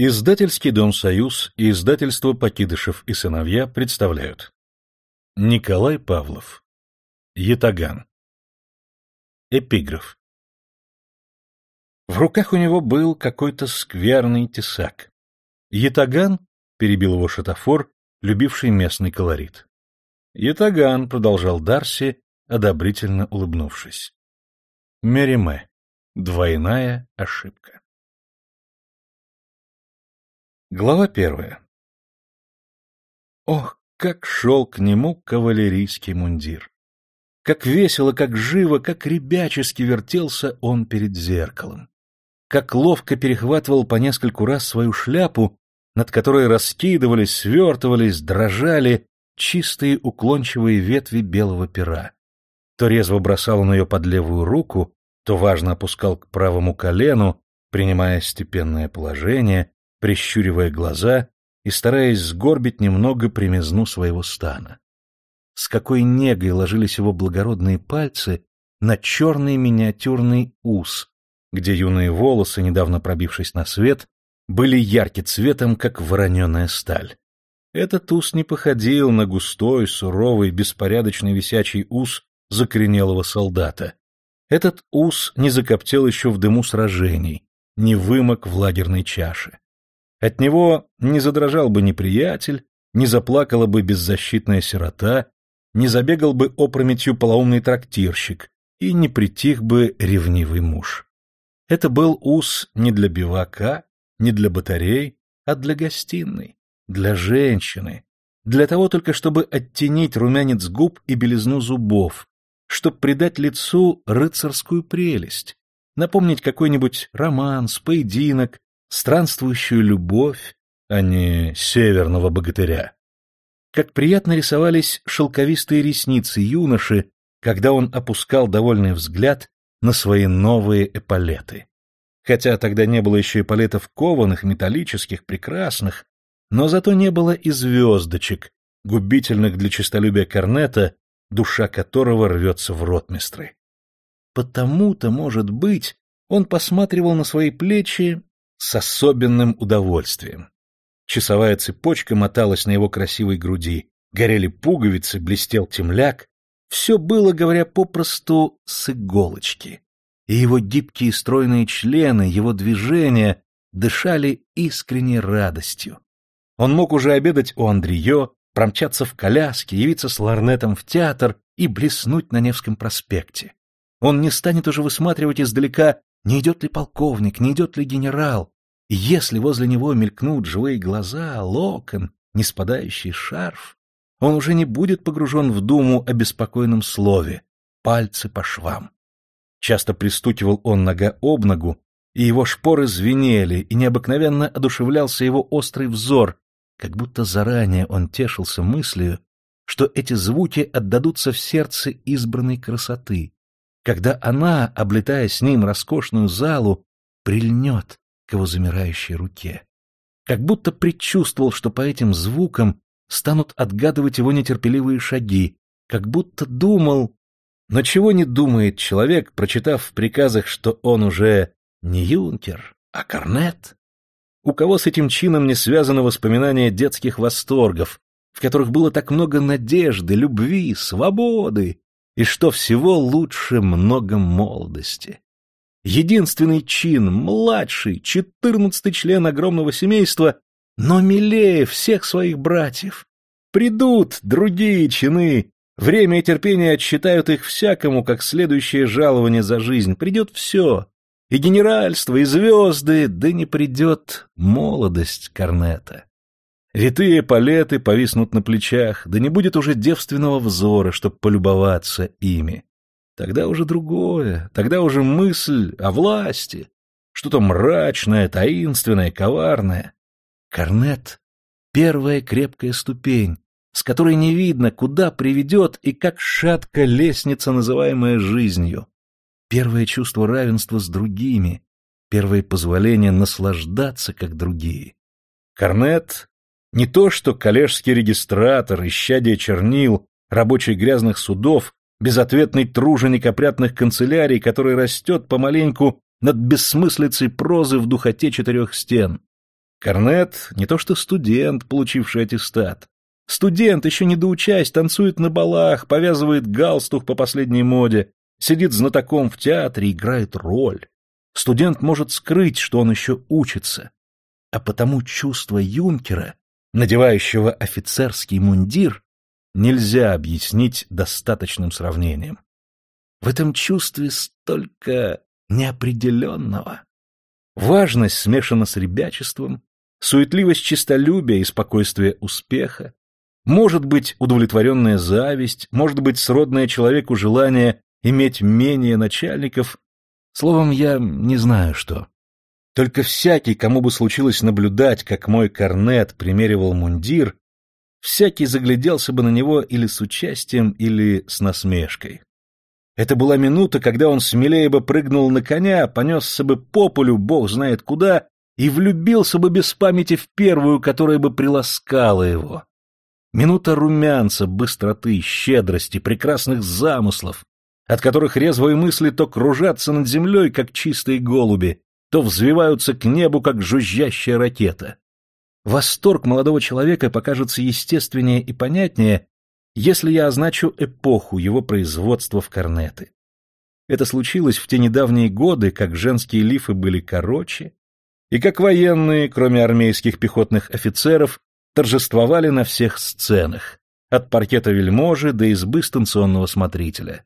Издательский дом «Союз» и издательство «Покидышев и сыновья» представляют. Николай Павлов. Ятаган. Эпиграф. В руках у него был какой-то скверный тесак. Ятаган, перебил его шатафор, любивший местный колорит. Ятаган, продолжал Дарси, одобрительно улыбнувшись. Мериме. Двойная ошибка. Глава первая. Ох, как шел к нему кавалерийский мундир! Как весело, как живо, как ребячески вертелся он перед зеркалом! Как ловко перехватывал по нескольку раз свою шляпу, над которой раскидывались, свертывались, дрожали чистые уклончивые ветви белого пера. То резво бросал он ее под левую руку, то важно опускал к правому колену, принимая степенное положение, прищуривая глаза и стараясь сгорбить немного примизну своего стана. С какой негой ложились его благородные пальцы на черный миниатюрный ус, где юные волосы, недавно пробившись на свет, были ярким цветом, как вороненая сталь. Этот ус не походил на густой, суровый, беспорядочный висячий ус закоренелого солдата. Этот ус не закоптел еще в дыму сражений, не вымок в лагерной чаше. От него не задрожал бы неприятель, не заплакала бы беззащитная сирота, не забегал бы опрометью полоумный трактирщик и не притих бы ревнивый муж. Это был ус не для бивака, не для батарей, а для гостиной, для женщины, для того только, чтобы оттенить румянец губ и белизну зубов, чтобы придать лицу рыцарскую прелесть, напомнить какой-нибудь романс, поединок, странствующую любовь, а не северного богатыря. Как приятно рисовались шелковистые ресницы юноши, когда он опускал довольный взгляд на свои новые эполеты. Хотя тогда не было еще эполетов кованых, металлических, прекрасных, но зато не было и звездочек, губительных для честолюбия корнета, душа которого рвется в ротмистры. Потому-то, может быть, он посматривал на свои плечи с особенным удовольствием. Часовая цепочка моталась на его красивой груди, горели пуговицы, блестел темляк. Все было, говоря попросту, с иголочки. И его гибкие стройные члены, его движения дышали искренней радостью. Он мог уже обедать у Андриё, промчаться в коляске, явиться с ларнетом в театр и блеснуть на Невском проспекте. Он не станет уже высматривать издалека не идет ли полковник, не идет ли генерал? И если возле него мелькнут живые глаза, локон, неспадающий шарф, он уже не будет погружен в думу о беспокойном слове, пальцы по швам. Часто пристукивал он нога об ногу, и его шпоры звенели, и необыкновенно одушевлялся его острый взор, как будто заранее он тешился мыслью, что эти звуки отдадутся в сердце избранной красоты, когда она, облетая с ним роскошную залу, прильнет к его замирающей руке. Как будто предчувствовал, что по этим звукам станут отгадывать его нетерпеливые шаги, как будто думал... Но чего не думает человек, прочитав в приказах, что он уже не юнкер, а корнет? У кого с этим чином не связано воспоминание детских восторгов, в которых было так много надежды, любви, свободы, и что всего лучше много молодости. Единственный чин, младший, четырнадцатый член огромного семейства, но милее всех своих братьев. Придут другие чины, время и терпение отсчитают их всякому, как следующее жалование за жизнь. Придет все, и генеральство, и звезды, да не придет молодость Корнета. Витые палеты повиснут на плечах, да не будет уже девственного взора, чтоб полюбоваться ими. Тогда уже другое, тогда уже мысль о власти, что-то мрачное, таинственное, коварное. Корнет — первая крепкая ступень, с которой не видно, куда приведет и как шатка лестница, называемая жизнью. Первое чувство равенства с другими, первое позволение наслаждаться, как другие. Корнет не то, что коллежский регистратор, исчадие чернил, рабочий грязных судов, безответный труженик опрятных канцелярий, который растет помаленьку над бессмыслицей прозы в духоте четырех стен. Корнет не то что студент, получивший аттестат. Студент, еще не доучаясь, танцует на балах, повязывает галстук по последней моде, сидит знатоком в театре, играет роль. Студент может скрыть, что он еще учится. А потому чувство юнкера, надевающего офицерский мундир, нельзя объяснить достаточным сравнением. В этом чувстве столько неопределенного. Важность смешана с ребячеством, суетливость честолюбия и спокойствие успеха, может быть удовлетворенная зависть, может быть сродное человеку желание иметь менее начальников. Словом, я не знаю что. Только всякий, кому бы случилось наблюдать, как мой корнет примеривал мундир, всякий загляделся бы на него или с участием, или с насмешкой. Это была минута, когда он смелее бы прыгнул на коня, понесся бы по полю, бог знает куда, и влюбился бы без памяти в первую, которая бы приласкала его. Минута румянца, быстроты, щедрости, прекрасных замыслов, от которых резвые мысли то кружатся над землей, как чистые голуби, то взвиваются к небу, как жужжащая ракета. Восторг молодого человека покажется естественнее и понятнее, если я означу эпоху его производства в корнеты. Это случилось в те недавние годы, как женские лифы были короче, и как военные, кроме армейских пехотных офицеров, торжествовали на всех сценах, от паркета вельможи до избы станционного смотрителя.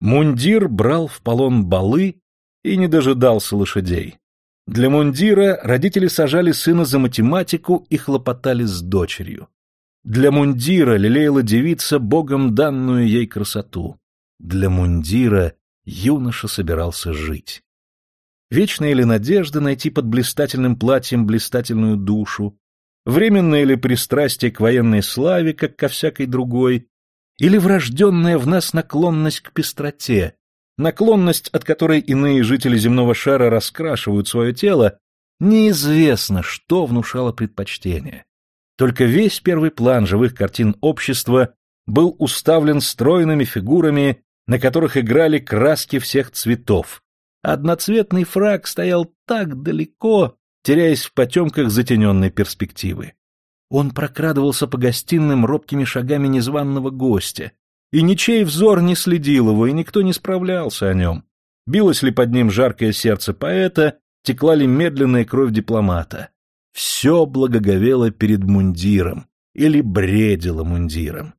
Мундир брал в полон балы и не дожидался лошадей. Для мундира родители сажали сына за математику и хлопотали с дочерью. Для мундира лелеяла девица богом данную ей красоту. Для мундира юноша собирался жить. Вечная ли надежда найти под блистательным платьем блистательную душу? Временное ли пристрастие к военной славе, как ко всякой другой? Или врожденная в нас наклонность к пестроте, наклонность, от которой иные жители земного шара раскрашивают свое тело, неизвестно, что внушало предпочтение. Только весь первый план живых картин общества был уставлен стройными фигурами, на которых играли краски всех цветов. Одноцветный фраг стоял так далеко, теряясь в потемках затененной перспективы. Он прокрадывался по гостиным робкими шагами незваного гостя, и ничей взор не следил его, и никто не справлялся о нем. Билось ли под ним жаркое сердце поэта, текла ли медленная кровь дипломата. Все благоговело перед мундиром или бредило мундиром.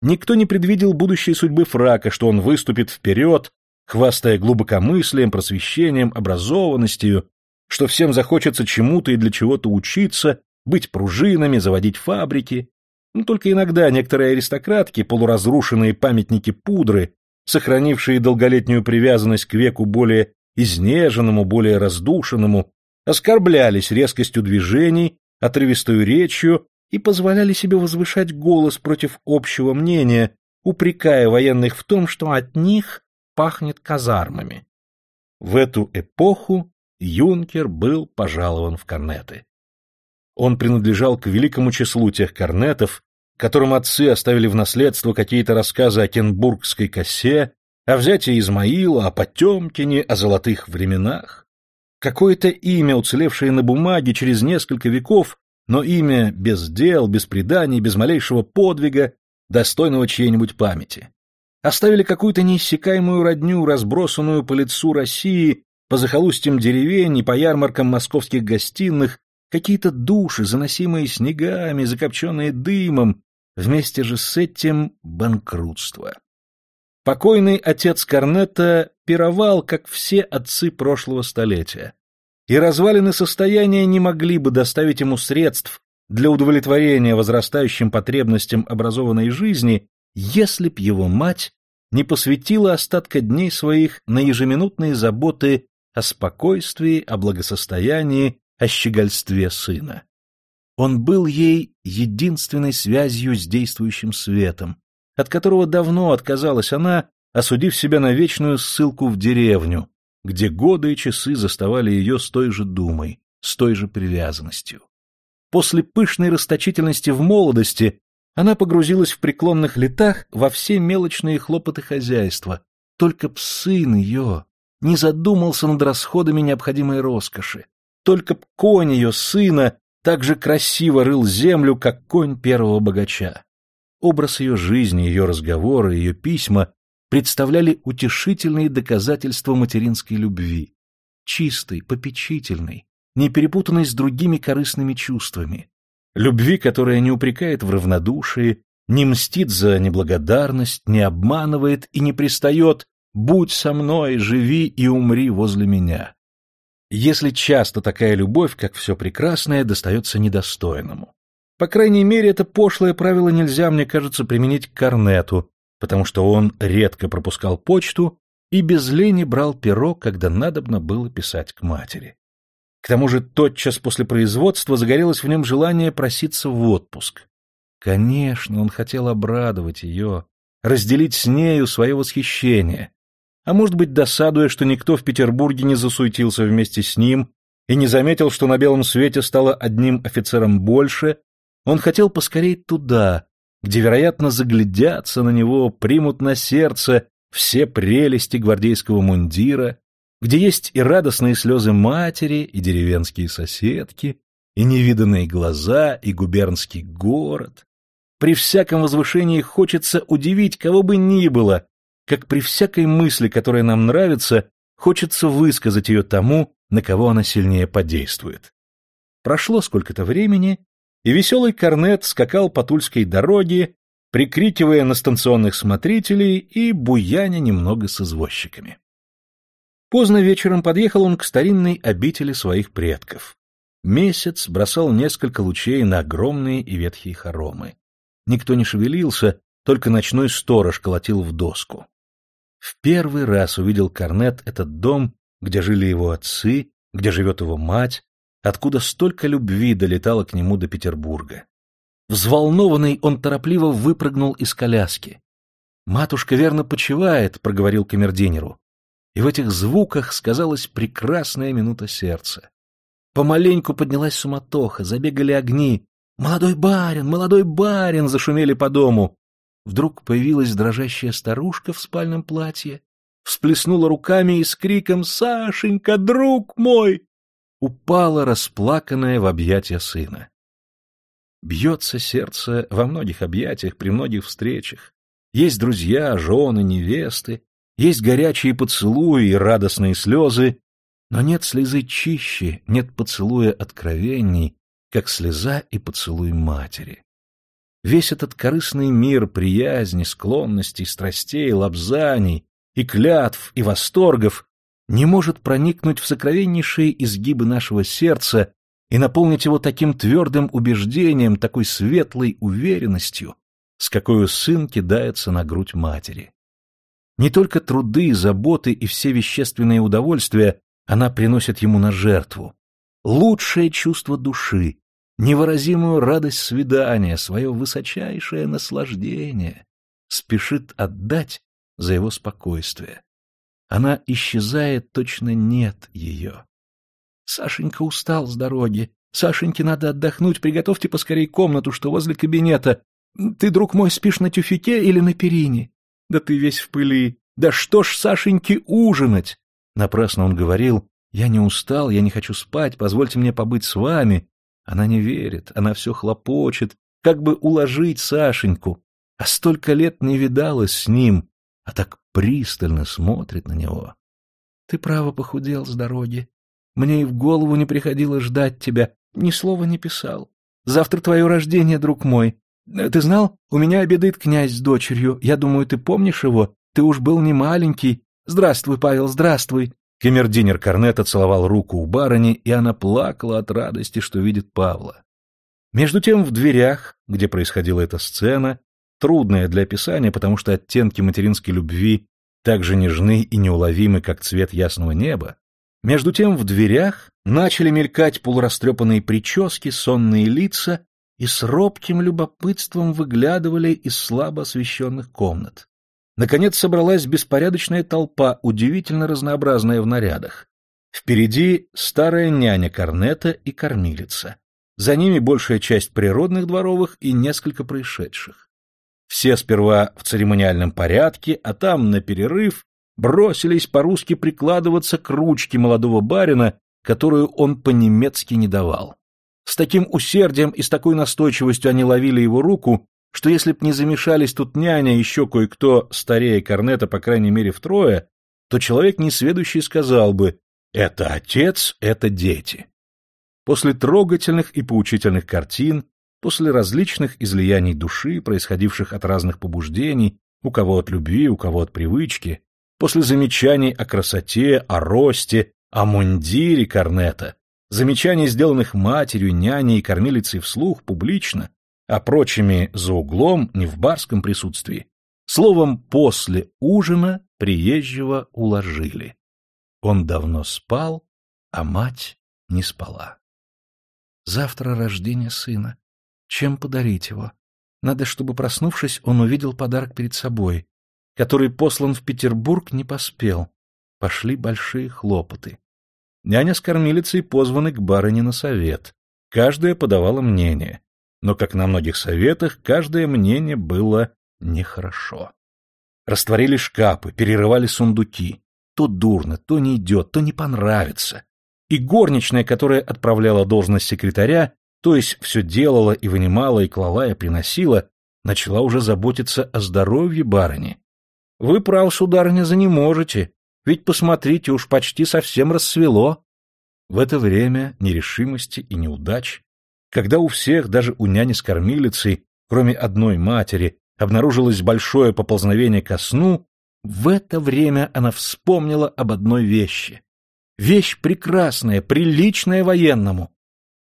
Никто не предвидел будущей судьбы фрака, что он выступит вперед, хвастая глубокомыслием, просвещением, образованностью, что всем захочется чему-то и для чего-то учиться, быть пружинами, заводить фабрики. Но только иногда некоторые аристократки, полуразрушенные памятники пудры, сохранившие долголетнюю привязанность к веку более изнеженному, более раздушенному, оскорблялись резкостью движений, отрывистой речью и позволяли себе возвышать голос против общего мнения, упрекая военных в том, что от них пахнет казармами. В эту эпоху юнкер был пожалован в корнеты. Он принадлежал к великому числу тех корнетов, которым отцы оставили в наследство какие-то рассказы о Кенбургской косе, о взятии Измаила, о Потемкине, о золотых временах. Какое-то имя, уцелевшее на бумаге через несколько веков, но имя без дел, без преданий, без малейшего подвига, достойного чьей-нибудь памяти. Оставили какую-то неиссякаемую родню, разбросанную по лицу России, по захолустьям деревень и по ярмаркам московских гостиных, какие-то души, заносимые снегами, закопченные дымом, вместе же с этим банкротство. Покойный отец Корнета пировал, как все отцы прошлого столетия, и развалины состояния не могли бы доставить ему средств для удовлетворения возрастающим потребностям образованной жизни, если б его мать не посвятила остатка дней своих на ежеминутные заботы о спокойствии, о благосостоянии, о щегольстве сына. Он был ей единственной связью с действующим светом, от которого давно отказалась она, осудив себя на вечную ссылку в деревню, где годы и часы заставали ее с той же думой, с той же привязанностью. После пышной расточительности в молодости она погрузилась в преклонных летах во все мелочные хлопоты хозяйства, только б сын ее не задумался над расходами необходимой роскоши, только б конь ее сына так же красиво рыл землю, как конь первого богача. Образ ее жизни, ее разговоры, ее письма представляли утешительные доказательства материнской любви, чистой, попечительной, не перепутанной с другими корыстными чувствами, любви, которая не упрекает в равнодушии, не мстит за неблагодарность, не обманывает и не пристает «будь со мной, живи и умри возле меня». Если часто такая любовь, как все прекрасное, достается недостойному. По крайней мере, это пошлое правило нельзя, мне кажется, применить к Корнету, потому что он редко пропускал почту и без лени брал перо, когда надобно было писать к матери. К тому же тотчас после производства загорелось в нем желание проситься в отпуск. Конечно, он хотел обрадовать ее, разделить с нею свое восхищение, а может быть, досадуя, что никто в Петербурге не засуетился вместе с ним и не заметил, что на белом свете стало одним офицером больше, он хотел поскорей туда, где, вероятно, заглядятся на него, примут на сердце все прелести гвардейского мундира, где есть и радостные слезы матери, и деревенские соседки, и невиданные глаза, и губернский город. При всяком возвышении хочется удивить кого бы ни было, как при всякой мысли, которая нам нравится, хочется высказать ее тому, на кого она сильнее подействует. Прошло сколько-то времени, и веселый корнет скакал по Тульской дороге, прикрикивая на станционных смотрителей и буяня немного с извозчиками. Поздно вечером подъехал он к старинной обители своих предков. Месяц бросал несколько лучей на огромные и ветхие хоромы. Никто не шевелился, только ночной сторож колотил в доску. В первый раз увидел Корнет этот дом, где жили его отцы, где живет его мать, откуда столько любви долетало к нему до Петербурга. Взволнованный, он торопливо выпрыгнул из коляски. «Матушка верно почивает», — проговорил камердинеру. И в этих звуках сказалась прекрасная минута сердца. Помаленьку поднялась суматоха, забегали огни. «Молодой барин! Молодой барин!» — зашумели по дому. Вдруг появилась дрожащая старушка в спальном платье, всплеснула руками и с криком «Сашенька, друг мой!» упала расплаканная в объятия сына. Бьется сердце во многих объятиях, при многих встречах. Есть друзья, жены, невесты, есть горячие поцелуи и радостные слезы, но нет слезы чище, нет поцелуя откровений, как слеза и поцелуй матери. Весь этот корыстный мир приязни, склонностей, страстей, лобзаний, и клятв, и восторгов не может проникнуть в сокровеннейшие изгибы нашего сердца и наполнить его таким твердым убеждением, такой светлой уверенностью, с какой сын кидается на грудь матери. Не только труды, заботы и все вещественные удовольствия она приносит ему на жертву. Лучшее чувство души, невыразимую радость свидания, свое высочайшее наслаждение спешит отдать за его спокойствие. Она исчезает, точно нет ее. Сашенька устал с дороги. Сашеньке надо отдохнуть, приготовьте поскорей комнату, что возле кабинета. Ты, друг мой, спишь на тюфике или на перине? Да ты весь в пыли. Да что ж Сашеньке ужинать? Напрасно он говорил, я не устал, я не хочу спать, позвольте мне побыть с вами. Она не верит, она все хлопочет, как бы уложить Сашеньку. А столько лет не видалась с ним, а так пристально смотрит на него. Ты право похудел с дороги. Мне и в голову не приходило ждать тебя, ни слова не писал. Завтра твое рождение, друг мой. Ты знал, у меня обедает князь с дочерью. Я думаю, ты помнишь его? Ты уж был не маленький. Здравствуй, Павел, здравствуй. Камердинер Корнета целовал руку у барыни, и она плакала от радости, что видит Павла. Между тем в дверях, где происходила эта сцена, трудная для описания, потому что оттенки материнской любви так же нежны и неуловимы, как цвет ясного неба, между тем в дверях начали мелькать полурастрепанные прически, сонные лица и с робким любопытством выглядывали из слабо освещенных комнат. Наконец собралась беспорядочная толпа, удивительно разнообразная в нарядах. Впереди старая няня Корнета и кормилица. За ними большая часть природных дворовых и несколько происшедших. Все сперва в церемониальном порядке, а там, на перерыв, бросились по-русски прикладываться к ручке молодого барина, которую он по-немецки не давал. С таким усердием и с такой настойчивостью они ловили его руку, что если б не замешались тут няня и еще кое-кто старее Корнета, по крайней мере, втрое, то человек несведущий сказал бы «это отец, это дети». После трогательных и поучительных картин, после различных излияний души, происходивших от разных побуждений, у кого от любви, у кого от привычки, после замечаний о красоте, о росте, о мундире Корнета, замечаний, сделанных матерью, няней и кормилицей вслух, публично, а прочими за углом, не в барском присутствии, словом, после ужина приезжего уложили. Он давно спал, а мать не спала. Завтра рождение сына. Чем подарить его? Надо, чтобы, проснувшись, он увидел подарок перед собой, который послан в Петербург не поспел. Пошли большие хлопоты. Няня с кормилицей позваны к барыне на совет. Каждая подавала мнение. Но, как на многих советах, каждое мнение было нехорошо. Растворили шкафы, перерывали сундуки. То дурно, то не идет, то не понравится. И горничная, которая отправляла должность секретаря, то есть все делала и вынимала, и клала, и приносила, начала уже заботиться о здоровье барыни. Вы, прав, сударыня, за не можете, ведь, посмотрите, уж почти совсем рассвело. В это время нерешимости и неудач, когда у всех, даже у няни с кормилицей, кроме одной матери, обнаружилось большое поползновение ко сну, в это время она вспомнила об одной вещи. Вещь прекрасная, приличная военному.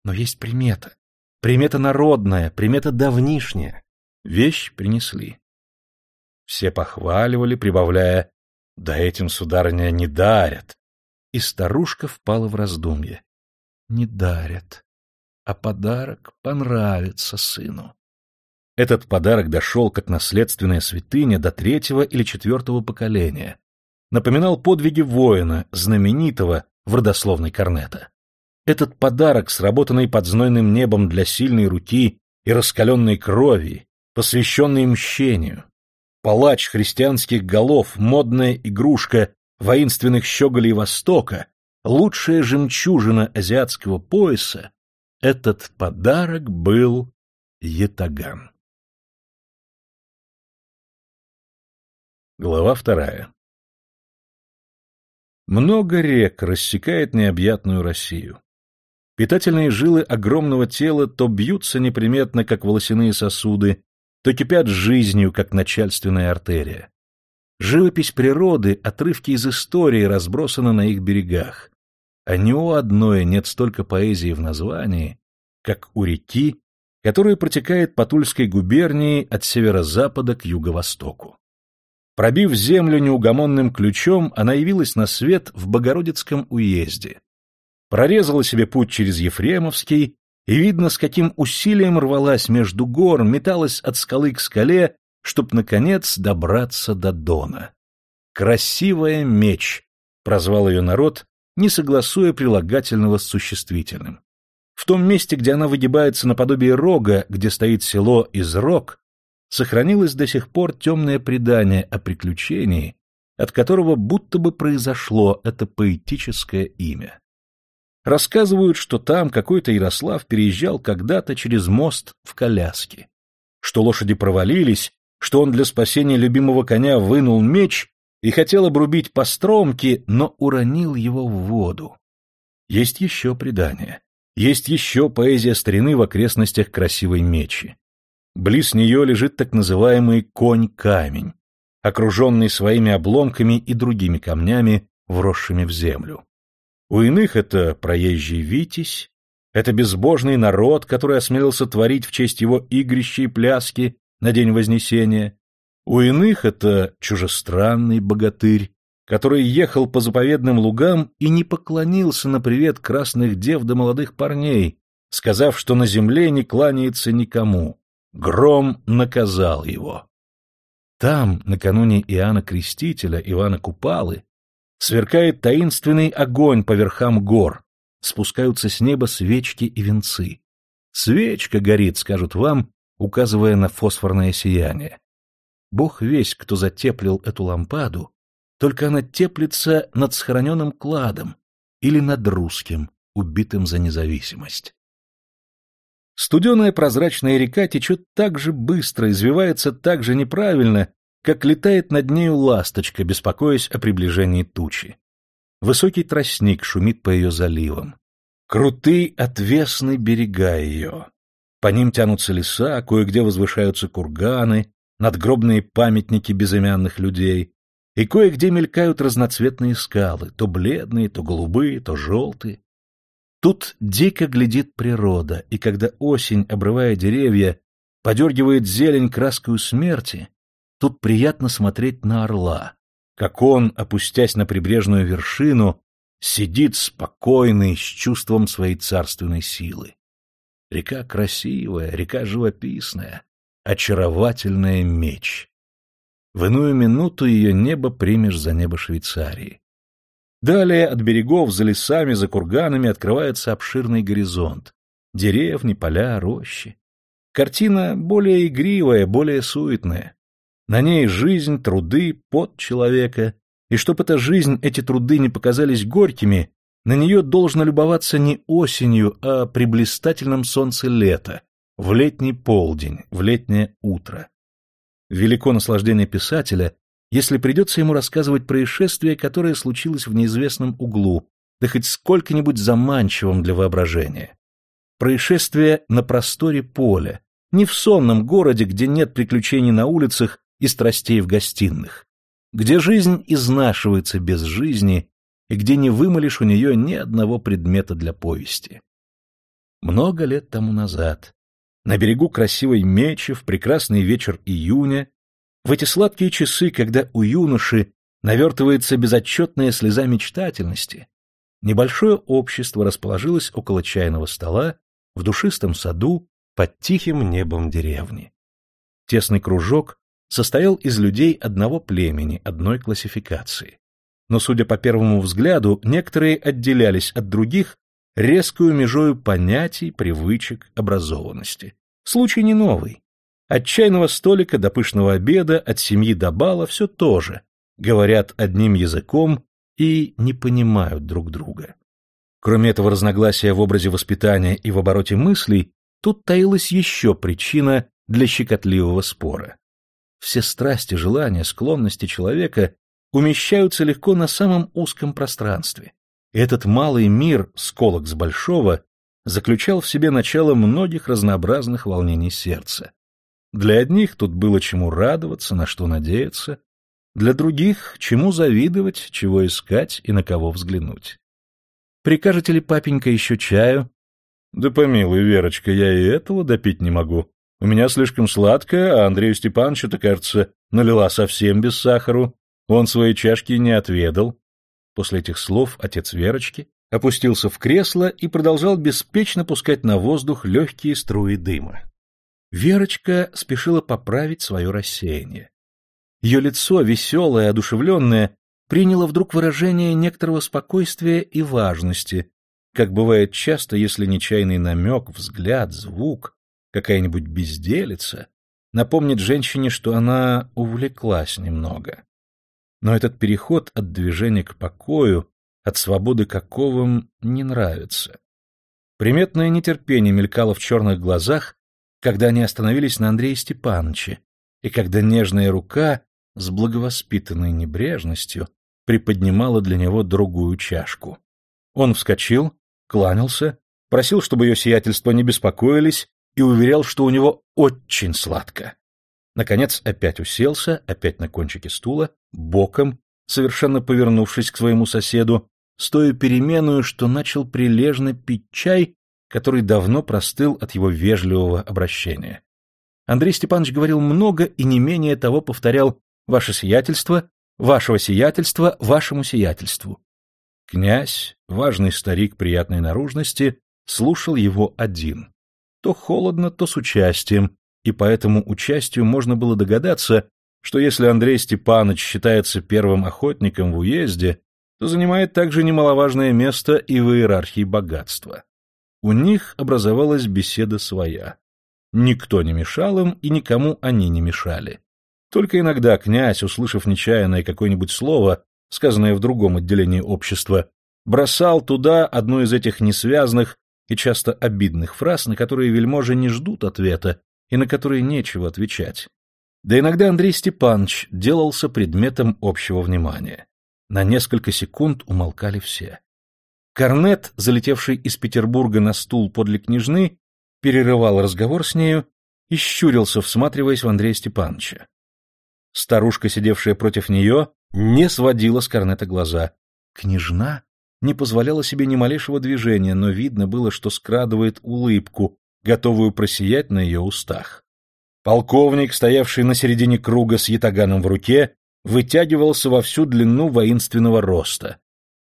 Но есть примета. Примета народная, примета давнишняя. Вещь принесли. Все похваливали, прибавляя «Да этим, сударыня, не дарят». И старушка впала в раздумье. Не дарят, а подарок понравится сыну. Этот подарок дошел как наследственная святыня до третьего или четвертого поколения. Напоминал подвиги воина, знаменитого в родословной Корнета. Этот подарок, сработанный под знойным небом для сильной руки и раскаленной крови, посвященный мщению. Палач христианских голов, модная игрушка воинственных щеголей Востока, лучшая жемчужина азиатского пояса, этот подарок был Етаган. Глава вторая. Много рек рассекает необъятную Россию. Питательные жилы огромного тела то бьются неприметно, как волосяные сосуды, то кипят жизнью, как начальственная артерия. Живопись природы, отрывки из истории разбросаны на их берегах. А ни у одной нет столько поэзии в названии, как у реки, которая протекает по Тульской губернии от северо-запада к юго-востоку. Пробив землю неугомонным ключом, она явилась на свет в Богородицком уезде. Прорезала себе путь через Ефремовский, и видно, с каким усилием рвалась между гор, металась от скалы к скале, чтоб, наконец, добраться до Дона. «Красивая меч», — прозвал ее народ, не согласуя прилагательного с существительным. В том месте, где она выгибается наподобие рога, где стоит село из рог, сохранилось до сих пор темное предание о приключении, от которого будто бы произошло это поэтическое имя. Рассказывают, что там какой-то Ярослав переезжал когда-то через мост в коляске, что лошади провалились, что он для спасения любимого коня вынул меч и хотел обрубить по стромке, но уронил его в воду. Есть еще предание, есть еще поэзия старины в окрестностях красивой мечи. Близ нее лежит так называемый конь-камень, окруженный своими обломками и другими камнями, вросшими в землю. У иных это проезжий Витязь, это безбожный народ, который осмелился творить в честь его игрища и пляски на День Вознесения. У иных это чужестранный богатырь, который ехал по заповедным лугам и не поклонился на привет красных дев да молодых парней, сказав, что на земле не кланяется никому, Гром наказал его. Там, накануне Иоанна Крестителя, Ивана Купалы, сверкает таинственный огонь по верхам гор, спускаются с неба свечки и венцы. Свечка горит, скажут вам, указывая на фосфорное сияние. Бог весь, кто затеплил эту лампаду, только она теплится над схороненным кладом или над русским, убитым за независимость. Студеная прозрачная река течет так же быстро, извивается так же неправильно, как летает над нею ласточка, беспокоясь о приближении тучи. Высокий тростник шумит по ее заливам. Крутые отвесны берега ее. По ним тянутся леса, кое-где возвышаются курганы, надгробные памятники безымянных людей, и кое-где мелькают разноцветные скалы, то бледные, то голубые, то желтые. Тут дико глядит природа, и когда осень, обрывая деревья, подергивает зелень краскою смерти, тут приятно смотреть на орла, как он, опустясь на прибрежную вершину, сидит спокойный, с чувством своей царственной силы. Река красивая, река живописная, очаровательная меч. В иную минуту ее небо примешь за небо Швейцарии. Далее от берегов, за лесами, за курганами открывается обширный горизонт. Деревни, поля, рощи. Картина более игривая, более суетная. На ней жизнь, труды, пот человека. И чтоб эта жизнь, эти труды не показались горькими, на нее должно любоваться не осенью, а при блистательном солнце лета, в летний полдень, в летнее утро. Велико наслаждение писателя, если придется ему рассказывать происшествие, которое случилось в неизвестном углу, да хоть сколько-нибудь заманчивым для воображения. Происшествие на просторе поля, не в сонном городе, где нет приключений на улицах и страстей в гостиных, где жизнь изнашивается без жизни и где не вымолишь у нее ни одного предмета для повести. Много лет тому назад, на берегу красивой Мечи в прекрасный вечер июня, в эти сладкие часы, когда у юноши навертывается безотчетная слеза мечтательности, небольшое общество расположилось около чайного стола в душистом саду под тихим небом деревни. Тесный кружок состоял из людей одного племени, одной классификации. Но, судя по первому взгляду, некоторые отделялись от других резкую межою понятий, привычек, образованности. Случай не новый. От чайного столика до пышного обеда, от семьи до бала все то же. Говорят одним языком и не понимают друг друга. Кроме этого разногласия в образе воспитания и в обороте мыслей, тут таилась еще причина для щекотливого спора. Все страсти, желания, склонности человека умещаются легко на самом узком пространстве. Этот малый мир, сколок с большого, заключал в себе начало многих разнообразных волнений сердца. Для одних тут было чему радоваться, на что надеяться, для других — чему завидовать, чего искать и на кого взглянуть. Прикажете ли, папенька, еще чаю? — Да помилуй, Верочка, я и этого допить не могу. У меня слишком сладкое, а Андрею Степановичу-то, кажется, налила совсем без сахару. Он свои чашки не отведал. После этих слов отец Верочки опустился в кресло и продолжал беспечно пускать на воздух легкие струи дыма. Верочка спешила поправить свое рассеяние. Ее лицо, веселое, одушевленное, приняло вдруг выражение некоторого спокойствия и важности, как бывает часто, если нечаянный намек, взгляд, звук, какая-нибудь безделица напомнит женщине, что она увлеклась немного. Но этот переход от движения к покою, от свободы к оковам, не нравится. Приметное нетерпение мелькало в черных глазах, когда они остановились на Андрее Степановиче, и когда нежная рука с благовоспитанной небрежностью приподнимала для него другую чашку. Он вскочил, кланялся, просил, чтобы ее сиятельство не беспокоились, и уверял, что у него очень сладко. Наконец опять уселся, опять на кончике стула, боком, совершенно повернувшись к своему соседу, с той переменою, что начал прилежно пить чай, который давно простыл от его вежливого обращения. Андрей Степанович говорил много и не менее того повторял «Ваше сиятельство», «Вашего сиятельства», «Вашему сиятельству». Князь, важный старик приятной наружности, слушал его один. То холодно, то с участием, и по этому участию можно было догадаться, что если Андрей Степанович считается первым охотником в уезде, то занимает также немаловажное место и в иерархии богатства. У них образовалась беседа своя. Никто не мешал им, и никому они не мешали. Только иногда князь, услышав нечаянное какое-нибудь слово, сказанное в другом отделении общества, бросал туда одну из этих несвязных и часто обидных фраз, на которые вельможи не ждут ответа и на которые нечего отвечать. Да иногда Андрей Степанович делался предметом общего внимания. На несколько секунд умолкали все. Корнет, залетевший из Петербурга на стул подле княжны, перерывал разговор с нею и щурился, всматриваясь в Андрея Степановича. Старушка, сидевшая против нее, не сводила с Корнета глаза. Княжна не позволяла себе ни малейшего движения, но видно было, что скрадывает улыбку, готовую просиять на ее устах. Полковник, стоявший на середине круга с ятаганом в руке, вытягивался во всю длину воинственного роста,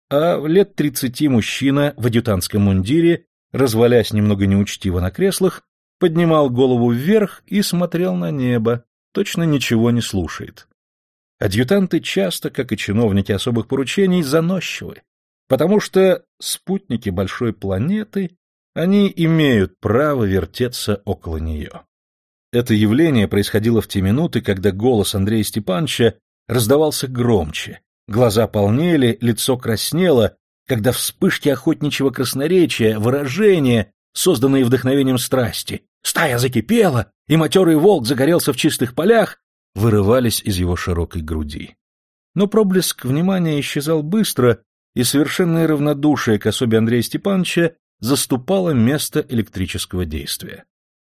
а лет тридцати мужчина в адъютантском мундире, развалясь немного неучтиво на креслах, поднимал голову вверх и смотрел на небо, точно ничего не слушает. Адъютанты часто, как и чиновники особых поручений, заносчивы, потому что спутники большой планеты, они имеют право вертеться около нее. Это явление происходило в те минуты, когда голос Андрея Степановича раздавался громче, глаза полнели, лицо краснело, когда вспышки охотничьего красноречия, выражения, созданные вдохновением страсти, стая закипела, и матерый волк загорелся в чистых полях, вырывались из его широкой груди. Но проблеск внимания исчезал быстро, и совершенное равнодушие к особе Андрея Степановича заступало место электрического действия.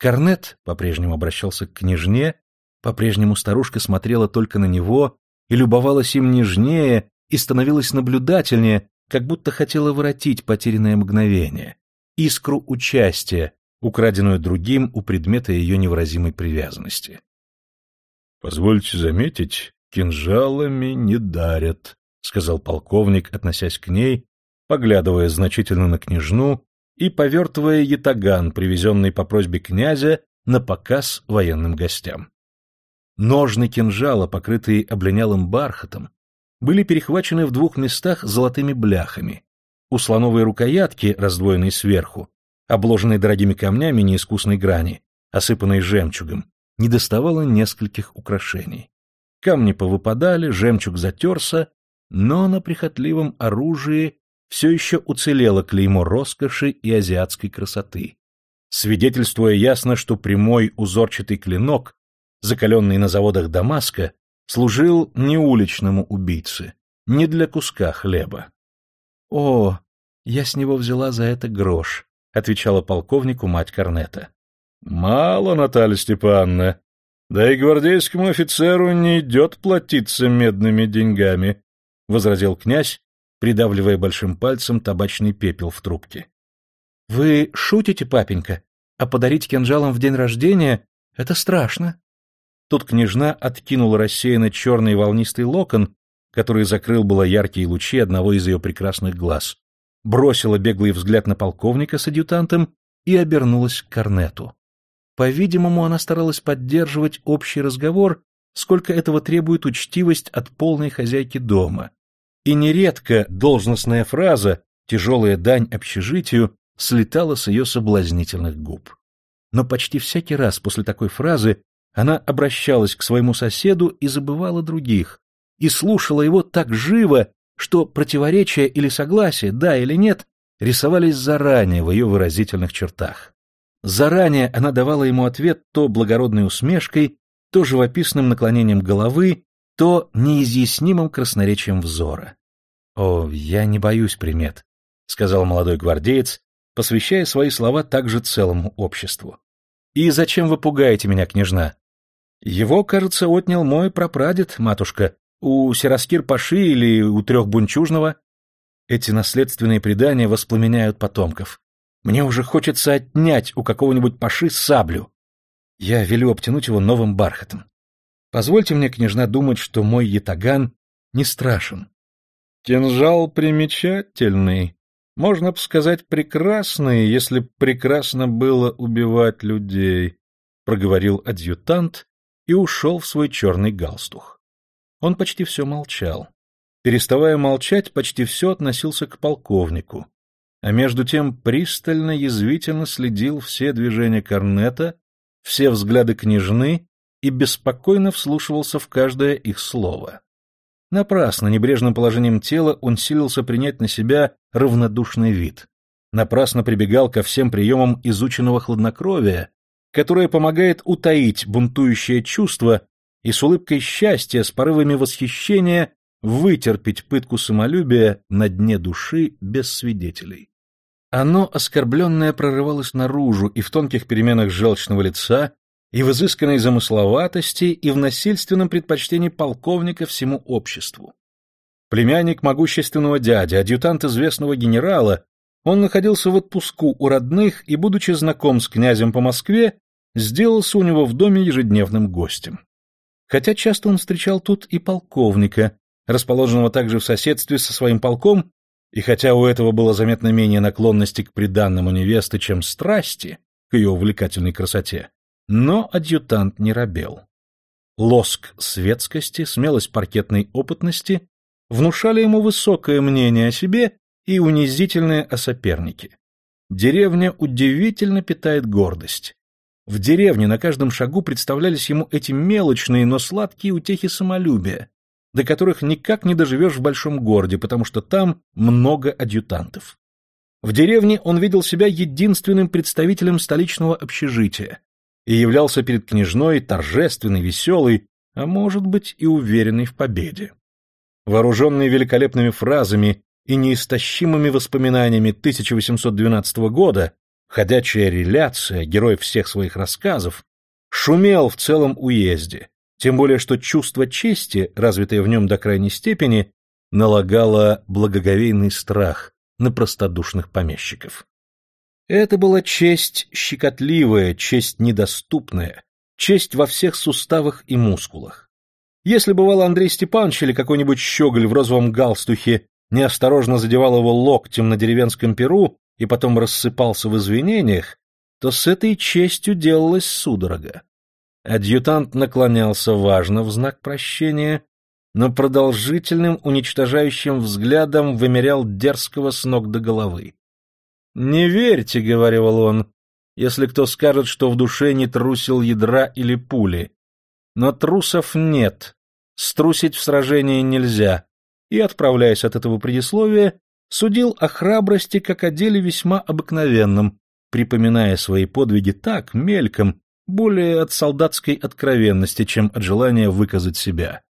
Корнет по-прежнему обращался к княжне, по-прежнему старушка смотрела только на него и любовалась им нежнее и становилась наблюдательнее, как будто хотела воротить потерянное мгновение, искру участия, украденную другим у предмета ее невыразимой привязанности. — Позвольте заметить, кинжалами не дарят, — сказал полковник, относясь к ней, поглядывая значительно на княжну и повертывая ятаган, привезенный по просьбе князя на показ военным гостям. Ножны кинжала, покрытые облинялым бархатом, были перехвачены в двух местах золотыми бляхами. У слоновой рукоятки, раздвоенной сверху, обложенной дорогими камнями неискусной грани, осыпанной жемчугом, недоставало нескольких украшений. Камни повыпадали, жемчуг затерся, но на прихотливом оружии все еще уцелело клеймо роскоши и азиатской красоты, свидетельствуя ясно, что прямой узорчатый клинок, закаленный на заводах Дамаска, служил не уличному убийце, не для куска хлеба. — О, я с него взяла за это грош, — отвечала полковнику мать Корнета. — Мало, Наталья Степановна. Да и гвардейскому офицеру не идет платиться медными деньгами, — возразил князь, придавливая большим пальцем табачный пепел в трубке. — Вы шутите, папенька? А подарить кинжалом в день рождения — это страшно. Тут княжна откинула рассеянно черный волнистый локон, который закрыл было яркие лучи одного из ее прекрасных глаз, бросила беглый взгляд на полковника с адъютантом и обернулась к корнету. По-видимому, она старалась поддерживать общий разговор, сколько этого требует учтивость от полной хозяйки дома, и нередко должностная фраза, тяжелая дань общежитию, слетала с ее соблазнительных губ. Но почти всякий раз после такой фразы она обращалась к своему соседу и забывала других, и слушала его так живо, что противоречие или согласие, да или нет, рисовались заранее в ее выразительных чертах. Заранее она давала ему ответ то благородной усмешкой, то живописным наклонением головы, то неизъяснимым красноречием взора. «О, я не боюсь примет», — сказал молодой гвардеец, посвящая свои слова также целому обществу. «И зачем вы пугаете меня, княжна?» «Его, кажется, отнял мой прапрадед, матушка, у Сераскир-Паши или у Трехбунчужного. Эти наследственные предания воспламеняют потомков. Мне уже хочется отнять у какого-нибудь Паши саблю. Я велю обтянуть его новым бархатом. Позвольте мне, княжна, думать, что мой ятаган не страшен. Кинжал примечательный, можно бы сказать, прекрасный, если б прекрасно было убивать людей, — проговорил адъютант и ушел в свой черный галстух. Он почти все молчал. Переставая молчать, почти все относился к полковнику, а между тем пристально, язвительно следил все движения корнета, все взгляды княжны и беспокойно вслушивался в каждое их слово. Напрасно небрежным положением тела он силился принять на себя равнодушный вид. напрасно прибегал ко всем приемам изученного хладнокровия, которое помогает утаить бунтующее чувство и с улыбкой счастья, с порывами восхищения вытерпеть пытку самолюбия на дне души без свидетелей. Оно, оскорбленное, прорывалось наружу и в тонких переменах желчного лица, и в изысканной замысловатости, и в насильственном предпочтении полковника всему обществу. Племянник могущественного дяди, адъютант известного генерала, он находился в отпуску у родных и, будучи знаком с князем по Москве, сделался у него в доме ежедневным гостем. Хотя часто он встречал тут и полковника, расположенного также в соседстве со своим полком, и хотя у этого было заметно менее наклонности к приданному невесты, чем страсти к ее увлекательной красоте, но адъютант не робел. Лоск светскости, смелость паркетной опытности внушали ему высокое мнение о себе и унизительное о сопернике. Деревня удивительно питает гордость. В деревне на каждом шагу представлялись ему эти мелочные, но сладкие утехи самолюбия, до которых никак не доживешь в большом городе, потому что там много адъютантов. В деревне он видел себя единственным представителем столичного общежития и являлся перед княжной торжественный, веселый, а может быть и уверенный в победе. Вооруженный великолепными фразами и неистощимыми воспоминаниями 1812 года, ходячая реляция, герой всех своих рассказов, шумел в целом уезде, тем более что чувство чести, развитое в нем до крайней степени, налагало благоговейный страх на простодушных помещиков. Это была честь щекотливая, честь недоступная, честь во всех суставах и мускулах. Если бывало Андрей Степанович или какой-нибудь щеголь в розовом галстухе неосторожно задевал его локтем на деревенском перу и потом рассыпался в извинениях, то с этой честью делалась судорога. Адъютант наклонялся важно в знак прощения, но продолжительным уничтожающим взглядом вымерял дерзкого с ног до головы. «Не верьте», — говорил он, — «если кто скажет, что в душе не трусил ядра или пули. Но трусов нет, струсить в сражении нельзя». И, отправляясь от этого предисловия, судил о храбрости как о деле весьма обыкновенном, припоминая свои подвиги так, мельком, более от солдатской откровенности, чем от желания выказать себя.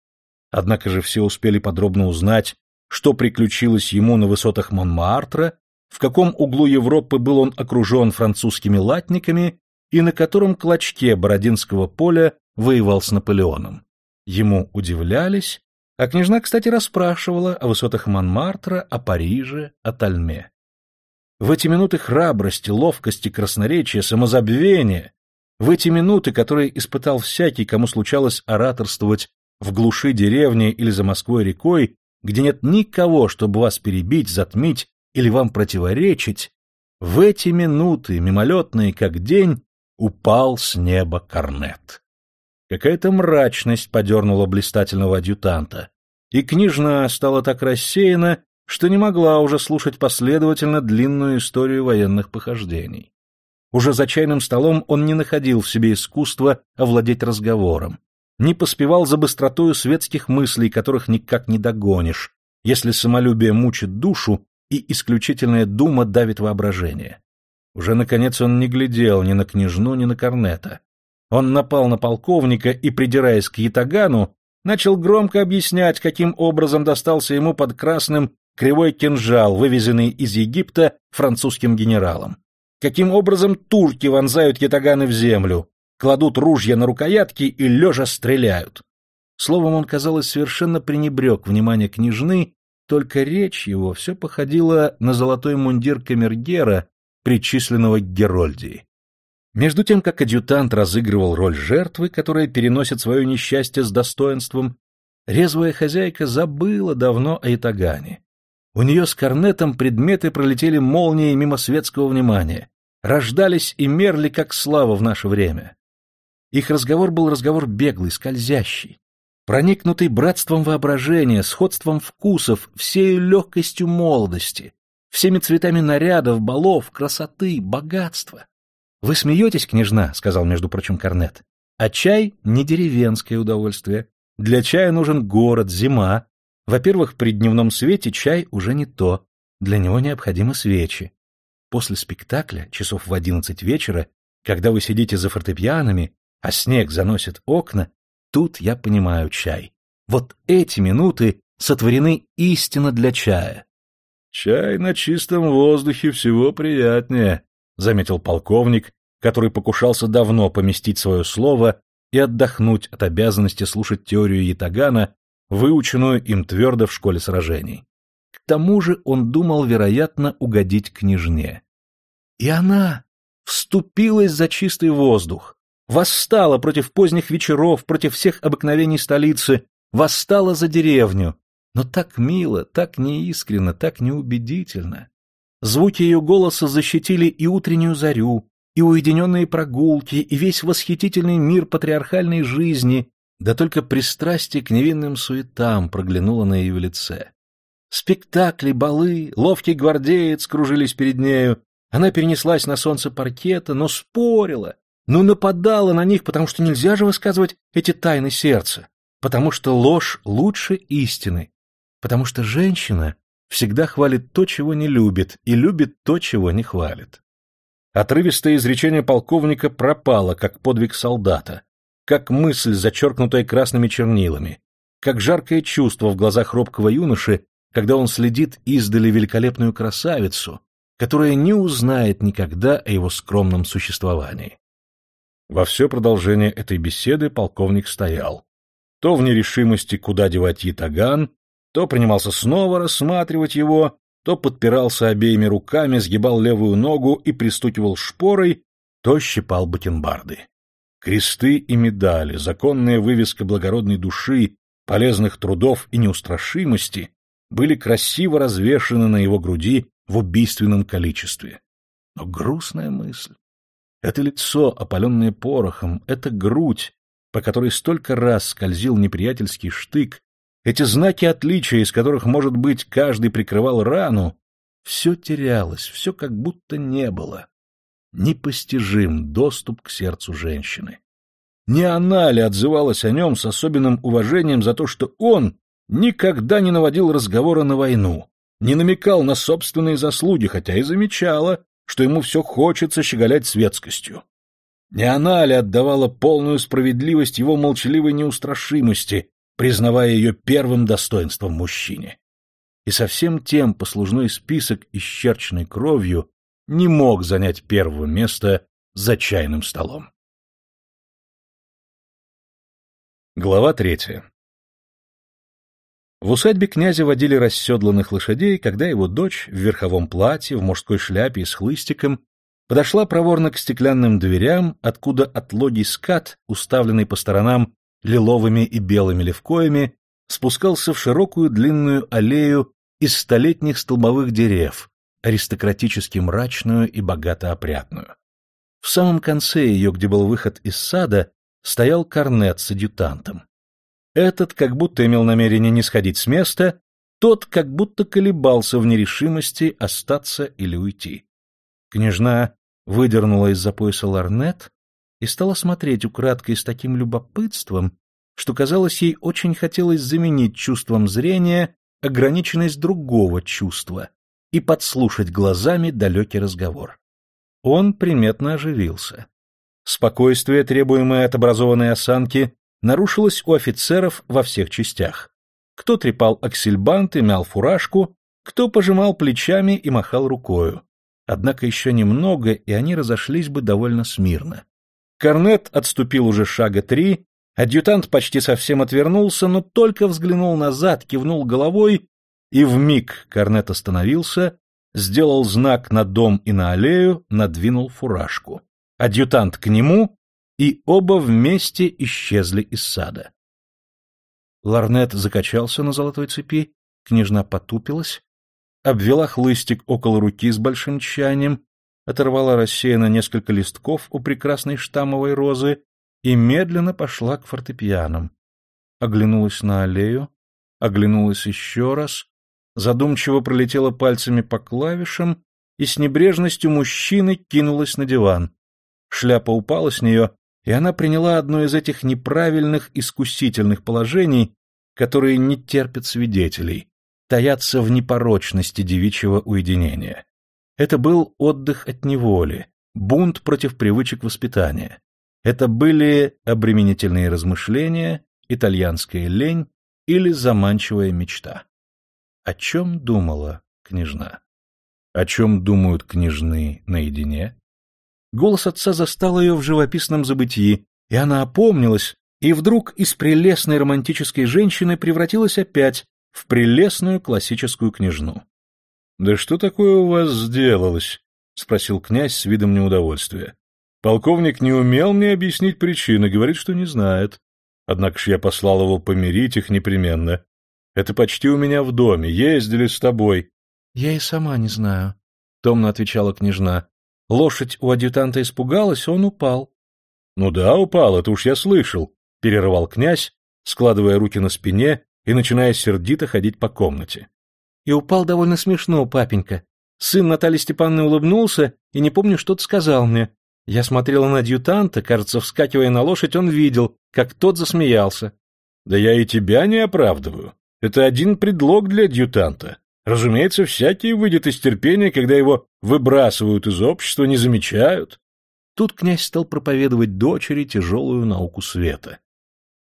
Однако же все успели подробно узнать, что приключилось ему на высотах Монмартра, в каком углу Европы был он окружен французскими латниками и на котором клочке Бородинского поля воевал с Наполеоном. Ему удивлялись, а княжна, кстати, расспрашивала о высотах Монмартра, о Париже, о Тальме. В эти минуты храбрости, ловкости, красноречия, самозабвения, в эти минуты, которые испытал всякий, кому случалось ораторствовать в глуши деревни или за Москвой рекой, где нет никого, чтобы вас перебить, затмить или вам противоречить, в эти минуты, мимолетные как день, упал с неба корнет. Какая-то мрачность подернула блистательного адъютанта, и княжна стала так рассеяна, что не могла уже слушать последовательно длинную историю военных похождений. Уже за чайным столом он не находил в себе искусства овладеть разговором, не поспевал за быстротою светских мыслей, которых никак не догонишь, если самолюбие мучит душу и исключительная дума давит воображение. Уже, наконец, он не глядел ни на княжну, ни на корнета. Он напал на полковника и, придираясь к ятагану, начал громко объяснять, каким образом достался ему под красным кривой кинжал, вывезенный из Египта французским генералом каким образом турки вонзают ятаганы в землю, кладут ружья на рукоятки и лежа стреляют. Словом, он, казалось, совершенно пренебрег внимание княжны, только речь его все походила на золотой мундир камергера, причисленного к Герольдии. Между тем, как адъютант разыгрывал роль жертвы, которая переносит свое несчастье с достоинством, резвая хозяйка забыла давно о ятагане. У нее с корнетом предметы пролетели молнией мимо светского внимания, рождались и мерли, как слава в наше время. Их разговор был разговор беглый, скользящий, проникнутый братством воображения, сходством вкусов, всей легкостью молодости, всеми цветами нарядов, балов, красоты, богатства. — Вы смеетесь, княжна, — сказал, между прочим, Корнет, — а чай — не деревенское удовольствие. Для чая нужен город, зима, во-первых, при дневном свете чай уже не то, для него необходимы свечи. После спектакля, часов в одиннадцать вечера, когда вы сидите за фортепианами, а снег заносит окна, тут я понимаю чай. Вот эти минуты сотворены истинно для чая. — Чай на чистом воздухе всего приятнее, — заметил полковник, который покушался давно поместить свое слово и отдохнуть от обязанности слушать теорию Ятагана, выученную им твердо в школе сражений. К тому же он думал, вероятно, угодить княжне. И она вступилась за чистый воздух, восстала против поздних вечеров, против всех обыкновений столицы, восстала за деревню, но так мило, так неискренно, так неубедительно. Звуки ее голоса защитили и утреннюю зарю, и уединенные прогулки, и весь восхитительный мир патриархальной жизни, да только пристрастие к невинным суетам проглянуло на ее лице. Спектакли, балы, ловкий гвардеец кружились перед нею, она перенеслась на солнце паркета, но спорила, но нападала на них, потому что нельзя же высказывать эти тайны сердца, потому что ложь лучше истины, потому что женщина всегда хвалит то, чего не любит, и любит то, чего не хвалит. Отрывистое изречение полковника пропало, как подвиг солдата, как мысль, зачеркнутая красными чернилами, как жаркое чувство в глазах робкого юноши, когда он следит издали великолепную красавицу, которая не узнает никогда о его скромном существовании. Во все продолжение этой беседы полковник стоял. То в нерешимости, куда девать ятаган, то принимался снова рассматривать его, то подпирался обеими руками, сгибал левую ногу и пристукивал шпорой, то щипал бакенбарды. Кресты и медали, законная вывеска благородной души, полезных трудов и неустрашимости были красиво развешаны на его груди в убийственном количестве. Но грустная мысль. Это лицо, опаленное порохом, это грудь, по которой столько раз скользил неприятельский штык, эти знаки отличия, из которых, может быть, каждый прикрывал рану, все терялось, все как будто не было. Непостижим доступ к сердцу женщины. Не она ли отзывалась о нем с особенным уважением за то, что он никогда не наводил разговора на войну, не намекал на собственные заслуги, хотя и замечала, что ему все хочется щеголять светскостью. Не она ли отдавала полную справедливость его молчаливой неустрашимости, признавая ее первым достоинством мужчине. И совсем тем послужной список, исчерченный кровью, не мог занять первого места за чайным столом. Глава третья В усадьбе князя водили расседланных лошадей, когда его дочь в верховом платье, в мужской шляпе и с хлыстиком подошла проворно к стеклянным дверям, откуда отлогий скат, уставленный по сторонам лиловыми и белыми левкоями, спускался в широкую длинную аллею из столетних столбовых дерев, аристократически мрачную и богато опрятную. В самом конце ее, где был выход из сада, стоял корнет с адъютантом. Этот как будто имел намерение не сходить с места, тот как будто колебался в нерешимости остаться или уйти. Княжна выдернула из-за пояса ларнет и стала смотреть украдкой с таким любопытством, что, казалось, ей очень хотелось заменить чувством зрения ограниченность другого чувства и подслушать глазами далекий разговор. Он приметно оживился. Спокойствие, требуемое от образованной осанки, нарушилось у офицеров во всех частях. Кто трепал аксельбант и мял фуражку, кто пожимал плечами и махал рукою. Однако еще немного, и они разошлись бы довольно смирно. Корнет отступил уже шага три, адъютант почти совсем отвернулся, но только взглянул назад, кивнул головой, и вмиг Корнет остановился, сделал знак на дом и на аллею, надвинул фуражку. Адъютант к нему, и оба вместе исчезли из сада. Ларнет закачался на золотой цепи, княжна потупилась, обвела хлыстик около руки с большим тщанием, оторвала рассеянно несколько листков у прекрасной штаммовой розы и медленно пошла к фортепианам. Оглянулась на аллею, оглянулась еще раз, задумчиво пролетела пальцами по клавишам и с небрежностью мужчины кинулась на диван. Шляпа упала с нее, и она приняла одно из этих неправильных искусительных положений, которые не терпят свидетелей, таятся в непорочности девичьего уединения. Это был отдых от неволи, бунт против привычек воспитания. Это были обременительные размышления, итальянская лень или заманчивая мечта. О чем думала княжна? О чем думают княжны наедине? Голос отца застал ее в живописном забытии, и она опомнилась, и вдруг из прелестной романтической женщины превратилась опять в прелестную классическую княжну. — Да что такое у вас сделалось? — спросил князь с видом неудовольствия. Полковник не умел мне объяснить причины, говорит, что не знает. Однако ж я послал его помирить их непременно. Это почти у меня в доме, ездили с тобой. — Я и сама не знаю, — томно отвечала княжна. Лошадь у адъютанта испугалась, он упал. — Ну да, упал, это уж я слышал, — перерывал князь, складывая руки на спине и начиная сердито ходить по комнате. — И упал довольно смешно, папенька. Сын Натальи Степановны улыбнулся и, не помню, что-то сказал мне. Я смотрела на адъютанта, кажется, вскакивая на лошадь, он видел, как тот засмеялся. — Да я и тебя не оправдываю. Это один предлог для адъютанта. Разумеется, всякий выйдет из терпения, когда его выбрасывают из общества, не замечают. Тут князь стал проповедовать дочери тяжелую науку света.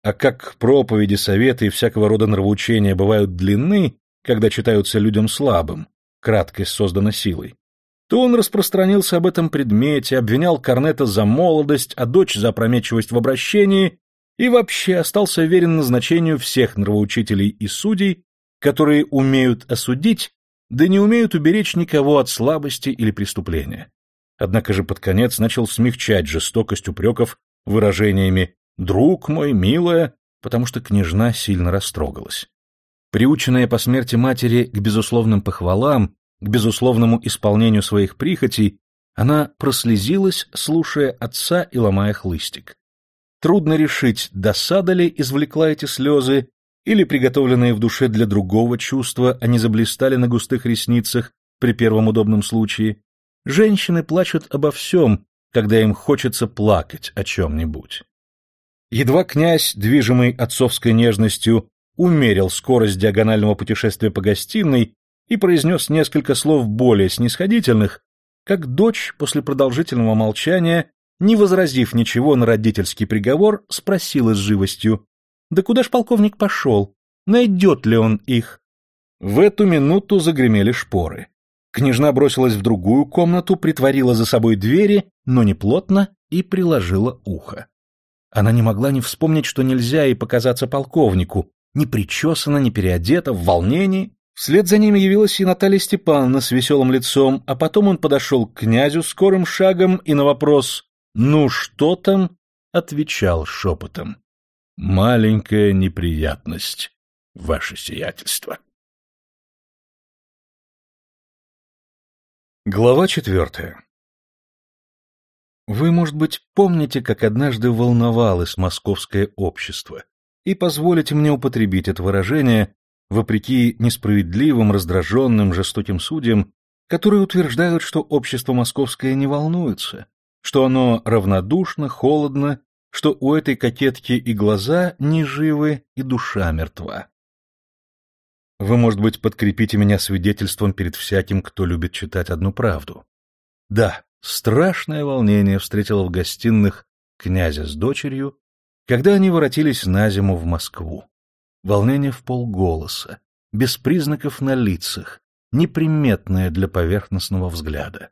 А как проповеди, советы и всякого рода нравоучения бывают длинны, когда читаются людям слабым, краткость создана силой, то он распространился об этом предмете, обвинял Корнета за молодость, а дочь за опрометчивость в обращении и вообще остался верен назначению всех нравоучителей и судей, которые умеют осудить, да не умеют уберечь никого от слабости или преступления. Однако же под конец начал смягчать жестокость упреков выражениями «друг мой, милая», потому что княжна сильно растрогалась. Приученная по смерти матери к безусловным похвалам, к безусловному исполнению своих прихотей, она прослезилась, слушая отца и ломая хлыстик. Трудно решить, досада ли извлекла эти слезы, или приготовленные в душе для другого чувства, они заблистали на густых ресницах при первом удобном случае. Женщины плачут обо всем, когда им хочется плакать о чем-нибудь. Едва князь, движимый отцовской нежностью, умерил скорость диагонального путешествия по гостиной и произнес несколько слов более снисходительных, как дочь после продолжительного молчания, не возразив ничего на родительский приговор, спросила с живостью, «Да куда ж полковник пошел? Найдет ли он их?» В эту минуту загремели шпоры. Княжна бросилась в другую комнату, притворила за собой двери, но не плотно, и приложила ухо. Она не могла не вспомнить, что нельзя и показаться полковнику, ни причесана, ни переодета, в волнении, Вслед за ними явилась и Наталья Степановна с веселым лицом, а потом он подошел к князю скорым шагом и на вопрос «Ну что там?» отвечал шепотом. «Маленькая неприятность, ваше сиятельство». Глава четвертая Вы, может быть, помните, как однажды волновалось московское общество, и позволите мне употребить это выражение, вопреки несправедливым, раздраженным, жестоким судьям, которые утверждают, что общество московское не волнуется, что оно равнодушно, холодно, что у этой кокетки и глаза не живы, и душа мертва. Вы, может быть, подкрепите меня свидетельством перед всяким, кто любит читать одну правду. Да, страшное волнение встретило в гостиных князя с дочерью, когда они воротились на зиму в Москву волнение в полголоса, без признаков на лицах, неприметное для поверхностного взгляда.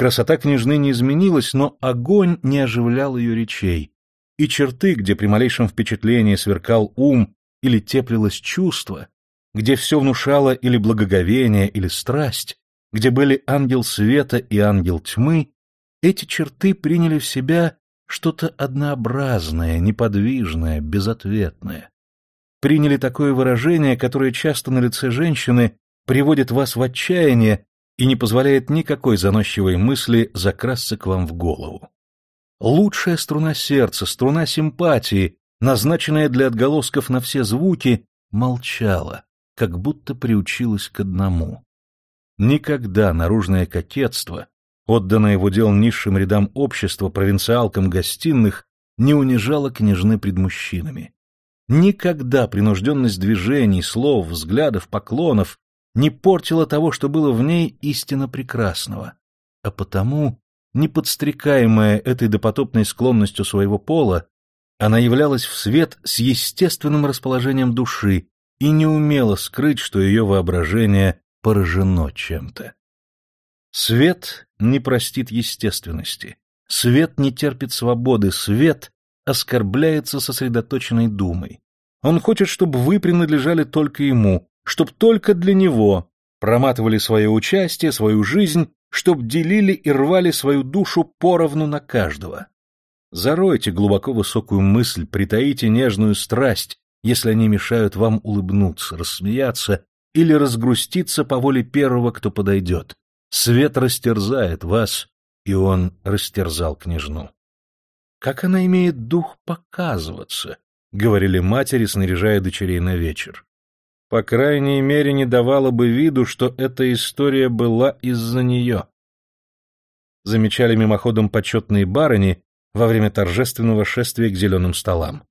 Красота княжны не изменилась, но огонь не оживлял ее речей, и черты, где при малейшем впечатлении сверкал ум или теплилось чувство, где все внушало или благоговение, или страсть, где были ангел света и ангел тьмы, эти черты приняли в себя что-то однообразное, неподвижное, безответное. Приняли такое выражение, которое часто на лице женщины приводит вас в отчаяние и не позволяет никакой заносчивой мысли закрасться к вам в голову. Лучшая струна сердца, струна симпатии, назначенная для отголосков на все звуки, молчала, как будто приучилась к одному. Никогда наружное кокетство, отданное в удел низшим рядам общества, провинциалкам гостиных, не унижало княжны пред мужчинами. Никогда принужденность движений, слов, взглядов, поклонов не портила того, что было в ней истинно прекрасного, а потому, не подстрекаемая этой допотопной склонностью своего пола, она являлась в свет с естественным расположением души и не умела скрыть, что ее воображение поражено чем-то. Свет не простит естественности, свет не терпит свободы, свет оскорбляется сосредоточенной думой. Он хочет, чтобы вы принадлежали только ему, чтоб только для него, проматывали свое участие, свою жизнь, чтоб делили и рвали свою душу поровну на каждого. Заройте глубоко высокую мысль, притаите нежную страсть, если они мешают вам улыбнуться, рассмеяться или разгруститься по воле первого, кто подойдет. Свет растерзает вас, и он растерзал княжну. Как она имеет дух показываться, — говорили матери, снаряжая дочерей на вечер. По крайней мере, не давала бы виду, что эта история была из-за нее. Замечали мимоходом почетные барыни во время торжественного шествия к зеленым столам.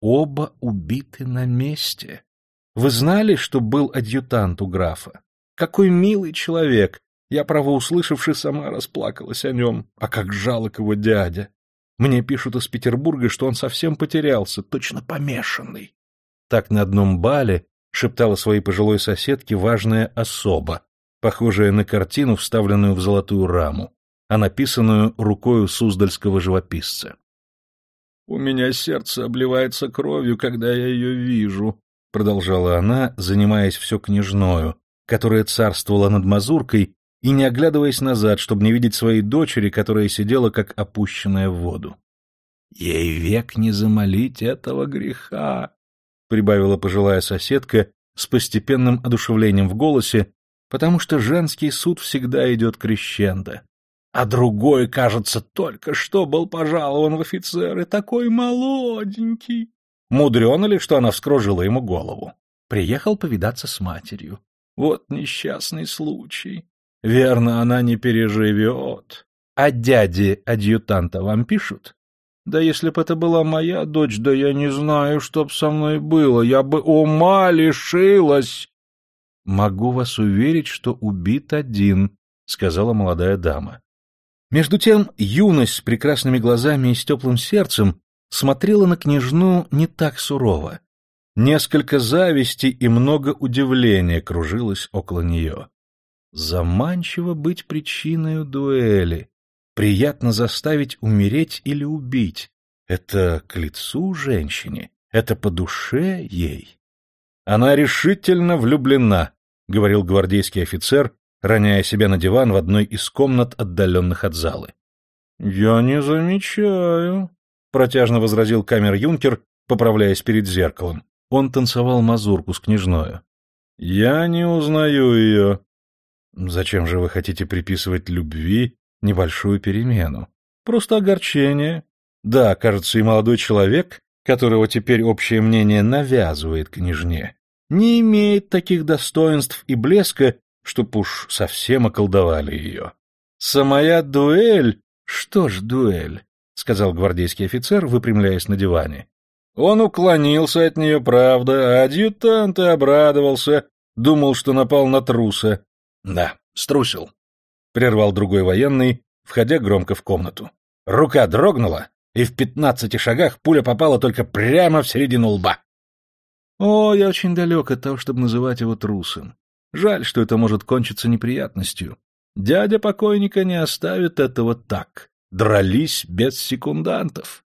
Оба убиты на месте. Вы знали, что был адъютант у графа? Какой милый человек! Я, право услышавши, сама расплакалась о нем. А как жалок его дядя! Мне пишут из Петербурга, что он совсем потерялся, точно помешанный. Так на одном бале шептала своей пожилой соседке важная особа, похожая на картину, вставленную в золотую раму, а написанную рукою суздальского живописца. «У меня сердце обливается кровью, когда я ее вижу», — продолжала она, занимаясь все княжною, которая царствовала над мазуркой и не оглядываясь назад, чтобы не видеть своей дочери, которая сидела как опущенная в воду. «Ей век не замолить этого греха», — прибавила пожилая соседка с постепенным одушевлением в голосе, потому что женский суд всегда идет крещендо. А другой, кажется, только что был пожалован в офицеры, такой молоденький. Мудрено ли, что она вскружила ему голову? Приехал повидаться с матерью. Вот несчастный случай. Верно, она не переживет. А дяди адъютанта вам пишут? Да если бы это была моя дочь, да я не знаю, что б со мной было. Я бы ума лишилась. Могу вас уверить, что убит один, сказала молодая дама. Между тем юность с прекрасными глазами и с теплым сердцем смотрела на княжну не так сурово. Несколько зависти и много удивления кружилось около нее. Заманчиво быть причиной дуэли. Приятно заставить умереть или убить. Это к лицу женщине, это по душе ей. Она решительно влюблена, — говорил гвардейский офицер, роняя себя на диван в одной из комнат, отдаленных от залы. — Я не замечаю, — протяжно возразил камер-юнкер, поправляясь перед зеркалом. Он танцевал мазурку с княжною. — Я не узнаю ее. Зачем же вы хотите приписывать любви небольшую перемену? Просто огорчение. Да, кажется, и молодой человек, которого теперь общее мнение навязывает княжне, не имеет таких достоинств и блеска, чтоб уж совсем околдовали ее. Самая дуэль... Что ж дуэль? — сказал гвардейский офицер, выпрямляясь на диване. Он уклонился от нее, правда, а адъютант и обрадовался, думал, что напал на труса. Да, струсил. Прервал другой военный, входя громко в комнату. Рука дрогнула, и в пятнадцати шагах пуля попала только прямо в середину лба. О, я очень далек от того, чтобы называть его трусом. Жаль, что это может кончиться неприятностью. Дядя покойника не оставит этого так. Дрались без секундантов.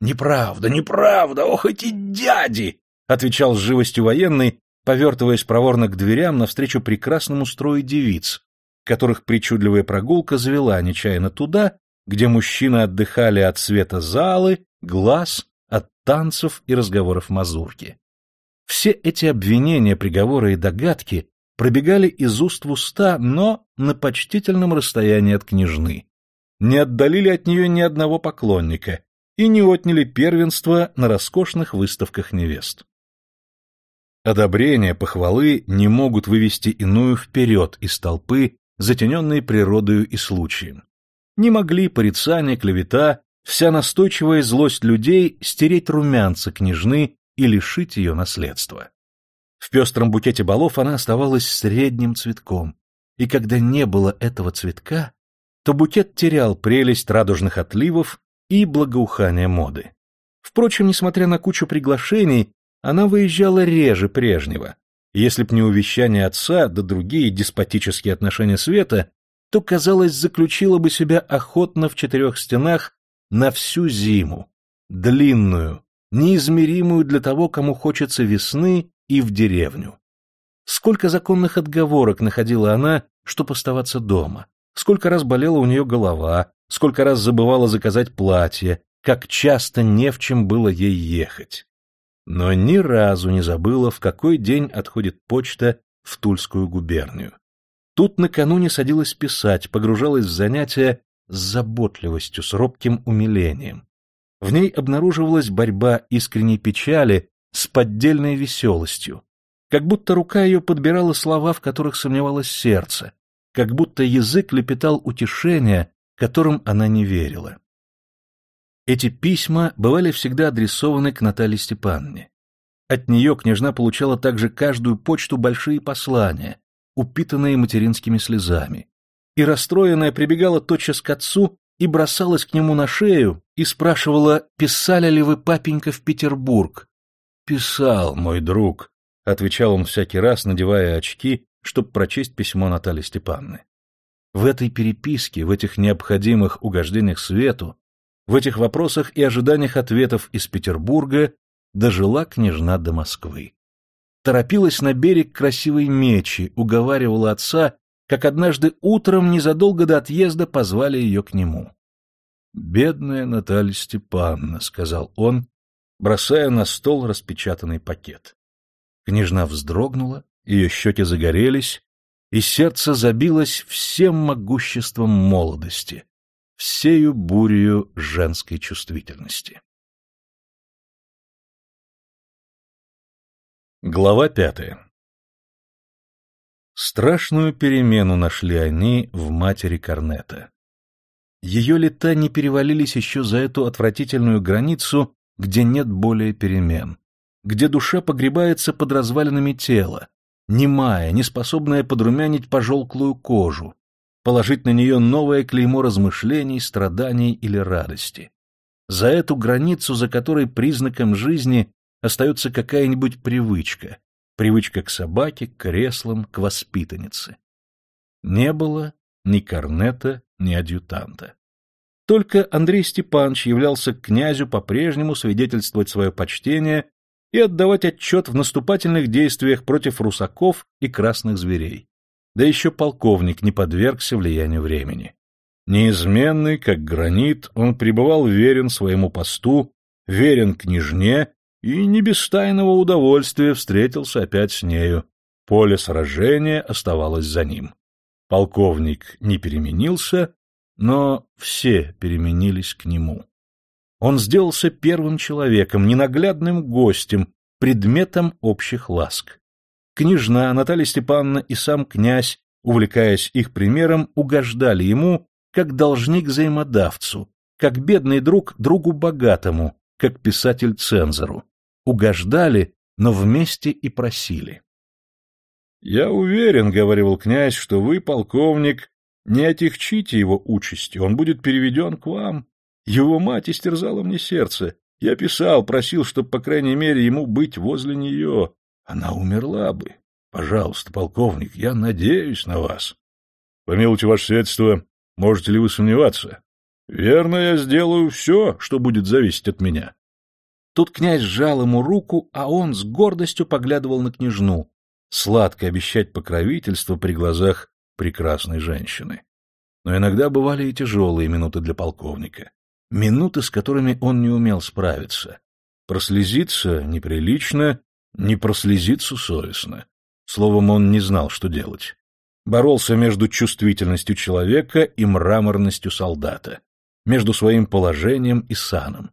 Неправда, неправда, ох эти дяди! — отвечал с живостью военный, повертываясь проворно к дверям навстречу прекрасному строю девиц, которых причудливая прогулка завела нечаянно туда, где мужчины отдыхали от света залы, глаз, от танцев и разговоров мазурки. Все эти обвинения, приговоры и догадки пробегали из уст в уста, но на почтительном расстоянии от княжны. Не отдалили от нее ни одного поклонника и не отняли первенство на роскошных выставках невест. Одобрение, похвалы не могут вывести иную вперед из толпы, затененной природою и случаем. Не могли порицание, клевета, вся настойчивая злость людей стереть румянца княжны и лишить ее наследства. В пестром букете балов она оставалась средним цветком, и когда не было этого цветка, то букет терял прелесть радужных отливов и благоухание моды. Впрочем, несмотря на кучу приглашений, она выезжала реже прежнего. Если б не увещание отца да другие деспотические отношения Света, то, казалось, заключила бы себя охотно в четырех стенах на всю зиму, длинную, неизмеримую для того, кому хочется весны и в деревню. Сколько законных отговорок находила она, чтоб оставаться дома, сколько раз болела у нее голова, сколько раз забывала заказать платье, как часто не в чем было ей ехать но ни разу не забыла, в какой день отходит почта в Тульскую губернию. Тут накануне садилась писать, погружалась в занятия с заботливостью, с робким умилением. В ней обнаруживалась борьба искренней печали с поддельной веселостью, как будто рука ее подбирала слова, в которых сомневалось сердце, как будто язык лепетал утешения, которым она не верила. Эти письма бывали всегда адресованы к Наталье Степановне. От нее княжна получала также каждую почту большие послания, упитанные материнскими слезами. И расстроенная прибегала тотчас к отцу и бросалась к нему на шею и спрашивала, писали ли вы, папенька, в Петербург. «Писал, мой друг», — отвечал он всякий раз, надевая очки, чтобы прочесть письмо Натальи Степановны. В этой переписке, в этих необходимых угождениях свету, в этих вопросах и ожиданиях ответов из Петербурга дожила княжна до Москвы. Торопилась на берег красивой мечи, уговаривала отца, как однажды утром незадолго до отъезда позвали ее к нему. «Бедная Наталья Степановна», — сказал он, бросая на стол распечатанный пакет. Княжна вздрогнула, ее щеки загорелись, и сердце забилось всем могуществом молодости всею бурею женской чувствительности. Глава пятая Страшную перемену нашли они в матери Корнета. Ее лета не перевалились еще за эту отвратительную границу, где нет более перемен, где душа погребается под развалинами тела, немая, неспособная подрумянить пожелклую кожу, положить на нее новое клеймо размышлений, страданий или радости. За эту границу, за которой признаком жизни остается какая-нибудь привычка, привычка к собаке, к креслам, к воспитаннице. Не было ни корнета, ни адъютанта. Только Андрей Степанович являлся князю по-прежнему свидетельствовать свое почтение и отдавать отчет в наступательных действиях против русаков и красных зверей да еще полковник не подвергся влиянию времени. Неизменный, как гранит, он пребывал верен своему посту, верен княжне и не без тайного удовольствия встретился опять с нею. Поле сражения оставалось за ним. Полковник не переменился, но все переменились к нему. Он сделался первым человеком, ненаглядным гостем, предметом общих ласк. Княжна Наталья Степановна и сам князь, увлекаясь их примером, угождали ему, как должник взаимодавцу, как бедный друг другу богатому, как писатель цензору. Угождали, но вместе и просили. «Я уверен, — говорил князь, — что вы, полковник, не отягчите его участи, он будет переведен к вам. Его мать истерзала мне сердце. Я писал, просил, чтобы, по крайней мере, ему быть возле нее. Она умерла бы. Пожалуйста, полковник, я надеюсь на вас. Помилуйте, ваше средство, можете ли вы сомневаться? Верно, я сделаю все, что будет зависеть от меня. Тут князь сжал ему руку, а он с гордостью поглядывал на княжну. Сладко обещать покровительство при глазах прекрасной женщины. Но иногда бывали и тяжелые минуты для полковника. Минуты, с которыми он не умел справиться. Прослезиться неприлично, не прослезиться совестно. Словом, он не знал, что делать. Боролся между чувствительностью человека и мраморностью солдата, между своим положением и саном.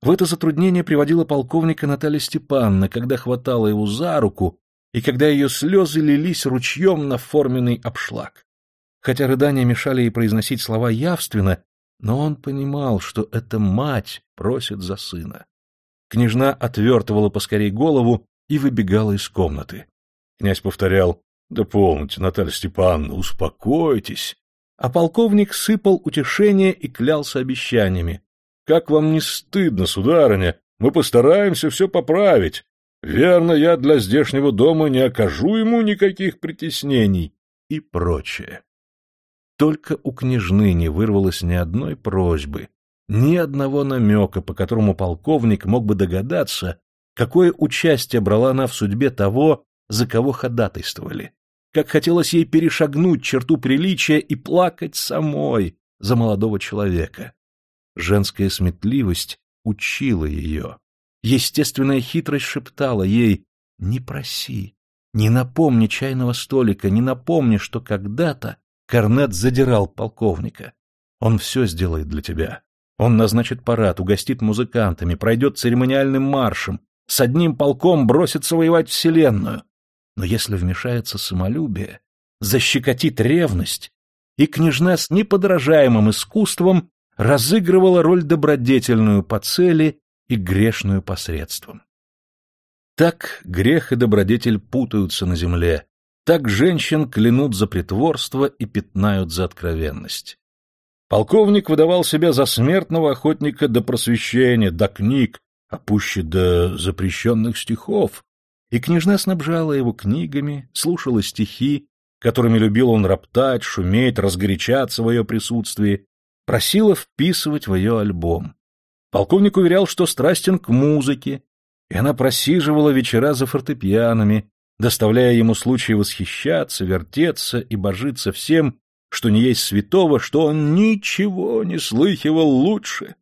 В это затруднение приводила полковника Наталья Степановна, когда хватала его за руку и когда ее слезы лились ручьем на форменный обшлаг. Хотя рыдания мешали ей произносить слова явственно, но он понимал, что эта мать просит за сына. Княжна отвертывала поскорей голову и выбегала из комнаты. Князь повторял «Да полноте, Наталья Степановна, успокойтесь». А полковник сыпал утешения и клялся обещаниями. «Как вам не стыдно, сударыня? Мы постараемся все поправить. Верно, я для здешнего дома не окажу ему никаких притеснений» и прочее. Только у княжны не вырвалось ни одной просьбы, ни одного намека, по которому полковник мог бы догадаться, какое участие брала она в судьбе того, за кого ходатайствовали, как хотелось ей перешагнуть черту приличия и плакать самой за молодого человека. Женская сметливость учила ее. Естественная хитрость шептала ей «Не проси, не напомни чайного столика, не напомни, что когда-то Корнет задирал полковника. Он все сделает для тебя. Он назначит парад, угостит музыкантами, пройдет церемониальным маршем, с одним полком бросится воевать Вселенную. Но если вмешается самолюбие, защекотит ревность, и княжна с неподражаемым искусством разыгрывала роль добродетельную по цели и грешную посредством. Так грех и добродетель путаются на земле, так женщин клянут за притворство и пятнают за откровенность. Полковник выдавал себя за смертного охотника до просвещения, до книг, а пуще до запрещенных стихов, и княжна снабжала его книгами, слушала стихи, которыми любил он роптать, шуметь, разгорячаться в ее присутствии, просила вписывать в ее альбом. Полковник уверял, что страстен к музыке, и она просиживала вечера за фортепианами, доставляя ему случай восхищаться, вертеться и божиться всем, что не есть святого, что он ничего не слыхивал лучше.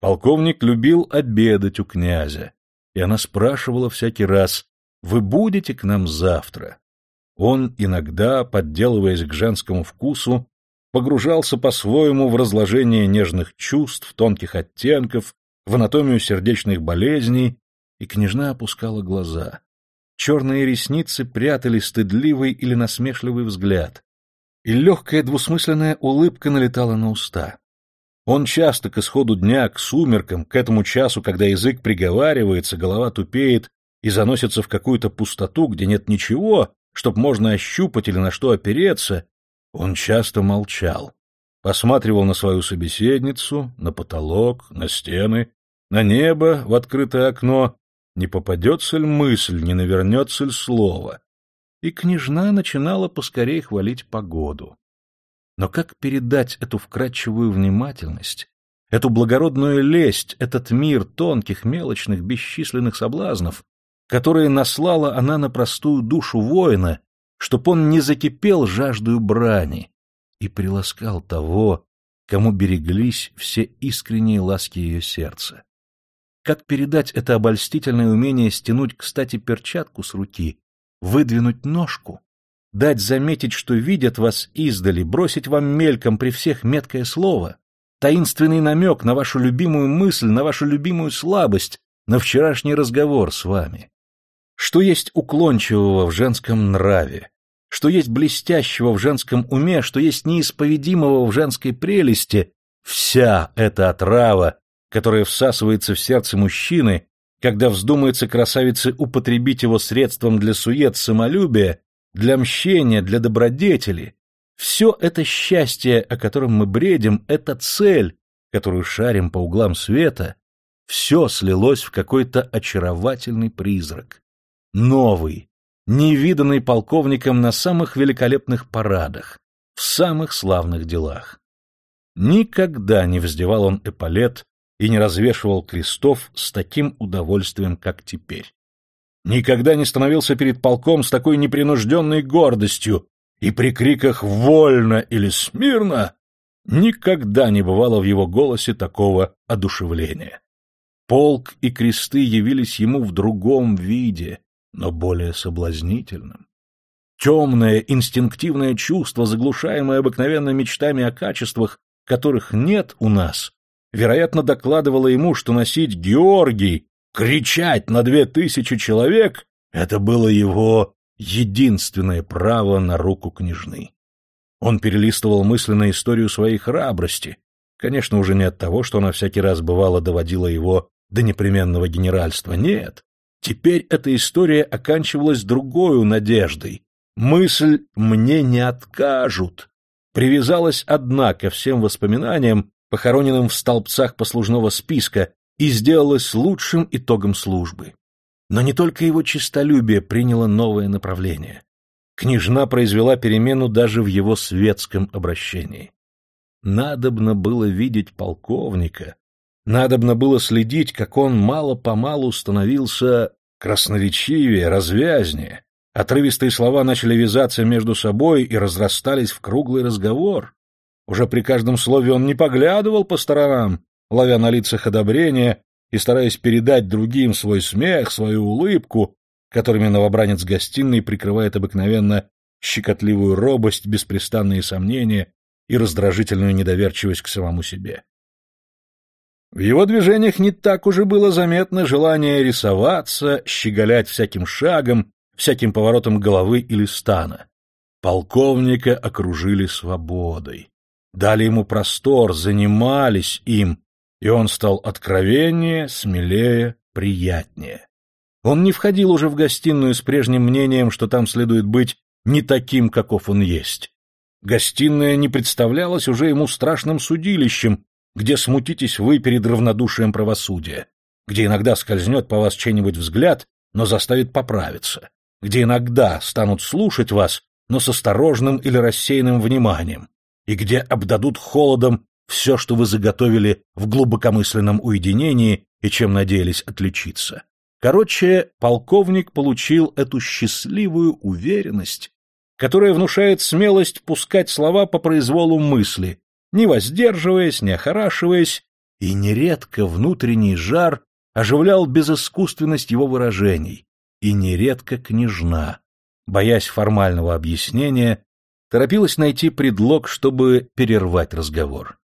Полковник любил обедать у князя, и она спрашивала всякий раз, «Вы будете к нам завтра?» Он иногда, подделываясь к женскому вкусу, погружался по-своему в разложение нежных чувств, тонких оттенков, в анатомию сердечных болезней, и княжна опускала глаза. Черные ресницы прятали стыдливый или насмешливый взгляд, и легкая двусмысленная улыбка налетала на уста. Он часто к исходу дня, к сумеркам, к этому часу, когда язык приговаривается, голова тупеет и заносится в какую-то пустоту, где нет ничего, чтоб можно ощупать или на что опереться, он часто молчал, посматривал на свою собеседницу, на потолок, на стены, на небо в открытое окно, не попадется ли мысль, не навернется ли слово. И княжна начинала поскорей хвалить погоду. Но как передать эту вкрадчивую внимательность, эту благородную лесть, этот мир тонких, мелочных, бесчисленных соблазнов, которые наслала она на простую душу воина, чтоб он не закипел жаждою брани и приласкал того, кому береглись все искренние ласки ее сердца? Как передать это обольстительное умение стянуть, кстати, перчатку с руки, выдвинуть ножку, дать заметить, что видят вас издали, бросить вам мельком при всех меткое слово, таинственный намек на вашу любимую мысль, на вашу любимую слабость, на вчерашний разговор с вами. Что есть уклончивого в женском нраве, что есть блестящего в женском уме, что есть неисповедимого в женской прелести, вся эта отрава, которая всасывается в сердце мужчины, когда вздумается красавице употребить его средством для сует самолюбия, для мщения, для добродетели. Все это счастье, о котором мы бредим, это цель, которую шарим по углам света, все слилось в какой-то очаровательный призрак. Новый, невиданный полковником на самых великолепных парадах, в самых славных делах. Никогда не вздевал он эполет и не развешивал крестов с таким удовольствием, как теперь никогда не становился перед полком с такой непринужденной гордостью, и при криках «Вольно!» или «Смирно!» никогда не бывало в его голосе такого одушевления. Полк и кресты явились ему в другом виде, но более соблазнительном. Темное, инстинктивное чувство, заглушаемое обыкновенно мечтами о качествах, которых нет у нас, вероятно, докладывало ему, что носить Георгий кричать на две тысячи человек — это было его единственное право на руку княжны. Он перелистывал мысленно историю своей храбрости, конечно, уже не от того, что она всякий раз бывало доводила его до непременного генеральства, нет. Теперь эта история оканчивалась другой надеждой. Мысль «мне не откажут» привязалась, одна ко всем воспоминаниям, похороненным в столбцах послужного списка, и сделалась лучшим итогом службы. Но не только его честолюбие приняло новое направление. Княжна произвела перемену даже в его светском обращении. Надобно было видеть полковника, надобно было следить, как он мало-помалу становился красноречивее, развязнее. Отрывистые слова начали вязаться между собой и разрастались в круглый разговор. Уже при каждом слове он не поглядывал по сторонам, ловя на лицах одобрение и стараясь передать другим свой смех, свою улыбку, которыми новобранец гостиной прикрывает обыкновенно щекотливую робость, беспрестанные сомнения и раздражительную недоверчивость к самому себе. В его движениях не так уже было заметно желание рисоваться, щеголять всяким шагом, всяким поворотом головы или стана. Полковника окружили свободой, дали ему простор, занимались им, и он стал откровеннее, смелее, приятнее. Он не входил уже в гостиную с прежним мнением, что там следует быть не таким, каков он есть. Гостиная не представлялась уже ему страшным судилищем, где смутитесь вы перед равнодушием правосудия, где иногда скользнет по вас чей-нибудь взгляд, но заставит поправиться, где иногда станут слушать вас, но с осторожным или рассеянным вниманием, и где обдадут холодом все, что вы заготовили в глубокомысленном уединении и чем надеялись отличиться. Короче, полковник получил эту счастливую уверенность, которая внушает смелость пускать слова по произволу мысли, не воздерживаясь, не охорашиваясь, и нередко внутренний жар оживлял безыскусственность его выражений, и нередко княжна, боясь формального объяснения, торопилась найти предлог, чтобы перервать разговор.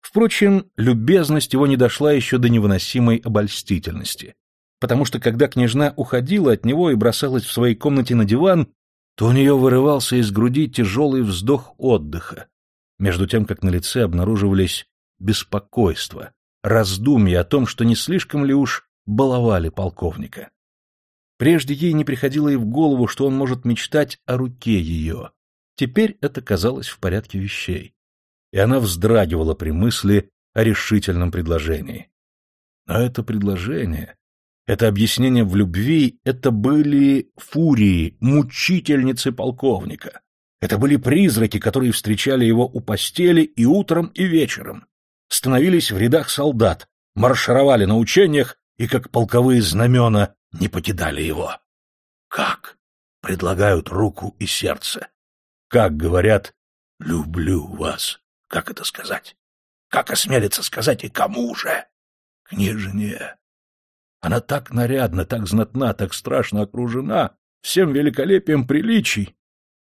Впрочем, любезность его не дошла еще до невыносимой обольстительности потому что когда княжна уходила от него и бросалась в своей комнате на диван, то у нее вырывался из груди тяжелый вздох отдыха, между тем, как на лице обнаруживались беспокойство, раздумья о том, что не слишком ли уж баловали полковника. Прежде ей не приходило и в голову, что он может мечтать о руке ее. Теперь это казалось в порядке вещей. И она вздрагивала при мысли о решительном предложении. Но это предложение это объяснение в любви — это были фурии, мучительницы полковника. Это были призраки, которые встречали его у постели и утром, и вечером. Становились в рядах солдат, маршировали на учениях и, как полковые знамена, не покидали его. Как? Предлагают руку и сердце. Как говорят «люблю вас». Как это сказать? Как осмелиться сказать и кому же? Княжне, она так нарядна, так знатна, так страшно окружена, всем великолепием приличий.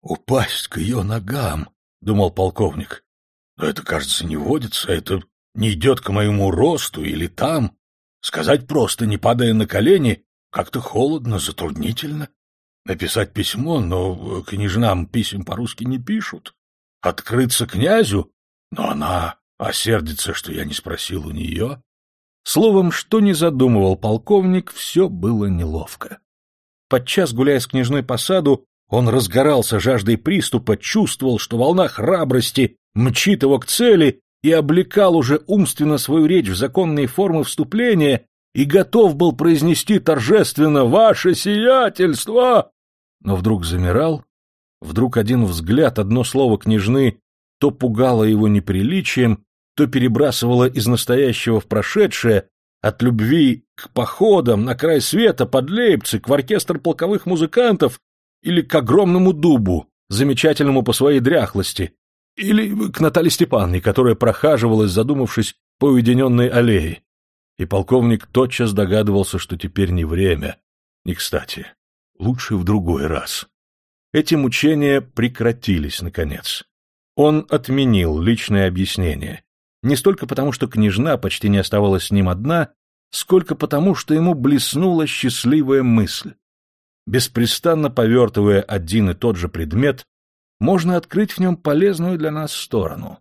Упасть к ее ногам, — думал полковник. Но это, кажется, не водится, это не идет к моему росту или там. Сказать просто, не падая на колени, как-то холодно, затруднительно. Написать письмо, но княжнам писем по-русски не пишут. Открыться князю, но она осердится, что я не спросил у нее. Словом, что не задумывал полковник, все было неловко. Подчас, гуляя с княжной по саду, он разгорался жаждой приступа, чувствовал, что волна храбрости мчит его к цели и облекал уже умственно свою речь в законные формы вступления и готов был произнести торжественно «Ваше сиятельство!» Но вдруг замирал, вдруг один взгляд, одно слово княжны то пугало его неприличием, то перебрасывало из настоящего в прошедшее, от любви к походам на край света под Лейпциг, в оркестр полковых музыкантов или к огромному дубу, замечательному по своей дряхлости, или к Наталье Степановне, которая прохаживалась, задумавшись по уединенной аллее. И полковник тотчас догадывался, что теперь не время, не кстати, лучше в другой раз. Эти мучения прекратились, наконец. Он отменил личное объяснение не столько потому, что княжна почти не оставалась с ним одна, сколько потому, что ему блеснула счастливая мысль. Беспрестанно повертывая один и тот же предмет, можно открыть в нем полезную для нас сторону.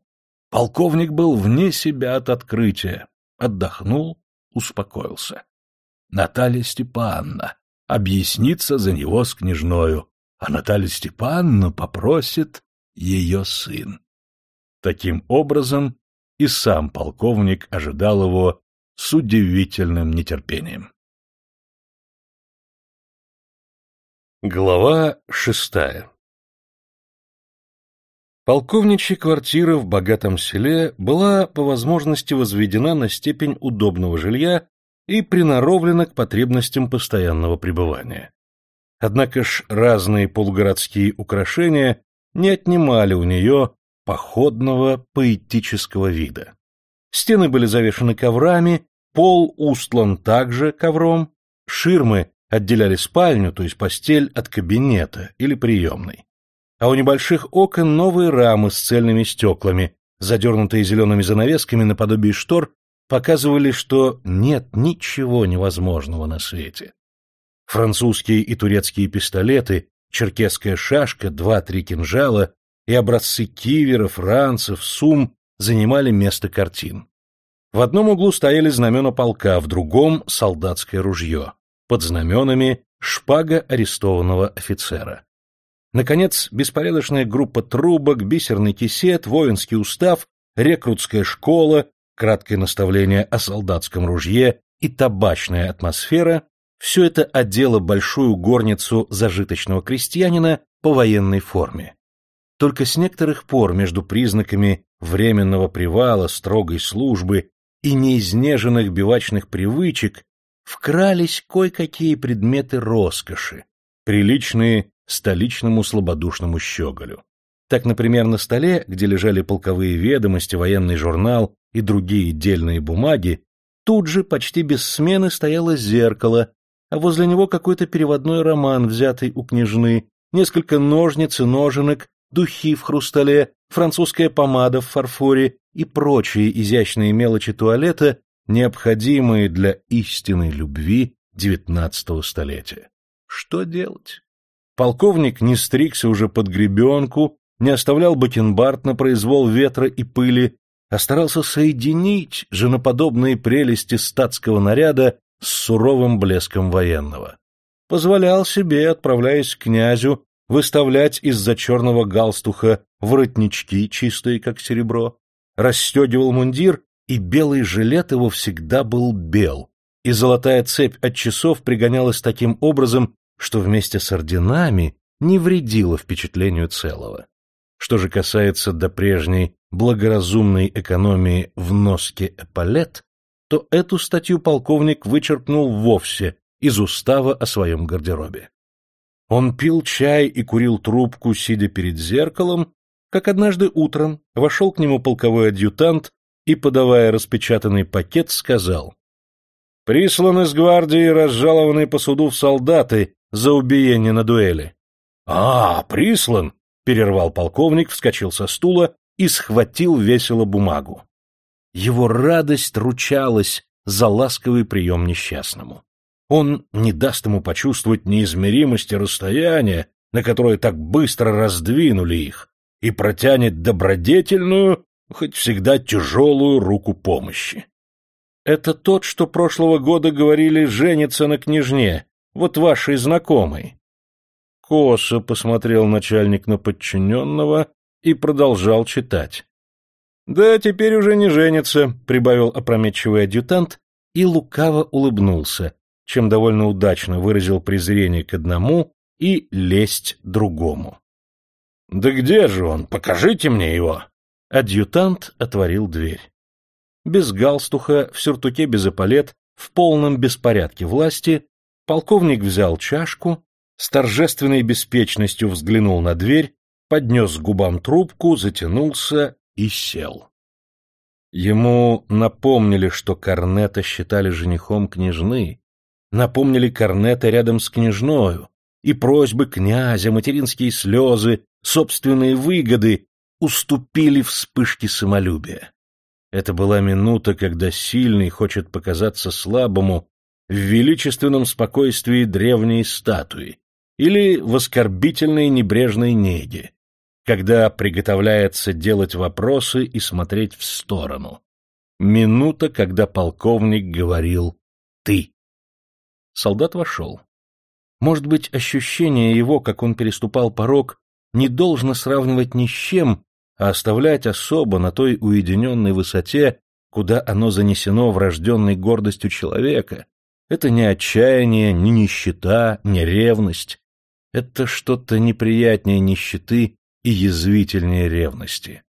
Полковник был вне себя от открытия, отдохнул, успокоился. Наталья Степановна, объяснится за него с княжною, а Наталья Степановна попросит ее сын. Таким образом, и сам полковник ожидал его с удивительным нетерпением. Глава шестая Полковничья квартира в богатом селе была по возможности возведена на степень удобного жилья и приноровлена к потребностям постоянного пребывания. Однако ж разные полугородские украшения не отнимали у нее походного поэтического вида. Стены были завешаны коврами, пол устлан также ковром, ширмы отделяли спальню, то есть постель, от кабинета или приемной а у небольших окон новые рамы с цельными стеклами, задернутые зелеными занавесками наподобие штор, показывали, что нет ничего невозможного на свете. Французские и турецкие пистолеты, черкесская шашка, два-три кинжала и образцы киверов, ранцев, сум занимали место картин. В одном углу стояли знамена полка, в другом — солдатское ружье. Под знаменами — шпага арестованного офицера. Наконец, беспорядочная группа трубок, бисерный кисет, воинский устав, рекрутская школа, краткое наставление о солдатском ружье и табачная атмосфера — все это одело большую горницу зажиточного крестьянина по военной форме. Только с некоторых пор между признаками временного привала, строгой службы и неизнеженных бивачных привычек вкрались кое-какие предметы роскоши, приличные столичному слабодушному щеголю. Так, например, на столе, где лежали полковые ведомости, военный журнал и другие дельные бумаги, тут же почти без смены стояло зеркало, а возле него какой-то переводной роман, взятый у княжны, несколько ножниц и ноженок, духи в хрустале, французская помада в фарфоре и прочие изящные мелочи туалета, необходимые для истинной любви XIX столетия. Что делать? Полковник не стригся уже под гребенку, не оставлял бакенбард на произвол ветра и пыли, а старался соединить женоподобные прелести статского наряда с суровым блеском военного. Позволял себе, отправляясь к князю, выставлять из-за черного галстуха воротнички, чистые как серебро, расстегивал мундир, и белый жилет его всегда был бел, и золотая цепь от часов пригонялась таким образом, что вместе с орденами не вредило впечатлению целого. Что же касается до прежней благоразумной экономии в носке эполет, то эту статью полковник вычеркнул вовсе из устава о своем гардеробе. Он пил чай и курил трубку, сидя перед зеркалом, как однажды утром вошел к нему полковой адъютант и, подавая распечатанный пакет, сказал «Прислан из гвардии, разжалованный по суду в солдаты за убиение на дуэли. — А, прислан! — перервал полковник, вскочил со стула и схватил весело бумагу. Его радость ручалась за ласковый прием несчастному. Он не даст ему почувствовать неизмеримости расстояния, на которое так быстро раздвинули их, и протянет добродетельную, хоть всегда тяжелую руку помощи. Это тот, что прошлого года говорили жениться на княжне, вот вашей знакомой. Косо посмотрел начальник на подчиненного и продолжал читать. «Да, теперь уже не женится», — прибавил опрометчивый адъютант и лукаво улыбнулся, чем довольно удачно выразил презрение к одному и лесть другому. «Да где же он? Покажите мне его!» Адъютант отворил дверь. Без галстуха, в сюртуке без эполет, в полном беспорядке власти, Полковник взял чашку, с торжественной беспечностью взглянул на дверь, поднес к губам трубку, затянулся и сел. Ему напомнили, что Корнета считали женихом княжны, напомнили Корнета рядом с княжною, и просьбы князя, материнские слезы, собственные выгоды уступили вспышке самолюбия. Это была минута, когда сильный хочет показаться слабому в величественном спокойствии древней статуи или в оскорбительной небрежной неге, когда приготовляется делать вопросы и смотреть в сторону. Минута, когда полковник говорил «ты». Солдат вошел. Может быть, ощущение его, как он переступал порог, не должно сравнивать ни с чем, а оставлять особо на той уединенной высоте, куда оно занесено врожденной гордостью человека. Это не отчаяние, не нищета, не ревность. Это что-то неприятнее нищеты и язвительнее ревности.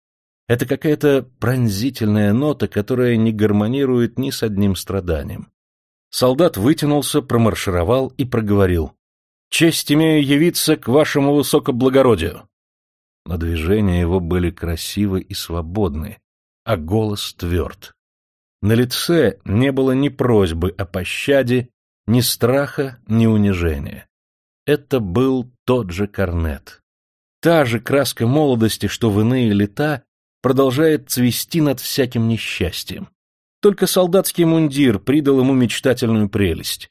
Это какая-то пронзительная нота, которая не гармонирует ни с одним страданием. Солдат вытянулся, промаршировал и проговорил. «Честь имею явиться к вашему высокоблагородию!» Но движения его были красивы и свободны, а голос тверд. На лице не было ни просьбы о пощаде, ни страха, ни унижения. Это был тот же корнет. Та же краска молодости, что в иные лета продолжает цвести над всяким несчастьем. Только солдатский мундир придал ему мечтательную прелесть.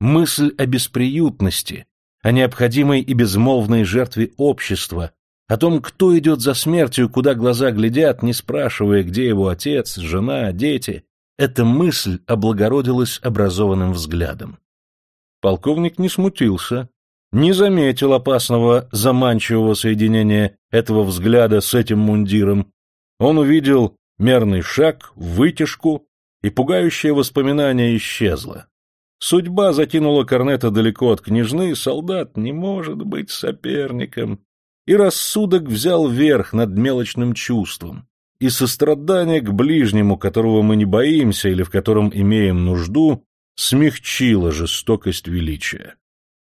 Мысль о бесприютности, о необходимой и безмолвной жертве общества, о том, кто идет за смертью, куда глаза глядят, не спрашивая, где его отец, жена, дети, эта мысль облагородилась образованным взглядом. Полковник не смутился, не заметил опасного заманчивого соединения этого взгляда с этим мундиром. Он увидел мерный шаг, вытяжку, и пугающее воспоминание исчезло. Судьба закинула Корнета далеко от княжны, солдат не может быть соперником. И рассудок взял верх над мелочным чувством. И сострадание к ближнему, которого мы не боимся или в котором имеем нужду, смягчило жестокость величия.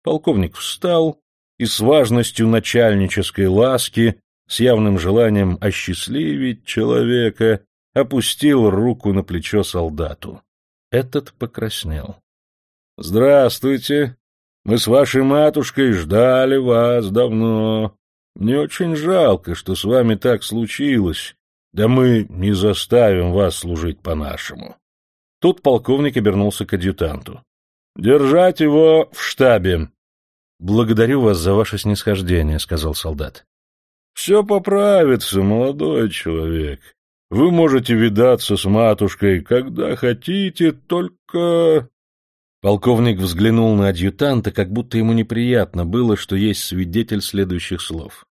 Полковник встал и с важностью начальнической ласки, с явным желанием осчастливить человека, опустил руку на плечо солдату. Этот покраснел. — Здравствуйте. Мы с вашей матушкой ждали вас давно. Мне очень жалко, что с вами так случилось. Да мы не заставим вас служить по-нашему. Тут полковник обернулся к адъютанту. — Держать его в штабе. — Благодарю вас за ваше снисхождение, — сказал солдат. — Все поправится, молодой человек. Вы можете видаться с матушкой, когда хотите, только... Полковник взглянул на адъютанта, как будто ему неприятно было, что есть свидетель следующих слов.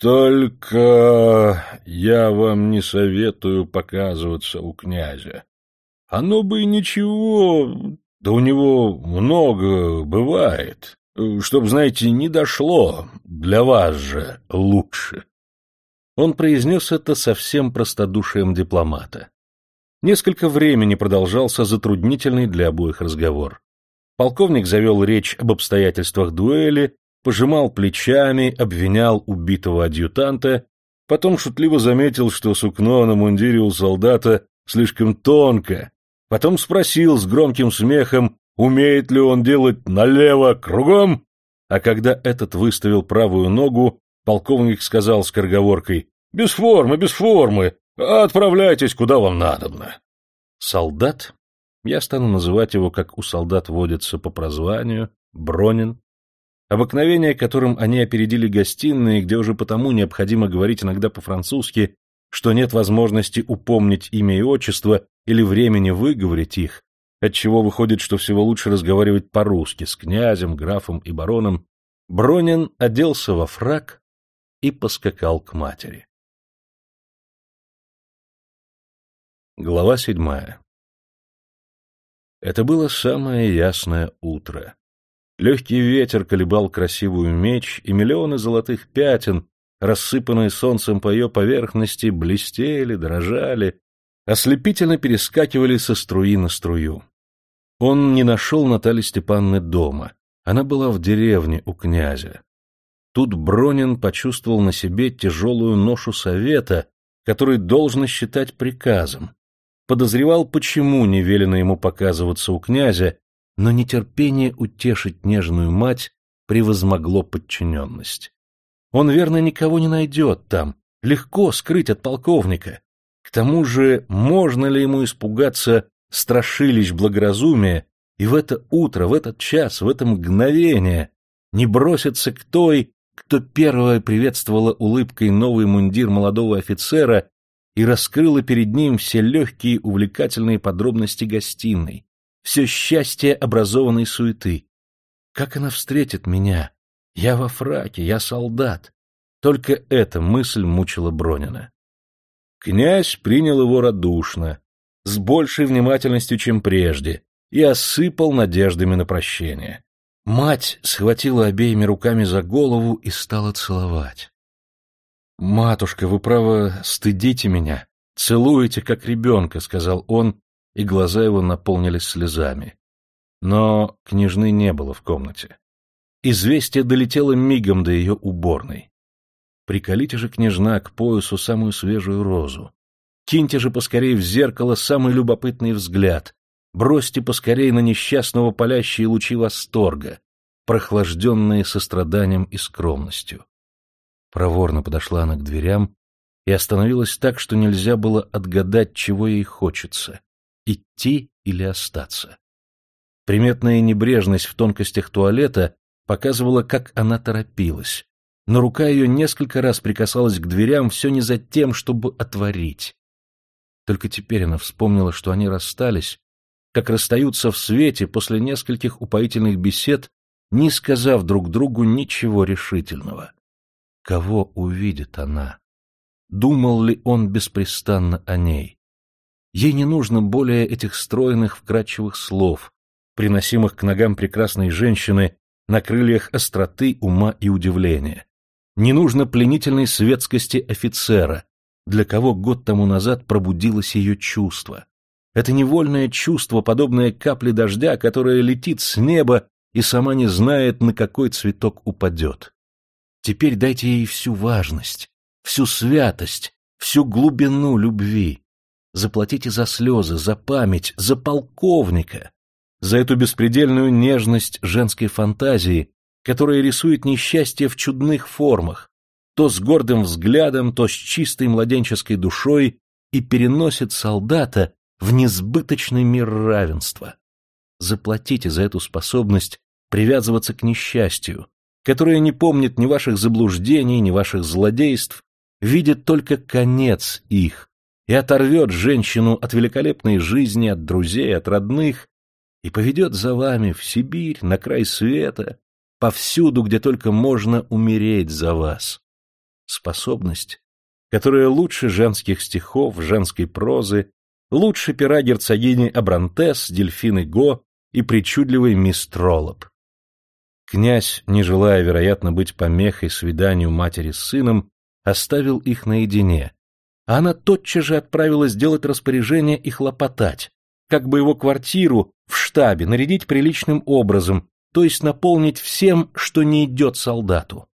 «Только я вам не советую показываться у князя. Оно бы ничего, да у него много бывает. Чтоб, знаете, не дошло, для вас же лучше». Он произнес это совсем простодушием дипломата. Несколько времени продолжался затруднительный для обоих разговор. Полковник завел речь об обстоятельствах дуэли, пожимал плечами, обвинял убитого адъютанта, потом шутливо заметил, что сукно на мундире у солдата слишком тонко, потом спросил с громким смехом, умеет ли он делать налево кругом, а когда этот выставил правую ногу, Полковник сказал с корговоркой, «Без формы, без формы, отправляйтесь, куда вам надобно». Солдат, я стану называть его, как у солдат водится по прозванию, Бронин, обыкновение, которым они опередили гостиные, где уже потому необходимо говорить иногда по-французски, что нет возможности упомнить имя и отчество или времени выговорить их, отчего выходит, что всего лучше разговаривать по-русски с князем, графом и бароном, Бронин оделся во фрак, и поскакал к матери. Глава седьмая Это было самое ясное утро. Легкий ветер колебал красивую меч, и миллионы золотых пятен, рассыпанные солнцем по ее поверхности, блестели, дрожали, ослепительно перескакивали со струи на струю. Он не нашел Натальи Степанны дома. Она была в деревне у князя. Тут Бронин почувствовал на себе тяжелую ношу совета, который должно считать приказом. Подозревал, почему не велено ему показываться у князя, но нетерпение утешить нежную мать превозмогло подчиненность. Он, верно, никого не найдет там, легко скрыть от полковника. К тому же, можно ли ему испугаться страшилищ благоразумия и в это утро, в этот час, в это мгновение не броситься к той, кто первая приветствовала улыбкой новый мундир молодого офицера и раскрыла перед ним все легкие увлекательные подробности гостиной, все счастье образованной суеты. Как она встретит меня? Я во фраке, я солдат. Только эта мысль мучила Бронина. Князь принял его радушно, с большей внимательностью, чем прежде, и осыпал надеждами на прощение. Мать схватила обеими руками за голову и стала целовать. «Матушка, вы, право, стыдите меня, целуете, как ребенка», — сказал он, и глаза его наполнились слезами. Но княжны не было в комнате. Известие долетело мигом до ее уборной. Приколите же, княжна, к поясу самую свежую розу. Киньте же поскорей в зеркало самый любопытный взгляд. Бросьте поскорей на несчастного палящие лучи восторга, прохлажденные состраданием и скромностью. Проворно подошла она к дверям и остановилась так, что нельзя было отгадать, чего ей хочется — идти или остаться. Приметная небрежность в тонкостях туалета показывала, как она торопилась, но рука ее несколько раз прикасалась к дверям все не за тем, чтобы отворить. Только теперь она вспомнила, что они расстались, как расстаются в свете после нескольких упоительных бесед, не сказав друг другу ничего решительного. Кого увидит она? Думал ли он беспрестанно о ней? Ей не нужно более этих стройных, вкрадчивых слов, приносимых к ногам прекрасной женщины на крыльях остроты, ума и удивления не нужно пленительной светскости офицера, для кого год тому назад пробудилось ее чувство. Это невольное чувство, подобное капле дождя, которое летит с неба и сама не знает, на какой цветок упадет. Теперь дайте ей всю важность, всю святость, всю глубину любви. Заплатите за слезы, за память, за полковника, за эту беспредельную нежность женской фантазии, которая рисует несчастье в чудных формах, то с гордым взглядом, то с чистой младенческой душой и переносит солдата в несбыточный мир равенства. Заплатите за эту способность привязываться к несчастью, которое не помнит ни ваших заблуждений, ни ваших злодейств, видит только конец их и оторвет женщину от великолепной жизни, от друзей, от родных, и поведет за вами в Сибирь, на край света, повсюду, где только можно умереть за вас. Способность, которая лучше женских стихов, женской прозы, лучше пера герцогини Абрантес, дельфины Го и причудливый мисс. Князь, не желая, вероятно, быть помехой свиданию матери с сыном, оставил их наедине, а она тотчас же отправилась делать распоряжение и хлопотать, как бы его квартиру в штабе нарядить приличным образом, то есть наполнить всем, что не идет солдату.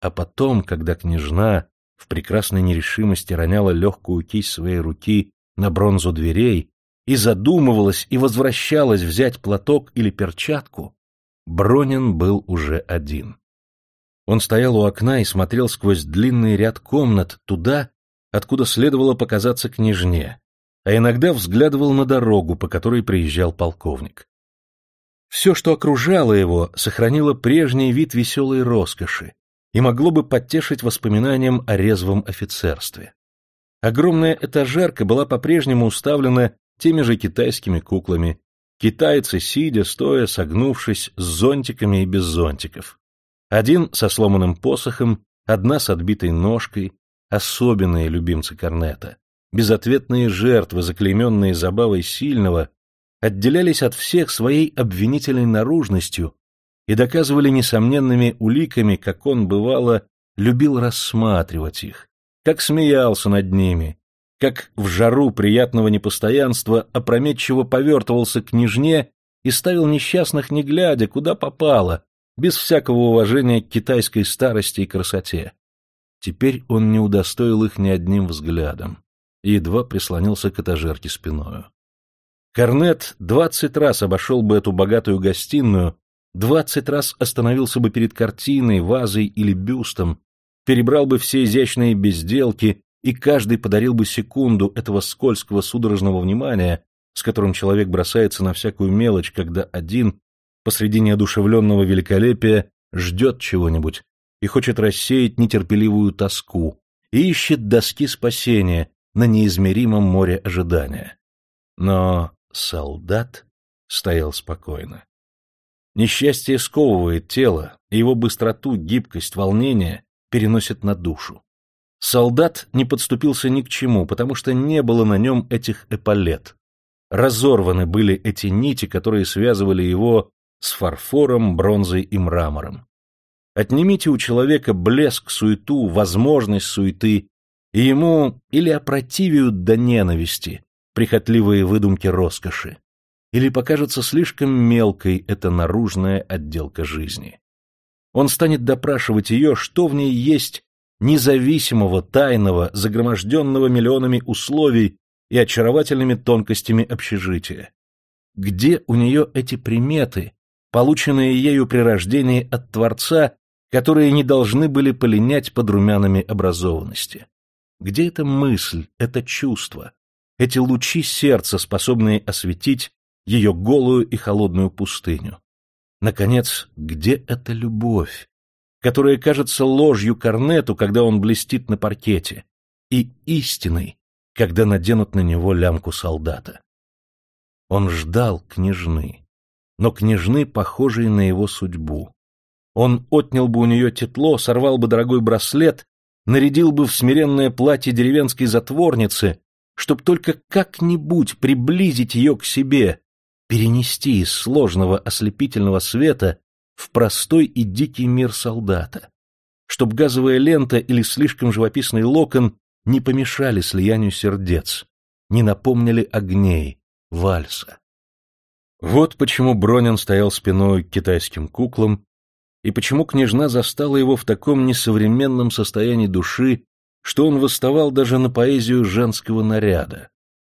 А потом, когда княжна в прекрасной нерешимости роняла легкую кисть своей руки на бронзу дверей и задумывалась и возвращалась взять платок или перчатку, Бронин был уже один. Он стоял у окна и смотрел сквозь длинный ряд комнат туда, откуда следовало показаться княжне, а иногда взглядывал на дорогу, по которой приезжал полковник. Все, что окружало его, сохранило прежний вид веселой роскоши и могло бы подтешить воспоминаниям о резвом офицерстве. Огромная этажерка была по-прежнему уставлена теми же китайскими куклами, китайцы, сидя, стоя, согнувшись, с зонтиками и без зонтиков. Один со сломанным посохом, одна с отбитой ножкой, особенные любимцы корнета, безответные жертвы, заклейменные забавой сильного, отделялись от всех своей обвинительной наружностью и доказывали несомненными уликами, как он, бывало, любил рассматривать их, как смеялся над ними, как в жару приятного непостоянства опрометчиво повертывался к княжне и ставил несчастных не глядя, куда попало, без всякого уважения к китайской старости и красоте. Теперь он не удостоил их ни одним взглядом и едва прислонился к этажерке спиною. Корнет двадцать раз обошел бы эту богатую гостиную, двадцать раз остановился бы перед картиной, вазой или бюстом, перебрал бы все изящные безделки, и каждый подарил бы секунду этого скользкого судорожного внимания, с которым человек бросается на всякую мелочь, когда один, посреди неодушевленного великолепия, ждет чего-нибудь и хочет рассеять нетерпеливую тоску и ищет доски спасения на неизмеримом море ожидания. Но солдат стоял спокойно. Несчастье сковывает тело, и его быстроту, гибкость, волнение переносят на душу. Солдат не подступился ни к чему, потому что не было на нем этих эполет. Разорваны были эти нити, которые связывали его с фарфором, бронзой и мрамором. Отнимите у человека блеск, суету, возможность суеты, и ему или опротивят до ненависти прихотливые выдумки роскоши, или покажется слишком мелкой эта наружная отделка жизни. Он станет допрашивать ее, что в ней есть независимого, тайного, загроможденного миллионами условий и очаровательными тонкостями общежития. Где у нее эти приметы, полученные ею при рождении от Творца, которые не должны были полинять под румянами образованности? Где эта мысль, это чувство, эти лучи сердца, способные осветить ее голую и холодную пустыню? Наконец, где эта любовь, которая кажется ложью корнету, когда он блестит на паркете, и истиной, когда наденут на него лямку солдата? Он ждал княжны, но княжны, похожие на его судьбу. Он отнял бы у нее тетло, сорвал бы дорогой браслет, нарядил бы в смиренное платье деревенской затворницы, чтоб только как-нибудь приблизить ее к себе, перенести из сложного ослепительного света в простой и дикий мир солдата, чтоб газовая лента или слишком живописный локон не помешали слиянию сердец, не напомнили огней, вальса. Вот почему Бронин стоял спиной к китайским куклам, и почему княжна застала его в таком несовременном состоянии души, что он восставал даже на поэзию женского наряда,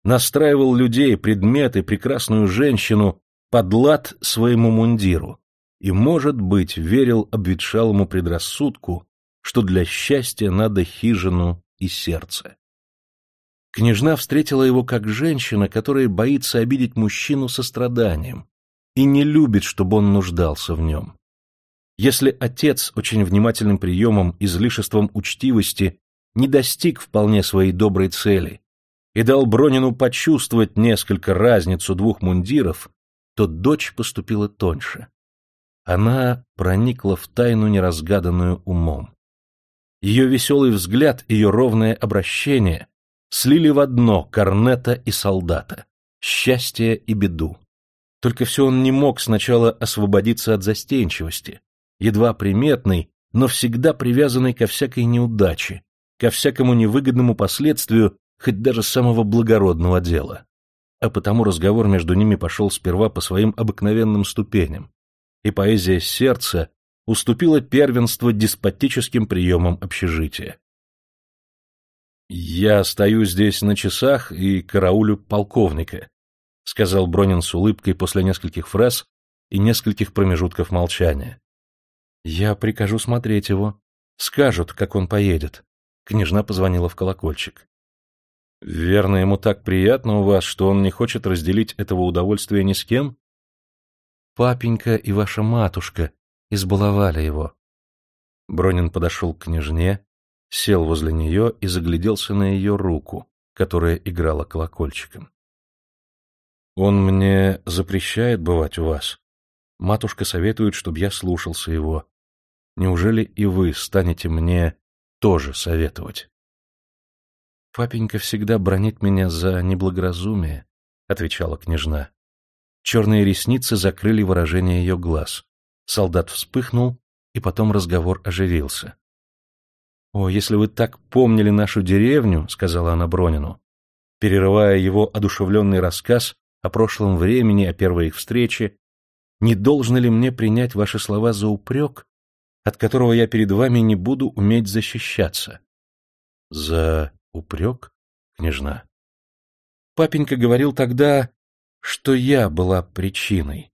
настраивал людей, предметы, прекрасную женщину под лад своему мундиру и, может быть, верил обветшалому предрассудку, что для счастья надо хижину и сердце. Княжна встретила его как женщина, которая боится обидеть мужчину состраданием и не любит, чтобы он нуждался в нем. Если отец очень внимательным приемом, излишеством учтивости не достиг вполне своей доброй цели и дал Бронину почувствовать несколько разницу двух мундиров, то дочь поступила тоньше. Она проникла в тайну, неразгаданную умом. Ее веселый взгляд, ее ровное обращение слили в одно корнета и солдата, счастье и беду. Только все он не мог сначала освободиться от застенчивости, едва приметный, но всегда привязанный ко всякой неудаче, ко всякому невыгодному последствию хоть даже самого благородного дела. А потому разговор между ними пошел сперва по своим обыкновенным ступеням, и поэзия сердца уступила первенство деспотическим приемам общежития. «Я стою здесь на часах и караулю полковника», — сказал Бронин с улыбкой после нескольких фраз и нескольких промежутков молчания. «Я прикажу смотреть его. Скажут, как он поедет. Княжна позвонила в колокольчик. «Верно, ему так приятно у вас, что он не хочет разделить этого удовольствия ни с кем?» «Папенька и ваша матушка избаловали его». Бронин подошел к княжне, сел возле нее и загляделся на ее руку, которая играла колокольчиком. «Он мне запрещает бывать у вас. Матушка советует, чтобы я слушался его. Неужели и вы станете мне тоже советовать. «Папенька всегда бронит меня за неблагоразумие», — отвечала княжна. Черные ресницы закрыли выражение ее глаз. Солдат вспыхнул, и потом разговор оживился. «О, если вы так помнили нашу деревню», — сказала она Бронину, перерывая его одушевленный рассказ о прошлом времени, о первой их встрече, «не должно ли мне принять ваши слова за упрек, от которого я перед вами не буду уметь защищаться. За упрек, княжна? Папенька говорил тогда, что я была причиной.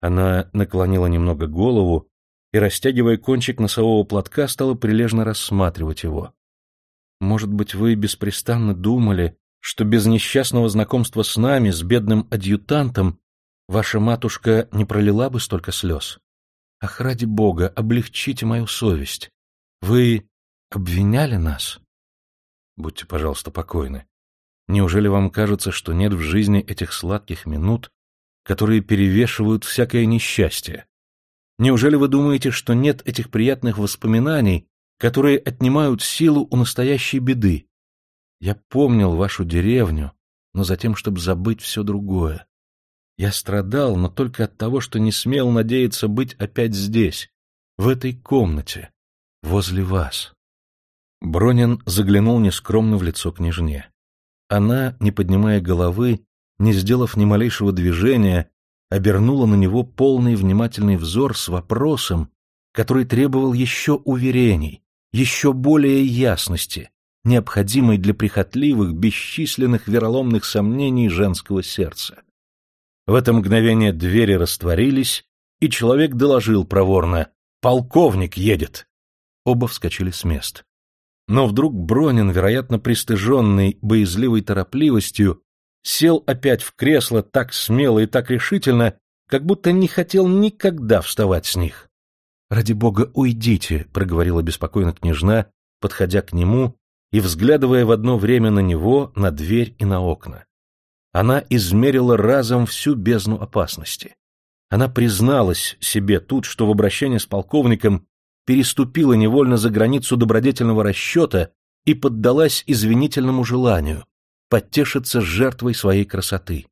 Она наклонила немного голову и, растягивая кончик носового платка, стала прилежно рассматривать его. Может быть, вы беспрестанно думали, что без несчастного знакомства с нами, с бедным адъютантом, ваша матушка не пролила бы столько слез? Ах, ради бога, облегчите мою совесть. Вы обвиняли нас? Будьте, пожалуйста, покойны. Неужели вам кажется, что нет в жизни этих сладких минут, которые перевешивают всякое несчастье? Неужели вы думаете, что нет этих приятных воспоминаний, которые отнимают силу у настоящей беды? Я помнил вашу деревню, но затем, чтобы забыть все другое. Я страдал, но только от того, что не смел надеяться быть опять здесь, в этой комнате, возле вас. Бронин заглянул нескромно в лицо княжне. Она, не поднимая головы, не сделав ни малейшего движения, обернула на него полный внимательный взор с вопросом, который требовал еще уверений, еще более ясности, необходимой для прихотливых, бесчисленных вероломных сомнений женского сердца. В это мгновение двери растворились, и человек доложил проворно «Полковник едет!» Оба вскочили с мест. Но вдруг Бронин, вероятно, пристыженный боязливой торопливостью, сел опять в кресло так смело и так решительно, как будто не хотел никогда вставать с них. «Ради бога, уйдите», — проговорила беспокойно княжна, подходя к нему и взглядывая в одно время на него, на дверь и на окна. Она измерила разом всю бездну опасности. Она призналась себе тут, что в обращении с полковником переступила невольно за границу добродетельного расчета и поддалась извинительному желанию подтешиться жертвой своей красоты.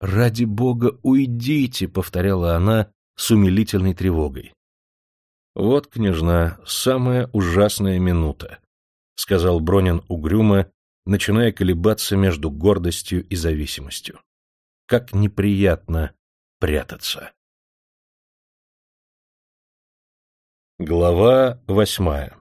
«Ради бога, уйдите!» — повторяла она с умилительной тревогой. «Вот, княжна, самая ужасная минута», — сказал Бронин угрюмо, начиная колебаться между гордостью и зависимостью. «Как неприятно прятаться!» Глава восьмая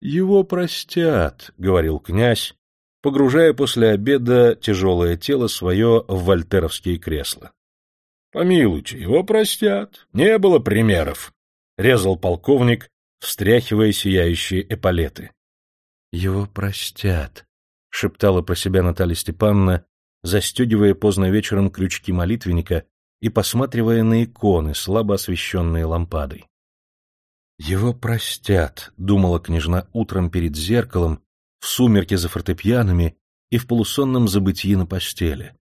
«Его простят», — говорил князь, погружая после обеда тяжелое тело свое в вольтеровские кресла. — Помилуйте, его простят. Не было примеров, — резал полковник, встряхивая сияющие эполеты. — Его простят, — шептала про себя Наталья Степановна, застегивая поздно вечером крючки молитвенника и посматривая на иконы, слабо освещенные лампадой. «Его простят», — думала княжна утром перед зеркалом, в сумерке за фортепианами и в полусонном забытии на постели.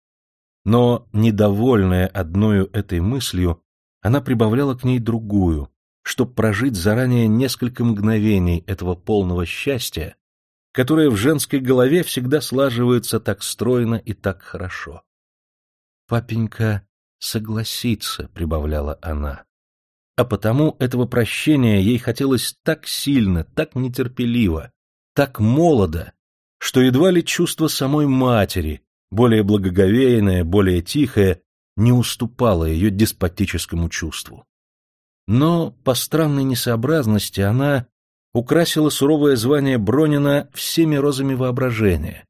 Но, недовольная одною этой мыслью, она прибавляла к ней другую, чтобы прожить заранее несколько мгновений этого полного счастья, которое в женской голове всегда слаживается так стройно и так хорошо. «Папенька согласится», — прибавляла она. А потому этого прощения ей хотелось так сильно, так нетерпеливо, так молодо, что едва ли чувство самой матери, более благоговейное, более тихое, не уступало ее деспотическому чувству. Но по странной несообразности она украсила суровое звание Бронина всеми розами воображения,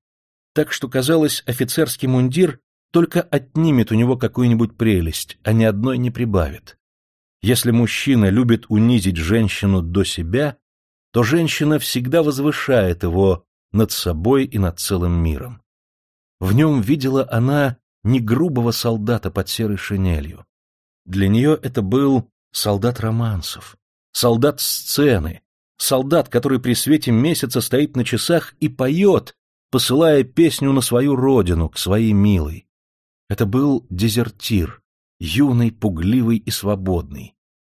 так что, казалось, офицерский мундир только отнимет у него какую-нибудь прелесть, а ни одной не прибавит. Если мужчина любит унизить женщину до себя, то женщина всегда возвышает его над собой и над целым миром. В нем видела она не грубого солдата под серой шинелью. Для нее это был солдат романсов, солдат сцены, солдат, который при свете месяца стоит на часах и поет, посылая песню на свою родину, к своей милой. Это был дезертир, юный, пугливый и свободный,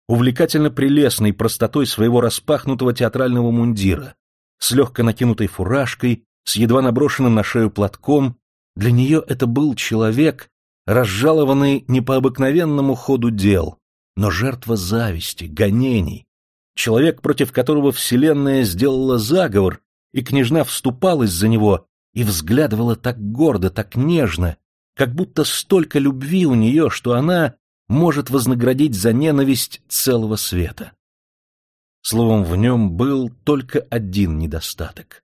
увлекательно прелестной простотой своего распахнутого театрального мундира, с легко накинутой фуражкой, с едва наброшенным на шею платком, для нее это был человек, разжалованный не по обыкновенному ходу дел, но жертва зависти, гонений, человек, против которого Вселенная сделала заговор, и княжна вступалась за него и взглядывала так гордо, так нежно, как будто столько любви у нее, что она может вознаградить за ненависть целого света. Словом, в нем был только один недостаток.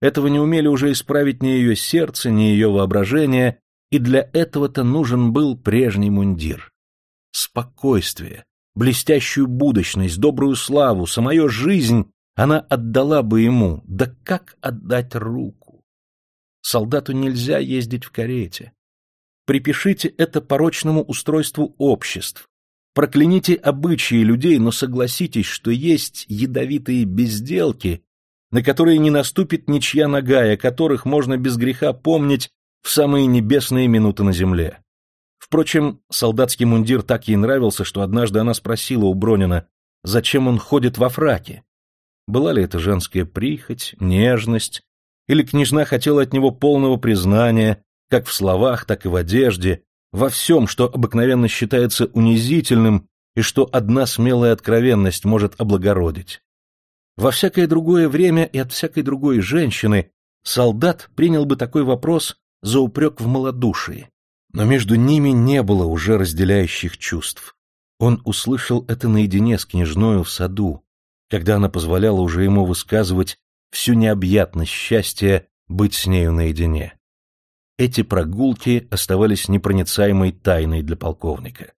Этого не умели уже исправить ни ее сердце, ни ее воображение, и для этого-то нужен был прежний мундир. Спокойствие, блестящую будущность, добрую славу, самую жизнь она отдала бы ему, да как отдать руку? Солдату нельзя ездить в карете. Припишите это порочному устройству обществ. Прокляните обычаи людей, но согласитесь, что есть ядовитые безделки, на которые не наступит ничья нога, и о которых можно без греха помнить в самые небесные минуты на земле. Впрочем, солдатский мундир так ей нравился, что однажды она спросила у Бронина, зачем он ходит во фраке. Была ли это женская прихоть, нежность, или княжна хотела от него полного признания, как в словах, так и в одежде, во всем, что обыкновенно считается унизительным и что одна смелая откровенность может облагородить. Во всякое другое время и от всякой другой женщины солдат принял бы такой вопрос за упрек в малодушии. Но между ними не было уже разделяющих чувств. Он услышал это наедине с княжною в саду, когда она позволяла уже ему высказывать всю необъятность счастья быть с нею наедине. Эти прогулки оставались непроницаемой тайной для полковника.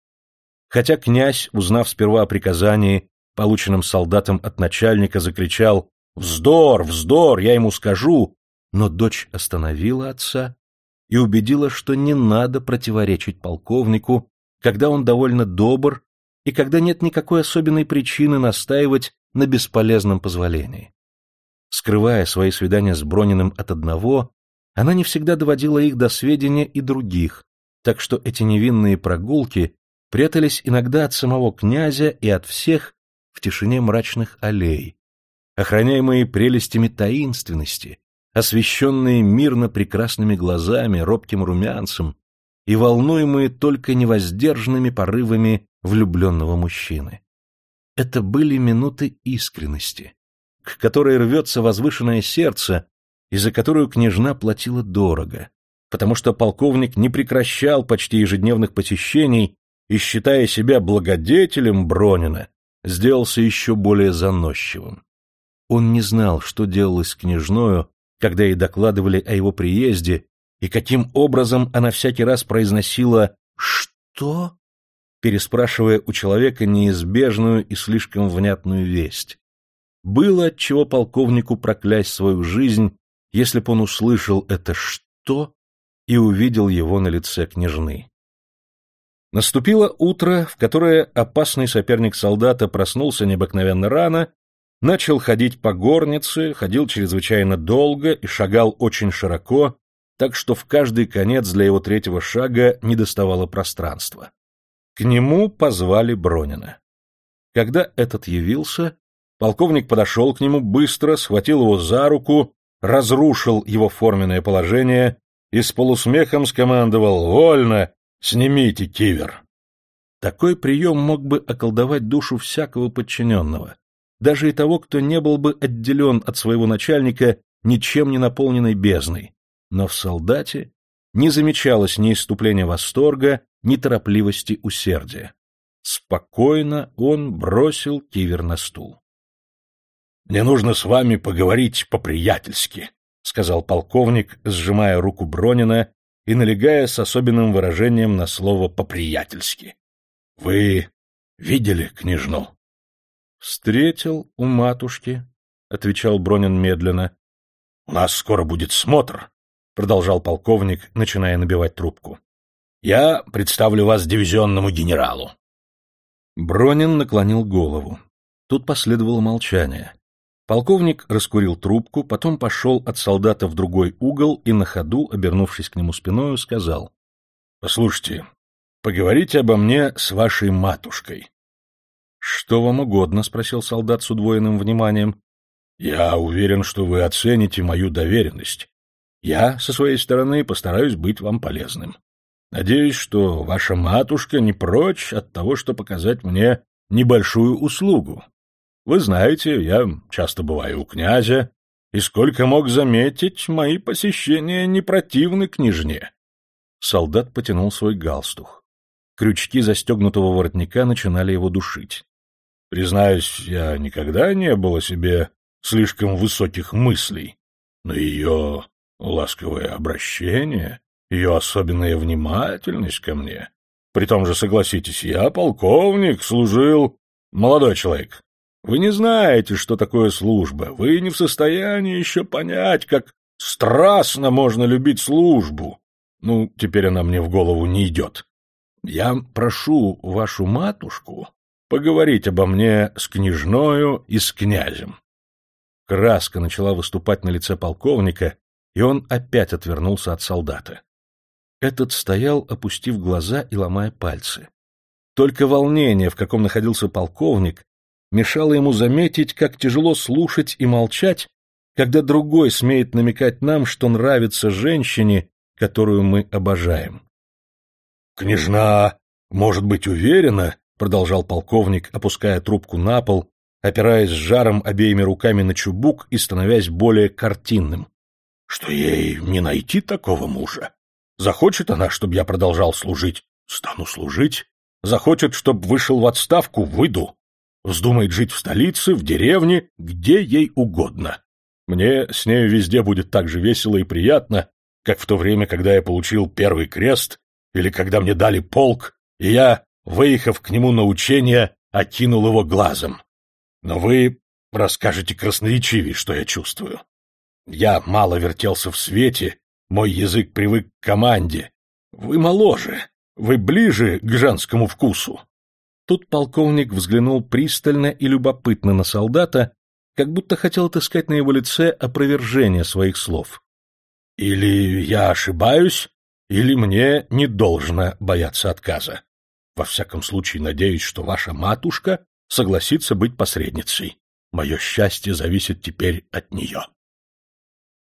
Хотя князь, узнав сперва о приказании, полученном солдатам от начальника, закричал «Вздор, вздор, я ему скажу!», но дочь остановила отца и убедила, что не надо противоречить полковнику, когда он довольно добр и когда нет никакой особенной причины настаивать на бесполезном позволении. Скрывая свои свидания с Брониным от одного, она не всегда доводила их до сведения и других, так что эти невинные прогулки прятались иногда от самого князя и от всех в тишине мрачных аллей, охраняемые прелестями таинственности, освещенные мирно прекрасными глазами, робким румянцем и волнуемые только невоздержанными порывами влюбленного мужчины. Это были минуты искренности, к которой рвется возвышенное сердце и за которую княжна платила дорого, потому что полковник не прекращал почти ежедневных посещений и, считая себя благодетелем Бронина, сделался еще более заносчивым. Он не знал, что делалось с княжною, когда ей докладывали о его приезде, и каким образом она всякий раз произносила «Что?», переспрашивая у человека неизбежную и слишком внятную весть. Было от чего полковнику проклясть свою жизнь, если б он услышал это «что» и увидел его на лице княжны. Наступило утро, в которое опасный соперник солдата проснулся необыкновенно рано, начал ходить по горнице, ходил чрезвычайно долго и шагал очень широко, так что в каждый конец для его третьего шага не доставало пространства. К нему позвали Бронина. Когда этот явился, полковник подошел к нему быстро, схватил его за руку, разрушил его форменное положение и с полусмехом скомандовал «Вольно! Снимите кивер!» Такой прием мог бы околдовать душу всякого подчиненного, даже и того, кто не был бы отделен от своего начальника ничем не наполненной бездной, но в солдате не замечалось ни иступления восторга, ни торопливости усердия. Спокойно он бросил кивер на стул. — Мне нужно с вами поговорить по-приятельски, — сказал полковник, сжимая руку Бронина и налегая с особенным выражением на слово «по-приятельски». — Вы видели княжну? — Встретил у матушки, — отвечал Бронин медленно. — У нас скоро будет смотр, — продолжал полковник, начиная набивать трубку. — Я представлю вас дивизионному генералу. Бронин наклонил голову. Тут последовало молчание. Полковник раскурил трубку, потом пошел от солдата в другой угол и на ходу, обернувшись к нему спиною, сказал. — Послушайте, поговорите обо мне с вашей матушкой. — Что вам угодно? — спросил солдат с удвоенным вниманием. — Я уверен, что вы оцените мою доверенность. Я, со своей стороны, постараюсь быть вам полезным. Надеюсь, что ваша матушка не прочь от того, что показать мне небольшую услугу. Вы знаете, я часто бываю у князя, и сколько мог заметить, мои посещения не противны княжне. Солдат потянул свой галстух. Крючки застегнутого воротника начинали его душить. Признаюсь, я никогда не был о себе слишком высоких мыслей, но ее ласковое обращение, ее особенная внимательность ко мне. При том же, согласитесь, я полковник, служил... Молодой человек, вы не знаете, что такое служба. Вы не в состоянии еще понять, как страстно можно любить службу. Ну, теперь она мне в голову не идет. Я прошу вашу матушку поговорить обо мне с княжною и с князем. Краска начала выступать на лице полковника, и он опять отвернулся от солдата. Этот стоял, опустив глаза и ломая пальцы. Только волнение, в каком находился полковник, мешало ему заметить, как тяжело слушать и молчать, когда другой смеет намекать нам, что нравится женщине, которую мы обожаем. «Княжна может быть уверена», — продолжал полковник, опуская трубку на пол, опираясь с жаром обеими руками на чубук и становясь более картинным, что ей не найти такого мужа. Захочет она, чтобы я продолжал служить, стану служить. Захочет, чтобы вышел в отставку, выйду. Вздумает жить в столице, в деревне, где ей угодно. Мне с нею везде будет так же весело и приятно, как в то время, когда я получил первый крест, или когда мне дали полк, и я, выехав к нему на учение, окинул его глазом. Но вы расскажете красноречивее, что я чувствую. Я мало вертелся в свете, мой язык привык к команде. Вы моложе, вы ближе к женскому вкусу. Тут полковник взглянул пристально и любопытно на солдата, как будто хотел отыскать на его лице опровержение своих слов. Или я ошибаюсь, или мне не должно бояться отказа. Во всяком случае, надеюсь, что ваша матушка согласится быть посредницей. Мое счастье зависит теперь от нее.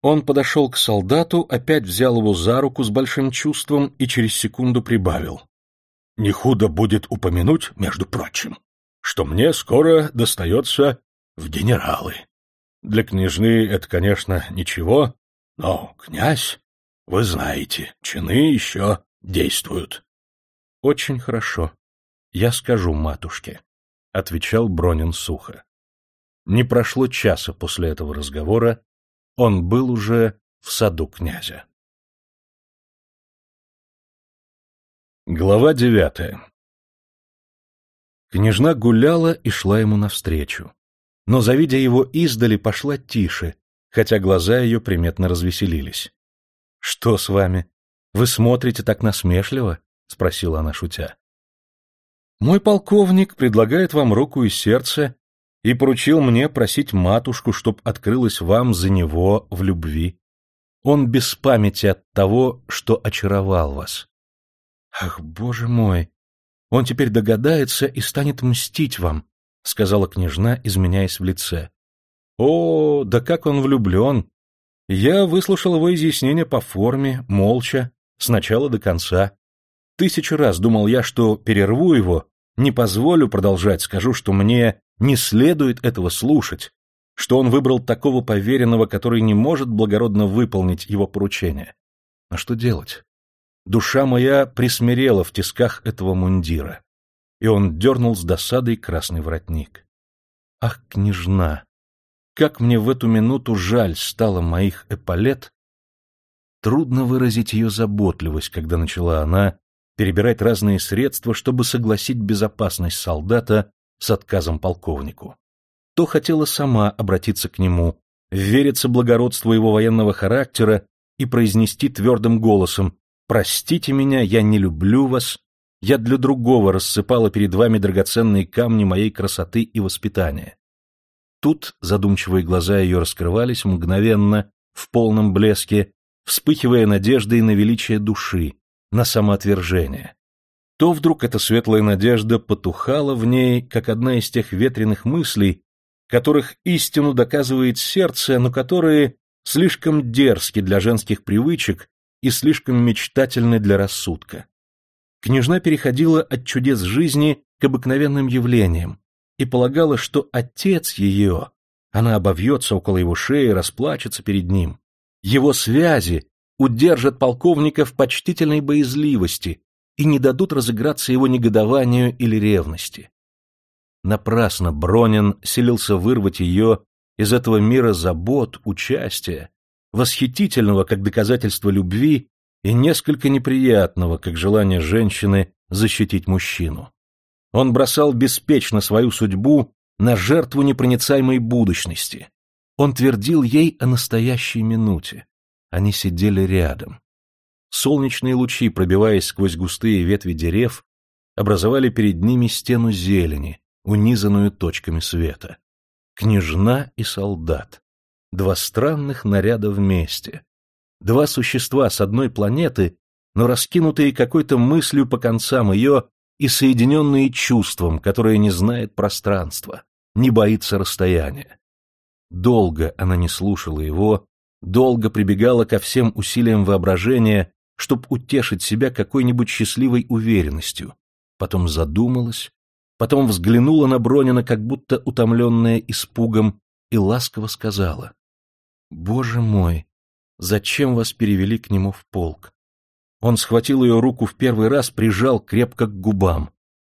Он подошел к солдату, опять взял его за руку с большим чувством и через секунду прибавил. Не худо будет упомянуть, между прочим, что мне скоро достается в генералы. Для княжны это, конечно, ничего, но князь, вы знаете, чины еще действуют. — Очень хорошо. Я скажу матушке, — отвечал Бронин сухо. Не прошло часа после этого разговора, он был уже в саду князя. Глава девятая Княжна гуляла и шла ему навстречу. Но, завидя его издали, пошла тише, хотя глаза ее приметно развеселились. — Что с вами? Вы смотрите так насмешливо? — спросила она, шутя. — Мой полковник предлагает вам руку и сердце и поручил мне просить матушку, чтоб открылась вам за него в любви. Он без памяти от того, что очаровал вас. Ах, боже мой! Он теперь догадается и станет мстить вам, — сказала княжна, изменяясь в лице. О, да как он влюблен! Я выслушал его изъяснения по форме, молча, с начала до конца. Тысячу раз думал я, что перерву его, не позволю продолжать, скажу, что мне не следует этого слушать, что он выбрал такого поверенного, который не может благородно выполнить его поручение. А что делать? Душа моя присмирела в тисках этого мундира, и он дернул с досадой красный воротник. Ах, княжна! Как мне в эту минуту жаль стало моих эполет! Трудно выразить ее заботливость, когда начала она перебирать разные средства, чтобы согласить безопасность солдата с отказом полковнику. То хотела сама обратиться к нему, вериться благородству его военного характера и произнести твердым голосом «Простите меня, я не люблю вас, я для другого рассыпала перед вами драгоценные камни моей красоты и воспитания». Тут задумчивые глаза ее раскрывались мгновенно, в полном блеске, вспыхивая надеждой на величие души, на самоотвержение то вдруг эта светлая надежда потухала в ней, как одна из тех ветреных мыслей, которых истину доказывает сердце, но которые слишком дерзки для женских привычек и слишком мечтательны для рассудка. Княжна переходила от чудес жизни к обыкновенным явлениям и полагала, что отец ее, она обовьется около его шеи, расплачется перед ним, его связи удержат полковника в почтительной боязливости, и не дадут разыграться его негодованию или ревности. Напрасно Бронин селился вырвать ее из этого мира забот, участия, восхитительного как доказательство любви и несколько неприятного как желание женщины защитить мужчину. Он бросал беспечно свою судьбу на жертву непроницаемой будущности. Он твердил ей о настоящей минуте. Они сидели рядом. Солнечные лучи, пробиваясь сквозь густые ветви дерев, образовали перед ними стену зелени, унизанную точками света. Княжна и солдат. Два странных наряда вместе. Два существа с одной планеты, но раскинутые какой-то мыслью по концам ее и соединенные чувством, которое не знает пространства, не боится расстояния. Долго она не слушала его, долго прибегала ко всем усилиям воображения, чтобы утешить себя какой-нибудь счастливой уверенностью, потом задумалась, потом взглянула на Бронина, как будто утомленная испугом, и ласково сказала, «Боже мой, зачем вас перевели к нему в полк?» Он схватил ее руку в первый раз, прижал крепко к губам.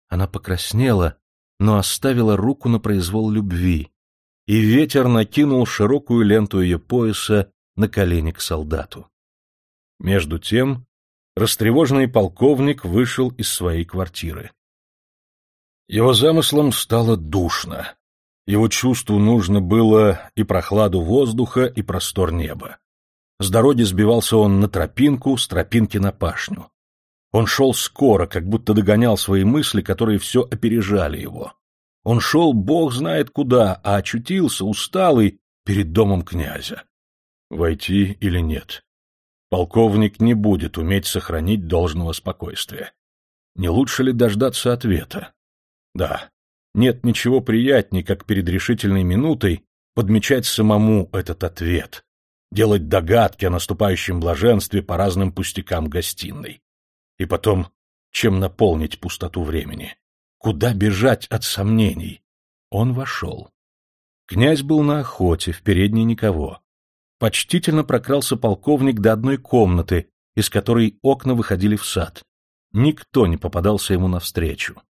Она покраснела, но оставила руку на произвол любви, и ветер накинул широкую ленту ее пояса на колени к солдату. Между тем, растревоженный полковник вышел из своей квартиры. Его замыслом стало душно. Его чувству нужно было и прохладу воздуха, и простор неба. С дороги сбивался он на тропинку, с тропинки на пашню. Он шел скоро, как будто догонял свои мысли, которые все опережали его. Он шел бог знает куда, а очутился, усталый, перед домом князя. Войти или нет? Полковник не будет уметь сохранить должного спокойствия. Не лучше ли дождаться ответа? Да, нет ничего приятней, как перед решительной минутой подмечать самому этот ответ, делать догадки о наступающем блаженстве по разным пустякам гостиной. И потом, чем наполнить пустоту времени? Куда бежать от сомнений? Он вошел. Князь был на охоте, в передней никого. Почтительно прокрался полковник до одной комнаты, из которой окна выходили в сад. Никто не попадался ему навстречу.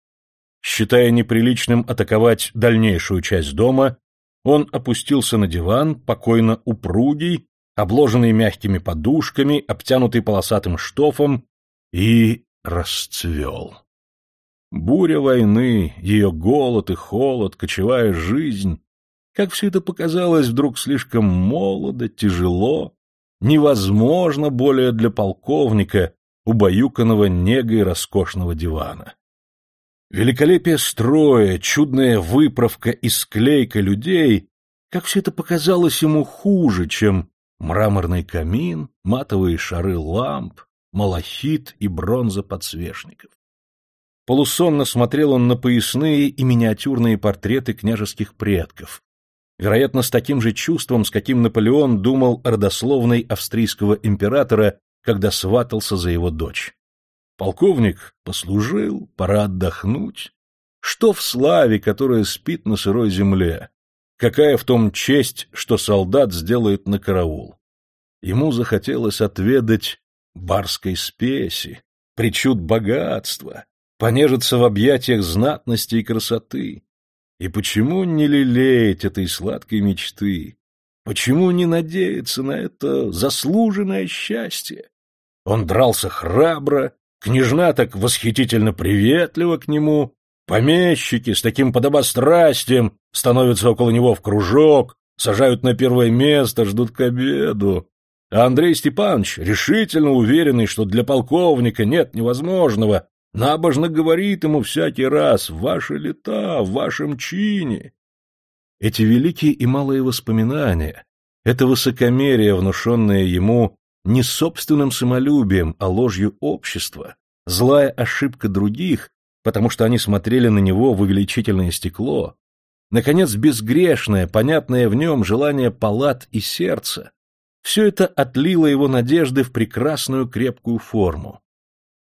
Считая неприличным атаковать дальнейшую часть дома, он опустился на диван, покойно упругий, обложенный мягкими подушками, обтянутый полосатым штофом, и расцвел. Буря войны, ее голод и холод, кочевая жизнь как все это показалось вдруг слишком молодо, тяжело, невозможно более для полковника, убаюканного негой роскошного дивана. Великолепие строя, чудная выправка и склейка людей, как все это показалось ему хуже, чем мраморный камин, матовые шары ламп, малахит и бронза подсвечников. Полусонно смотрел он на поясные и миниатюрные портреты княжеских предков, вероятно, с таким же чувством, с каким Наполеон думал о родословной австрийского императора, когда сватался за его дочь. Полковник послужил, пора отдохнуть. Что в славе, которая спит на сырой земле? Какая в том честь, что солдат сделает на караул? Ему захотелось отведать барской спеси, причуд богатства, понежиться в объятиях знатности и красоты. И почему не лелеять этой сладкой мечты? Почему не надеяться на это заслуженное счастье? Он дрался храбро, княжна так восхитительно приветлива к нему, помещики с таким подобострастием становятся около него в кружок, сажают на первое место, ждут к обеду. А Андрей Степанович, решительно уверенный, что для полковника нет невозможного, Набожно говорит ему всякий раз «Ваши лета, в вашем чине». Эти великие и малые воспоминания, это высокомерие, внушенное ему не собственным самолюбием, а ложью общества, злая ошибка других, потому что они смотрели на него в увеличительное стекло, наконец, безгрешное, понятное в нем желание палат и сердца, все это отлило его надежды в прекрасную крепкую форму.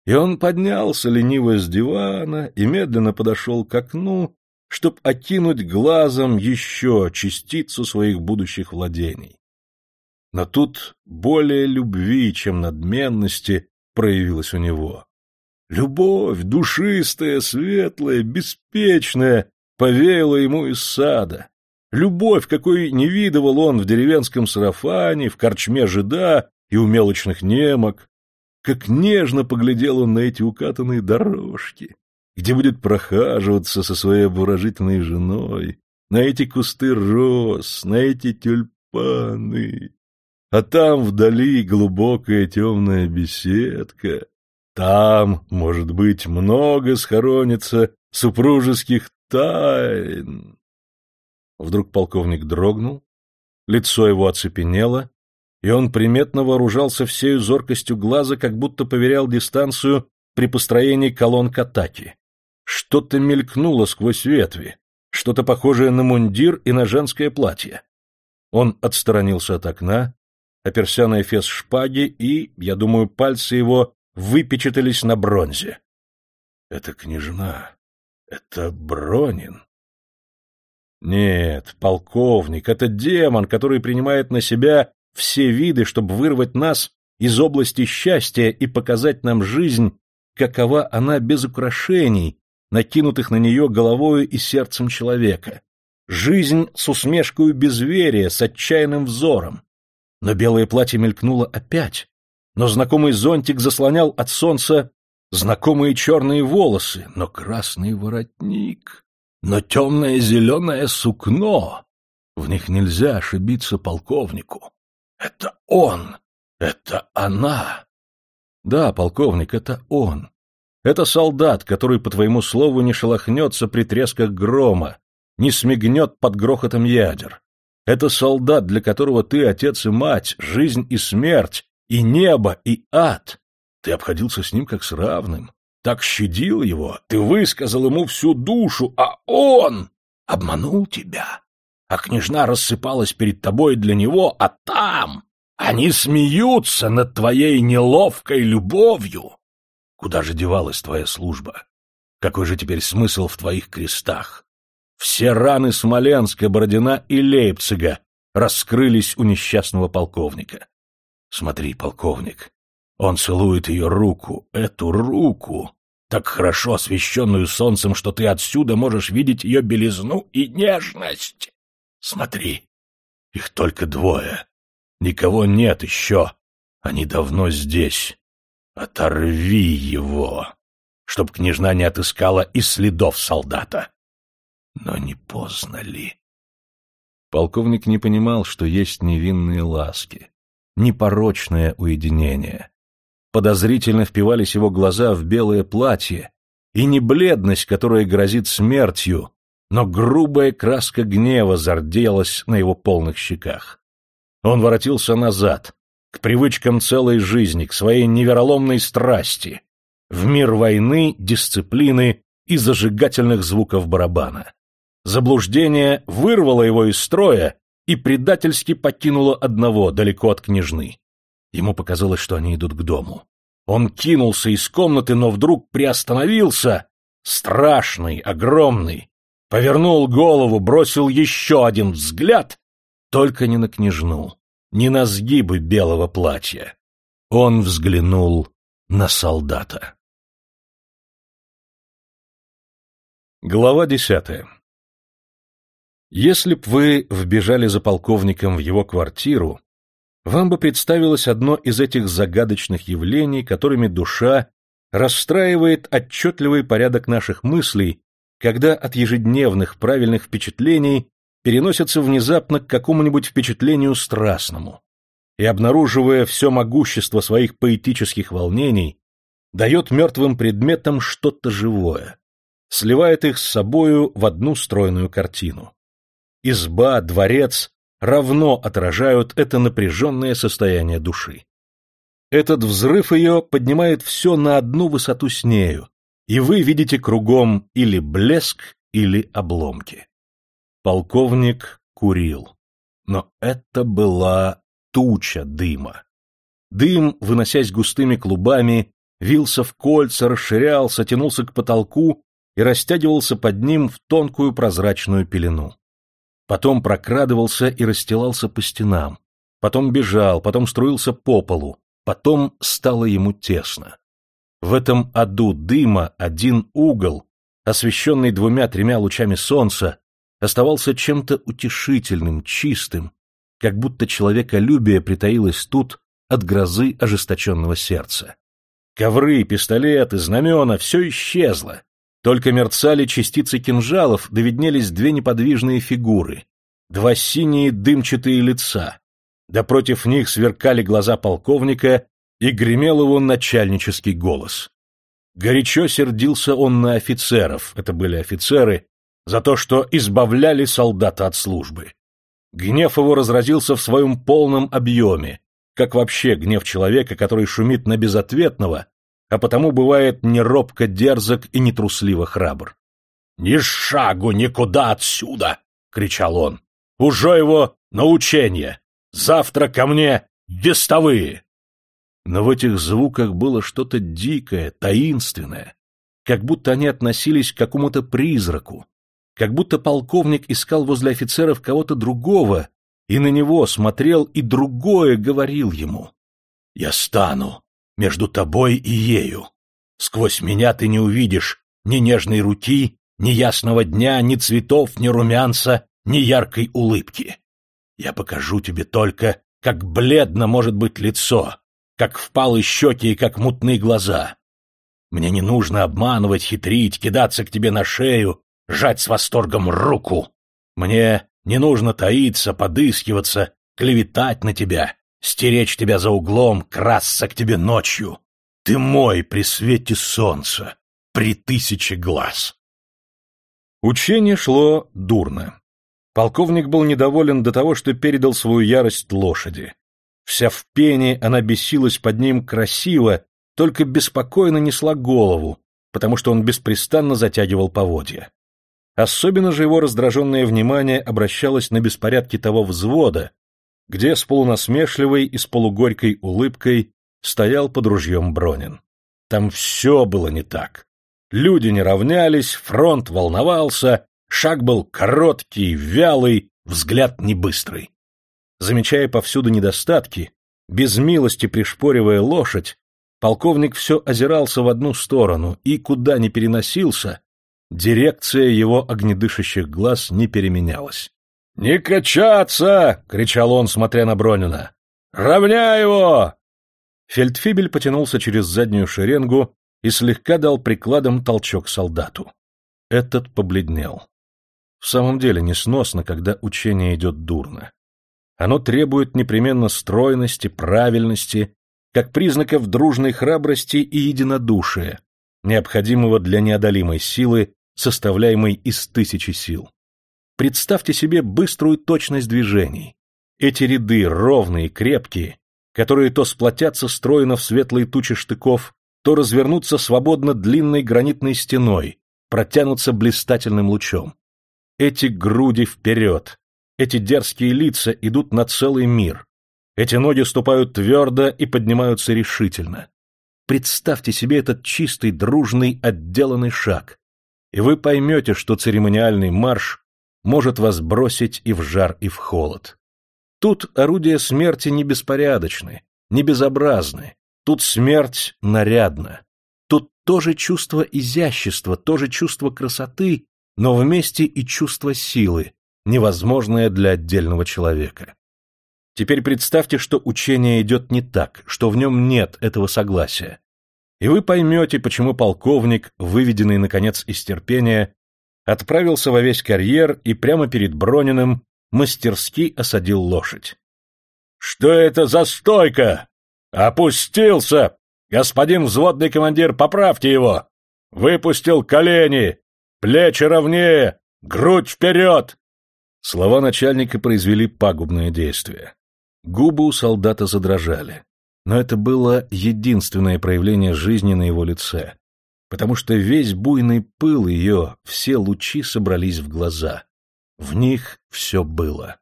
И он поднялся лениво с дивана и медленно подошел к окну, чтобы окинуть глазом еще частицу своих будущих владений. Но тут более любви, чем надменности, проявилась у него. Любовь, душистая, светлая, беспечная, повеяла ему из сада. Любовь, какой не видывал он в деревенском сарафане, в корчме жида и у мелочных немок. Как нежно поглядел он на эти укатанные дорожки, где будет прохаживаться со своей обворожительной женой, на эти кусты роз, на эти тюльпаны. А там вдали глубокая темная беседка. Там, может быть, много схоронится супружеских тайн. Вдруг полковник дрогнул, лицо его оцепенело, и он приметно вооружался всею зоркостью глаза, как будто поверял дистанцию при построении колонн к атаке. Что-то мелькнуло сквозь ветви, что-то похожее на мундир и на женское платье. Он отсторонился от окна, оперся на эфес шпаги, и, я думаю, пальцы его выпечатались на бронзе. Это княжна. Это Бронин. Нет, полковник, это демон, который принимает на себя все виды, чтобы вырвать нас из области счастья и показать нам жизнь, какова она без украшений, накинутых на нее головою и сердцем человека. Жизнь с усмешкой безверия, с отчаянным взором. Но белое платье мелькнуло опять, но знакомый зонтик заслонял от солнца знакомые черные волосы, но красный воротник, но темное зеленое сукно. В них нельзя ошибиться полковнику. Это он, это она. Да, полковник, это он. Это солдат, который, по твоему слову, не шелохнется при тресках грома, не смигнет под грохотом ядер. Это солдат, для которого ты отец и мать, жизнь и смерть, и небо, и ад. Ты обходился с ним как с равным, так щадил его, ты высказал ему всю душу, а он обманул тебя. А княжна рассыпалась перед тобой для него, а там они смеются над твоей неловкой любовью. Куда же девалась твоя служба? Какой же теперь смысл в твоих крестах? Все раны Смоленска, Бородина и Лейпцига раскрылись у несчастного полковника. Смотри, полковник, он целует ее руку, эту руку, так хорошо освещенную солнцем, что ты отсюда можешь видеть ее белизну и нежность. Смотри, их только двое. Никого нет еще. Они давно здесь. Оторви его, чтоб княжна не отыскала и следов солдата. Но не поздно ли? Полковник не понимал, что есть невинные ласки, непорочное уединение. Подозрительно впивались его глаза в белое платье, и не бледность, которая грозит смертью, но грубая краска гнева зарделась на его полных щеках. Он воротился назад, к привычкам целой жизни, к своей невероломной страсти, в мир войны, дисциплины и зажигательных звуков барабана. Заблуждение вырвало его из строя и предательски покинуло одного далеко от княжны. Ему показалось, что они идут к дому. Он кинулся из комнаты, но вдруг приостановился, страшный, огромный, повернул голову, бросил еще один взгляд, только не на княжну, не на сгибы белого платья. Он взглянул на солдата. Глава десятая Если б вы вбежали за полковником в его квартиру, вам бы представилось одно из этих загадочных явлений, которыми душа расстраивает отчетливый порядок наших мыслей, когда от ежедневных правильных впечатлений переносится внезапно к какому-нибудь впечатлению страстному и, обнаруживая все могущество своих поэтических волнений, дает мертвым предметам что-то живое, сливает их с собою в одну стройную картину. Изба, дворец равно отражают это напряженное состояние души. Этот взрыв ее поднимает все на одну высоту с нею, и вы видите кругом или блеск, или обломки. Полковник курил. Но это была туча дыма. Дым, выносясь густыми клубами, вился в кольца, расширялся, тянулся к потолку и растягивался под ним в тонкую прозрачную пелену. Потом прокрадывался и расстилался по стенам, потом бежал, потом струился по полу, потом стало ему тесно. В этом аду дыма один угол, освещенный двумя-тремя лучами солнца, оставался чем-то утешительным, чистым, как будто человеколюбие притаилось тут от грозы ожесточенного сердца. Ковры, пистолеты, знамена — все исчезло. Только мерцали частицы кинжалов, да виднелись две неподвижные фигуры, два синие дымчатые лица. Да против них сверкали глаза полковника, и гремел его начальнический голос. Горячо сердился он на офицеров, это были офицеры, за то, что избавляли солдата от службы. Гнев его разразился в своем полном объеме, как вообще гнев человека, который шумит на безответного, а потому бывает не робко дерзок и не трусливо храбр. «Ни шагу никуда отсюда!» — кричал он. «Уже его научение! Завтра ко мне вестовые!» Но в этих звуках было что-то дикое, таинственное, как будто они относились к какому-то призраку, как будто полковник искал возле офицеров кого-то другого, и на него смотрел и другое говорил ему. «Я стану между тобой и ею. Сквозь меня ты не увидишь ни нежной руки, ни ясного дня, ни цветов, ни румянца, ни яркой улыбки. Я покажу тебе только, как бледно может быть лицо, как впалы щеки и как мутные глаза. Мне не нужно обманывать, хитрить, кидаться к тебе на шею, жать с восторгом руку. Мне не нужно таиться, подыскиваться, клеветать на тебя, стеречь тебя за углом, красться к тебе ночью. Ты мой при свете солнца, при тысяче глаз. Учение шло дурно. Полковник был недоволен до того, что передал свою ярость лошади. Вся в пене она бесилась под ним красиво, только беспокойно несла голову, потому что он беспрестанно затягивал поводья. Особенно же его раздраженное внимание обращалось на беспорядки того взвода, где с полунасмешливой и с полугорькой улыбкой стоял под ружьем Бронин. Там все было не так. Люди не равнялись, фронт волновался, шаг был короткий, вялый, взгляд небыстрый. Замечая повсюду недостатки, без милости пришпоривая лошадь, полковник все озирался в одну сторону и, куда ни переносился, дирекция его огнедышащих глаз не переменялась. «Не качаться!» — кричал он, смотря на Бронина. «Равняй его!» Фельдфибель потянулся через заднюю шеренгу и слегка дал прикладом толчок солдату. Этот побледнел. В самом деле несносно, когда учение идет дурно. Оно требует непременно стройности, правильности, как признаков дружной храбрости и единодушия, необходимого для неодолимой силы, составляемой из тысячи сил. Представьте себе быструю точность движений. Эти ряды ровные, крепкие, которые то сплотятся стройно в светлые тучи штыков, то развернутся свободно длинной гранитной стеной, протянутся блистательным лучом. Эти груди вперед, эти дерзкие лица идут на целый мир. Эти ноги ступают твердо и поднимаются решительно. Представьте себе этот чистый, дружный, отделанный шаг, и вы поймете, что церемониальный марш может вас бросить и в жар, и в холод. Тут орудия смерти не беспорядочны, не безобразны, тут смерть нарядна. Тут тоже чувство изящества, тоже чувство красоты, но вместе и чувство силы, невозможное для отдельного человека. Теперь представьте, что учение идет не так, что в нем нет этого согласия. И вы поймете, почему полковник, выведенный, наконец, из терпения, отправился во весь карьер и прямо перед Брониным мастерски осадил лошадь. — Что это за стойка? Опустился! Господин взводный командир, поправьте его! Выпустил колени! Плечи ровнее! Грудь вперед! Слова начальника произвели пагубное действие. Губы у солдата задрожали. Но это было единственное проявление жизни на его лице потому что весь буйный пыл ее, все лучи собрались в глаза. В них все было.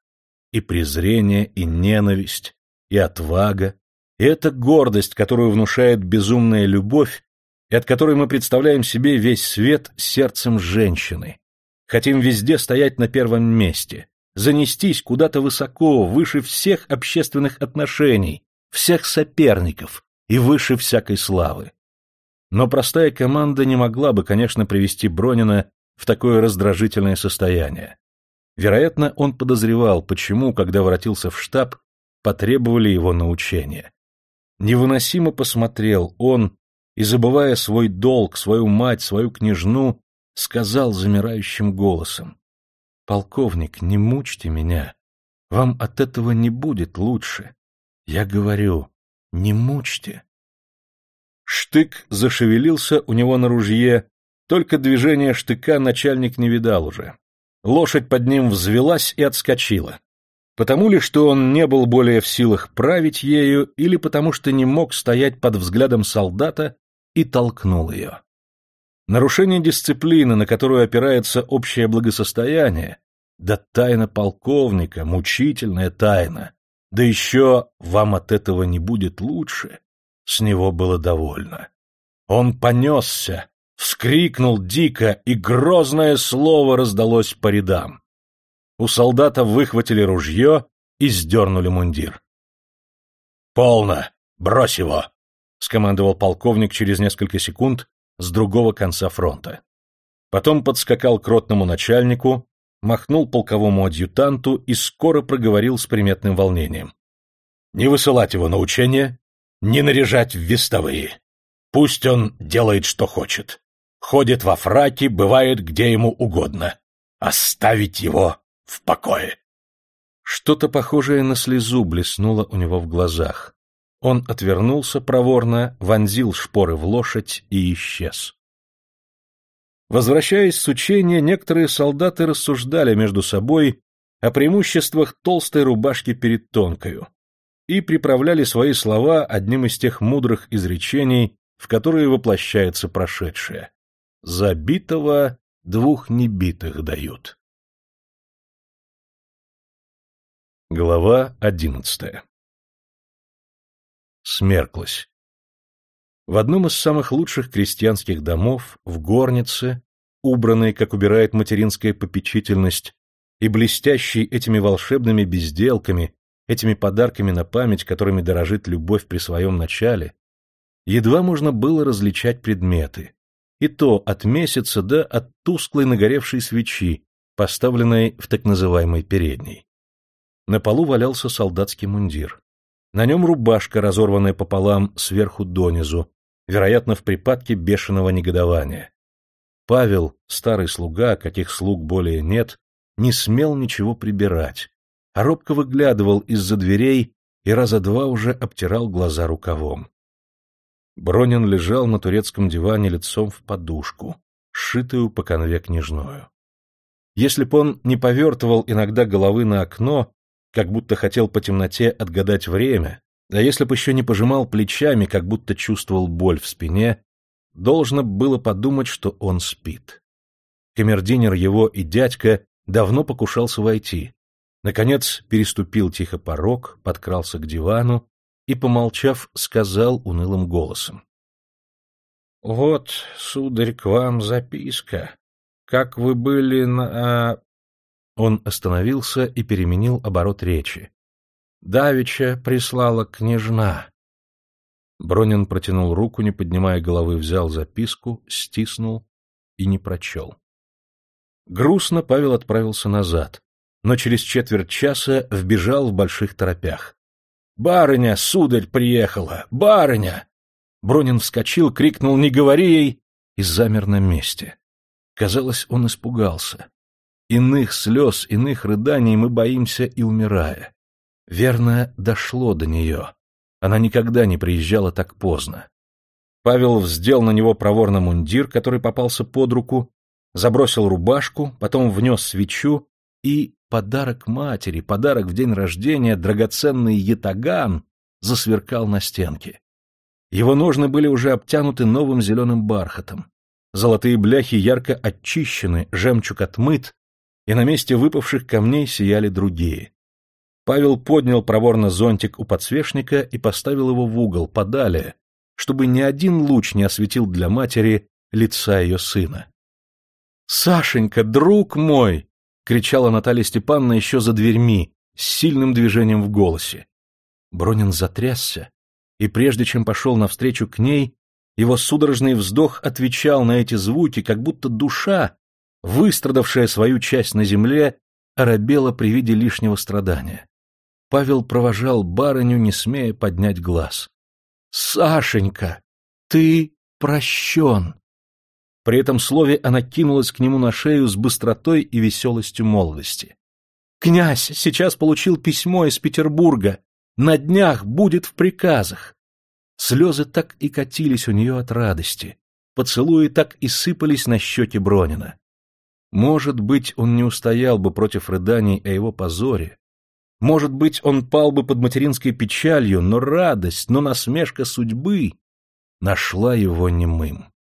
И презрение, и ненависть, и отвага, и эта гордость, которую внушает безумная любовь, и от которой мы представляем себе весь свет сердцем женщины. Хотим везде стоять на первом месте, занестись куда-то высоко, выше всех общественных отношений, всех соперников и выше всякой славы. Но простая команда не могла бы, конечно, привести Бронина в такое раздражительное состояние. Вероятно, он подозревал, почему, когда воротился в штаб, потребовали его научения. Невыносимо посмотрел он, и, забывая свой долг, свою мать, свою княжну, сказал замирающим голосом. — Полковник, не мучьте меня. Вам от этого не будет лучше. Я говорю, не мучьте. Штык зашевелился у него на ружье, только движение штыка начальник не видал уже. Лошадь под ним взвелась и отскочила. Потому ли, что он не был более в силах править ею, или потому что не мог стоять под взглядом солдата и толкнул ее. Нарушение дисциплины, на которую опирается общее благосостояние, да тайна полковника, мучительная тайна, да еще вам от этого не будет лучше, с него было довольно. Он понесся, вскрикнул дико, и грозное слово раздалось по рядам. У солдата выхватили ружье и сдернули мундир. «Полно! Брось его!» — скомандовал полковник через несколько секунд с другого конца фронта. Потом подскакал к ротному начальнику, махнул полковому адъютанту и скоро проговорил с приметным волнением. «Не высылать его на учения, не наряжать в вестовые. Пусть он делает, что хочет. Ходит во фраке, бывает где ему угодно. Оставить его в покое». Что-то похожее на слезу блеснуло у него в глазах. Он отвернулся проворно, вонзил шпоры в лошадь и исчез. Возвращаясь с учения, некоторые солдаты рассуждали между собой о преимуществах толстой рубашки перед тонкою и приправляли свои слова одним из тех мудрых изречений, в которые воплощается прошедшее. «Забитого двух небитых дают». Глава одиннадцатая Смерклась. В одном из самых лучших крестьянских домов, в горнице, убранной, как убирает материнская попечительность, и блестящей этими волшебными безделками, этими подарками на память, которыми дорожит любовь при своем начале, едва можно было различать предметы, и то от месяца до от тусклой нагоревшей свечи, поставленной в так называемой передней. На полу валялся солдатский мундир. На нем рубашка, разорванная пополам сверху донизу, вероятно, в припадке бешеного негодования. Павел, старый слуга, каких слуг более нет, не смел ничего прибирать, а робко выглядывал из-за дверей и раза два уже обтирал глаза рукавом. Бронин лежал на турецком диване лицом в подушку, сшитую по конве княжною. Если б он не повертывал иногда головы на окно, как будто хотел по темноте отгадать время, а если б еще не пожимал плечами, как будто чувствовал боль в спине, должно было подумать, что он спит. Камердинер его и дядька давно покушался войти. Наконец переступил тихо порог, подкрался к дивану и, помолчав, сказал унылым голосом. — Вот, сударь, к вам записка. Как вы были на... Он остановился и переменил оборот речи. Давича прислала княжна. Бронин протянул руку, не поднимая головы, взял записку, стиснул и не прочел. Грустно Павел отправился назад, но через четверть часа вбежал в больших торопях. «Барыня, сударь, приехала! Барыня!» Бронин вскочил, крикнул «Не говори ей!» и замер на месте. Казалось, он испугался. Иных слез, иных рыданий мы боимся и умирая. Верно, дошло до нее. Она никогда не приезжала так поздно. Павел вздел на него проворно мундир, который попался под руку, забросил рубашку, потом внес свечу и подарок матери, подарок в день рождения, драгоценный ятаган, засверкал на стенке. Его ножны были уже обтянуты новым зеленым бархатом. Золотые бляхи ярко очищены, жемчуг отмыт, и на месте выпавших камней сияли другие. Павел поднял проворно зонтик у подсвечника и поставил его в угол, подали, чтобы ни один луч не осветил для матери лица ее сына. «Сашенька, друг мой!» — кричала Наталья Степановна еще за дверьми, с сильным движением в голосе. Бронин затрясся, и прежде чем пошел навстречу к ней, его судорожный вздох отвечал на эти звуки, как будто душа, выстрадавшая свою часть на земле, оробела при виде лишнего страдания. Павел провожал барыню, не смея поднять глаз. «Сашенька, ты прощен!» При этом слове она кинулась к нему на шею с быстротой и веселостью молодости. «Князь сейчас получил письмо из Петербурга. На днях будет в приказах». Слезы так и катились у нее от радости. Поцелуи так и сыпались на щеки Бронина. Может быть, он не устоял бы против рыданий о его позоре, Может быть, он пал бы под материнской печалью, но радость, но насмешка судьбы нашла его немым.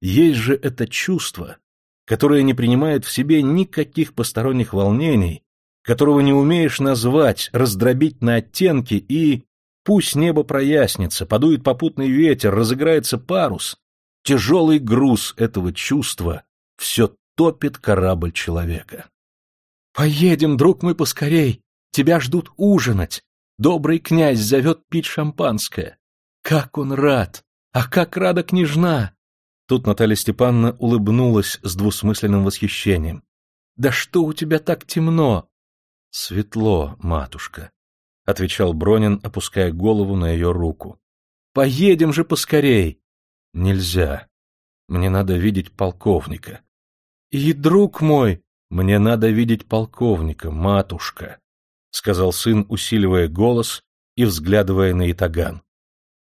Есть же это чувство, которое не принимает в себе никаких посторонних волнений, которого не умеешь назвать, раздробить на оттенки и... Пусть небо прояснится, подует попутный ветер, разыграется парус. Тяжелый груз этого чувства все топит корабль человека. «Поедем, друг мой, поскорей! Тебя ждут ужинать! Добрый князь зовет пить шампанское! Как он рад! А как рада княжна!» Тут Наталья Степановна улыбнулась с двусмысленным восхищением. «Да что у тебя так темно?» «Светло, матушка», — отвечал Бронин, опуская голову на ее руку. «Поедем же поскорей!» «Нельзя. Мне надо видеть полковника». «И, друг мой, мне надо видеть полковника, матушка», — сказал сын, усиливая голос и взглядывая на Итаган.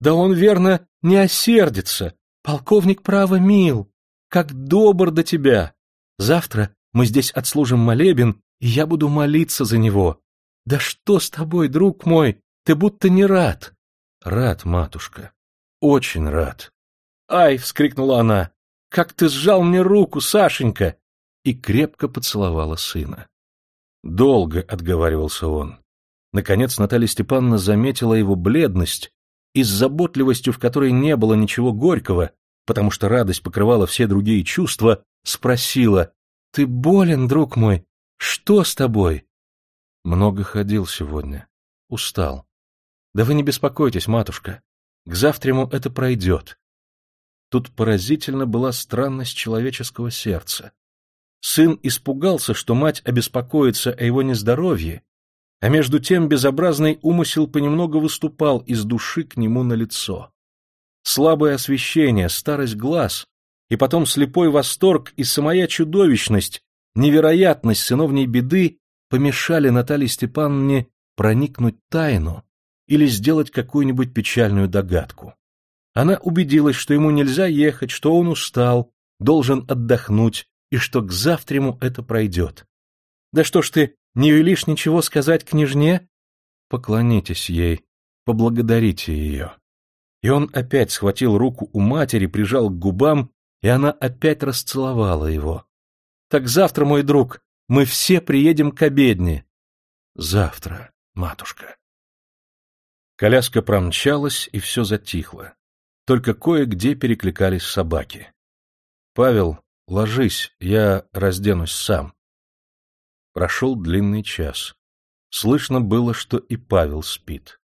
«Да он, верно, не осердится. Полковник право мил. Как добр до тебя. Завтра мы здесь отслужим молебен, и я буду молиться за него. Да что с тобой, друг мой, ты будто не рад. Рад, матушка, очень рад. Ай, вскрикнула она, как ты сжал мне руку, Сашенька, и крепко поцеловала сына. Долго отговаривался он. Наконец Наталья Степановна заметила его бледность и с заботливостью, в которой не было ничего горького, потому что радость покрывала все другие чувства, спросила, «Ты болен, друг мой? Что с тобой? Много ходил сегодня. Устал. Да вы не беспокойтесь, матушка. К завтраму это пройдет. Тут поразительно была странность человеческого сердца. Сын испугался, что мать обеспокоится о его нездоровье, а между тем безобразный умысел понемногу выступал из души к нему на лицо. Слабое освещение, старость глаз, и потом слепой восторг и самая чудовищность невероятность сыновней беды помешали Наталье Степановне проникнуть тайну или сделать какую-нибудь печальную догадку. Она убедилась, что ему нельзя ехать, что он устал, должен отдохнуть, и что к завтраму это пройдет. Да что ж ты, не велишь ничего сказать княжне? Поклонитесь ей, поблагодарите ее. И он опять схватил руку у матери, прижал к губам, и она опять расцеловала его. Так завтра, мой друг, мы все приедем к обедне. Завтра, матушка. Коляска промчалась, и все затихло. Только кое-где перекликались собаки. Павел, ложись, я разденусь сам. Прошел длинный час. Слышно было, что и Павел спит.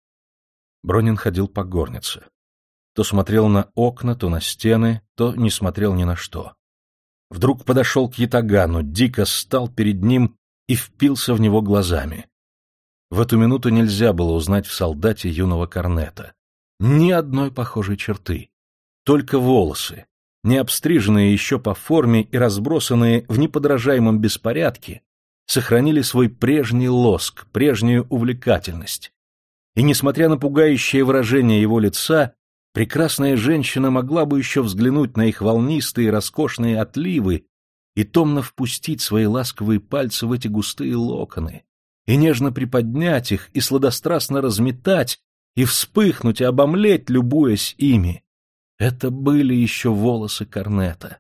Бронин ходил по горнице. То смотрел на окна, то на стены, то не смотрел ни на что вдруг подошел к Ятагану, дико стал перед ним и впился в него глазами. В эту минуту нельзя было узнать в солдате юного корнета. Ни одной похожей черты. Только волосы, не обстриженные еще по форме и разбросанные в неподражаемом беспорядке, сохранили свой прежний лоск, прежнюю увлекательность. И, несмотря на пугающее выражение его лица, прекрасная женщина могла бы еще взглянуть на их волнистые роскошные отливы и томно впустить свои ласковые пальцы в эти густые локоны, и нежно приподнять их, и сладострастно разметать, и вспыхнуть, и обомлеть, любуясь ими. Это были еще волосы Корнета.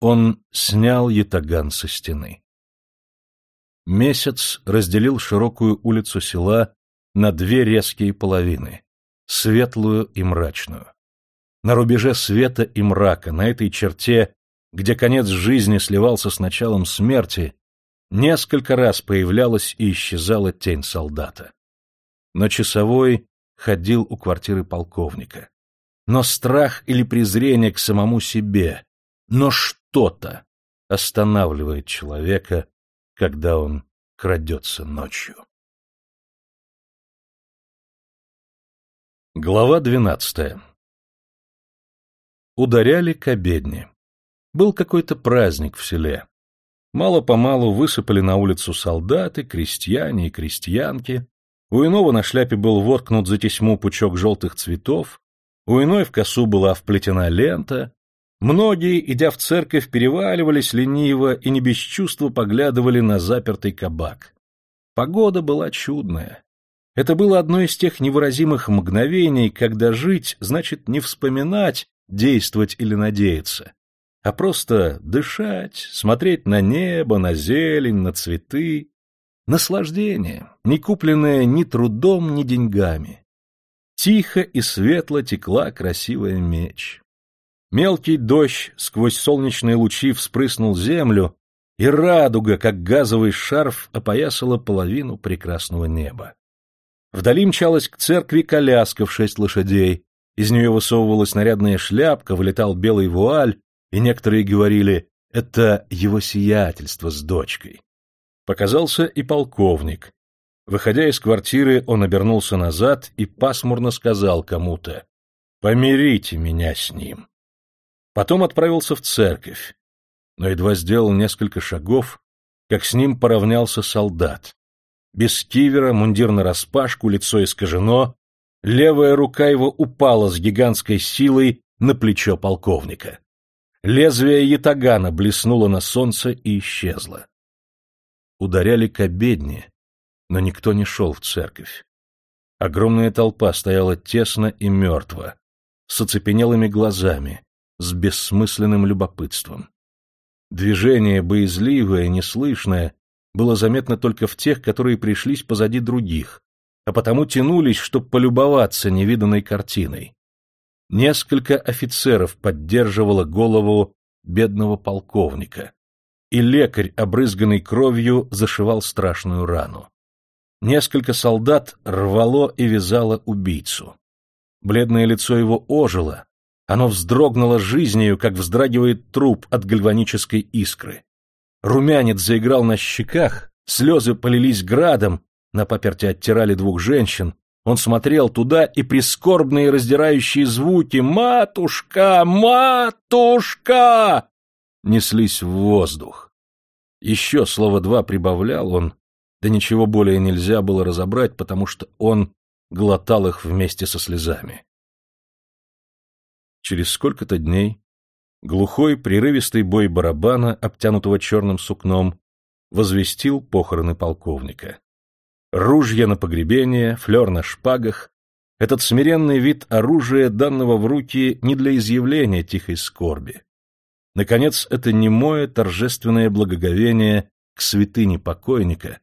Он снял ятаган со стены. Месяц разделил широкую улицу села на две резкие половины светлую и мрачную. На рубеже света и мрака, на этой черте, где конец жизни сливался с началом смерти, несколько раз появлялась и исчезала тень солдата. Но часовой ходил у квартиры полковника. Но страх или презрение к самому себе, но что-то останавливает человека, когда он крадется ночью. Глава двенадцатая Ударяли к обедне. Был какой-то праздник в селе. Мало-помалу высыпали на улицу солдаты, крестьяне и крестьянки. У иного на шляпе был воткнут за тесьму пучок желтых цветов, у иной в косу была вплетена лента. Многие, идя в церковь, переваливались лениво и не без чувства поглядывали на запертый кабак. Погода была чудная. Это было одно из тех невыразимых мгновений, когда жить значит не вспоминать, действовать или надеяться, а просто дышать, смотреть на небо, на зелень, на цветы. Наслаждение, не купленное ни трудом, ни деньгами. Тихо и светло текла красивая меч. Мелкий дождь сквозь солнечные лучи вспрыснул землю, и радуга, как газовый шарф, опоясала половину прекрасного неба. Вдали мчалась к церкви коляска в шесть лошадей, из нее высовывалась нарядная шляпка, вылетал белый вуаль, и некоторые говорили «это его сиятельство с дочкой». Показался и полковник. Выходя из квартиры, он обернулся назад и пасмурно сказал кому-то «Помирите меня с ним». Потом отправился в церковь, но едва сделал несколько шагов, как с ним поравнялся солдат. Без кивера, мундир нараспашку, лицо искажено, левая рука его упала с гигантской силой на плечо полковника. Лезвие ятагана блеснуло на солнце и исчезло. Ударяли к обедне, но никто не шел в церковь. Огромная толпа стояла тесно и мертво, с оцепенелыми глазами, с бессмысленным любопытством. Движение боязливое, неслышное, было заметно только в тех, которые пришлись позади других, а потому тянулись, чтобы полюбоваться невиданной картиной. Несколько офицеров поддерживало голову бедного полковника, и лекарь, обрызганный кровью, зашивал страшную рану. Несколько солдат рвало и вязало убийцу. Бледное лицо его ожило, оно вздрогнуло жизнью, как вздрагивает труп от гальванической искры. Румянец заиграл на щеках, слезы полились градом, на паперте оттирали двух женщин. Он смотрел туда, и прискорбные раздирающие звуки «Матушка! Матушка!» Неслись в воздух. Еще слово два прибавлял он, да ничего более нельзя было разобрать, потому что он глотал их вместе со слезами. Через сколько-то дней Глухой, прерывистый бой барабана, обтянутого черным сукном, возвестил похороны полковника. Ружья на погребение, флер на шпагах — этот смиренный вид оружия, данного в руки не для изъявления тихой скорби. Наконец, это немое торжественное благоговение к святыне покойника,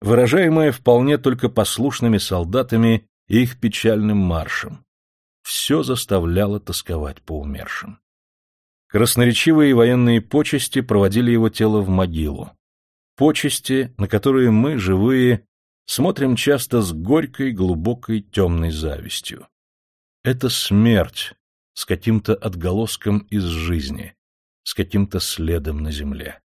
выражаемое вполне только послушными солдатами и их печальным маршем. Все заставляло тосковать по умершим. Красноречивые военные почести проводили его тело в могилу. Почести, на которые мы, живые, смотрим часто с горькой, глубокой, темной завистью. Это смерть с каким-то отголоском из жизни, с каким-то следом на земле.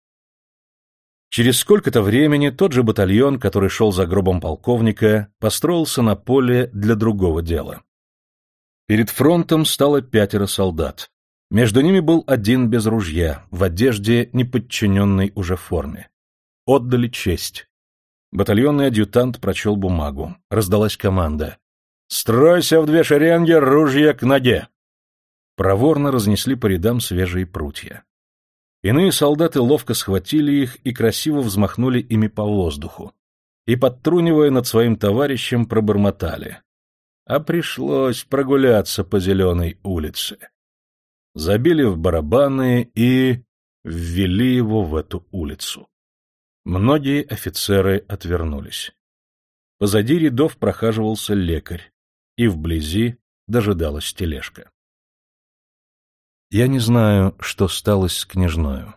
Через сколько-то времени тот же батальон, который шел за гробом полковника, построился на поле для другого дела. Перед фронтом стало пятеро солдат. Между ними был один без ружья, в одежде, неподчиненной уже форме. Отдали честь. Батальонный адъютант прочел бумагу. Раздалась команда. «Стройся в две шеренги, ружья к ноге!» Проворно разнесли по рядам свежие прутья. Иные солдаты ловко схватили их и красиво взмахнули ими по воздуху. И, подтрунивая над своим товарищем, пробормотали. А пришлось прогуляться по зеленой улице забили в барабаны и ввели его в эту улицу. Многие офицеры отвернулись. Позади рядов прохаживался лекарь, и вблизи дожидалась тележка. Я не знаю, что сталось с княжною.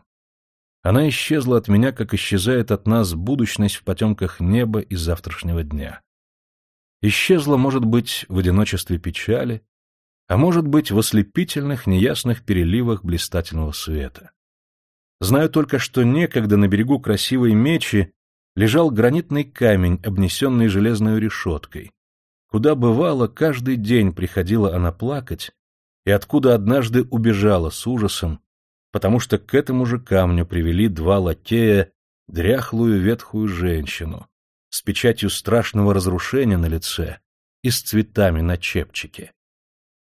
Она исчезла от меня, как исчезает от нас будущность в потемках неба и завтрашнего дня. Исчезла, может быть, в одиночестве печали, а может быть, в ослепительных, неясных переливах блистательного света. Знаю только, что некогда на берегу красивой мечи лежал гранитный камень, обнесенный железной решеткой, куда бывало каждый день приходила она плакать, и откуда однажды убежала с ужасом, потому что к этому же камню привели два лакея дряхлую ветхую женщину с печатью страшного разрушения на лице и с цветами на чепчике.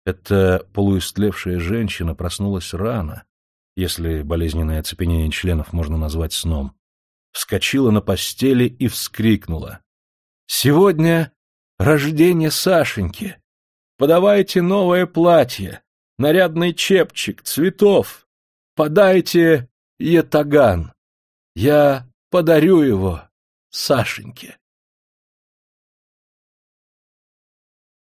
Эта полуистлевшая женщина проснулась рано, если болезненное оцепенение членов можно назвать сном, вскочила на постели и вскрикнула. «Сегодня рождение Сашеньки! Подавайте новое платье, нарядный чепчик, цветов! Подайте етаган! Я подарю его Сашеньке!»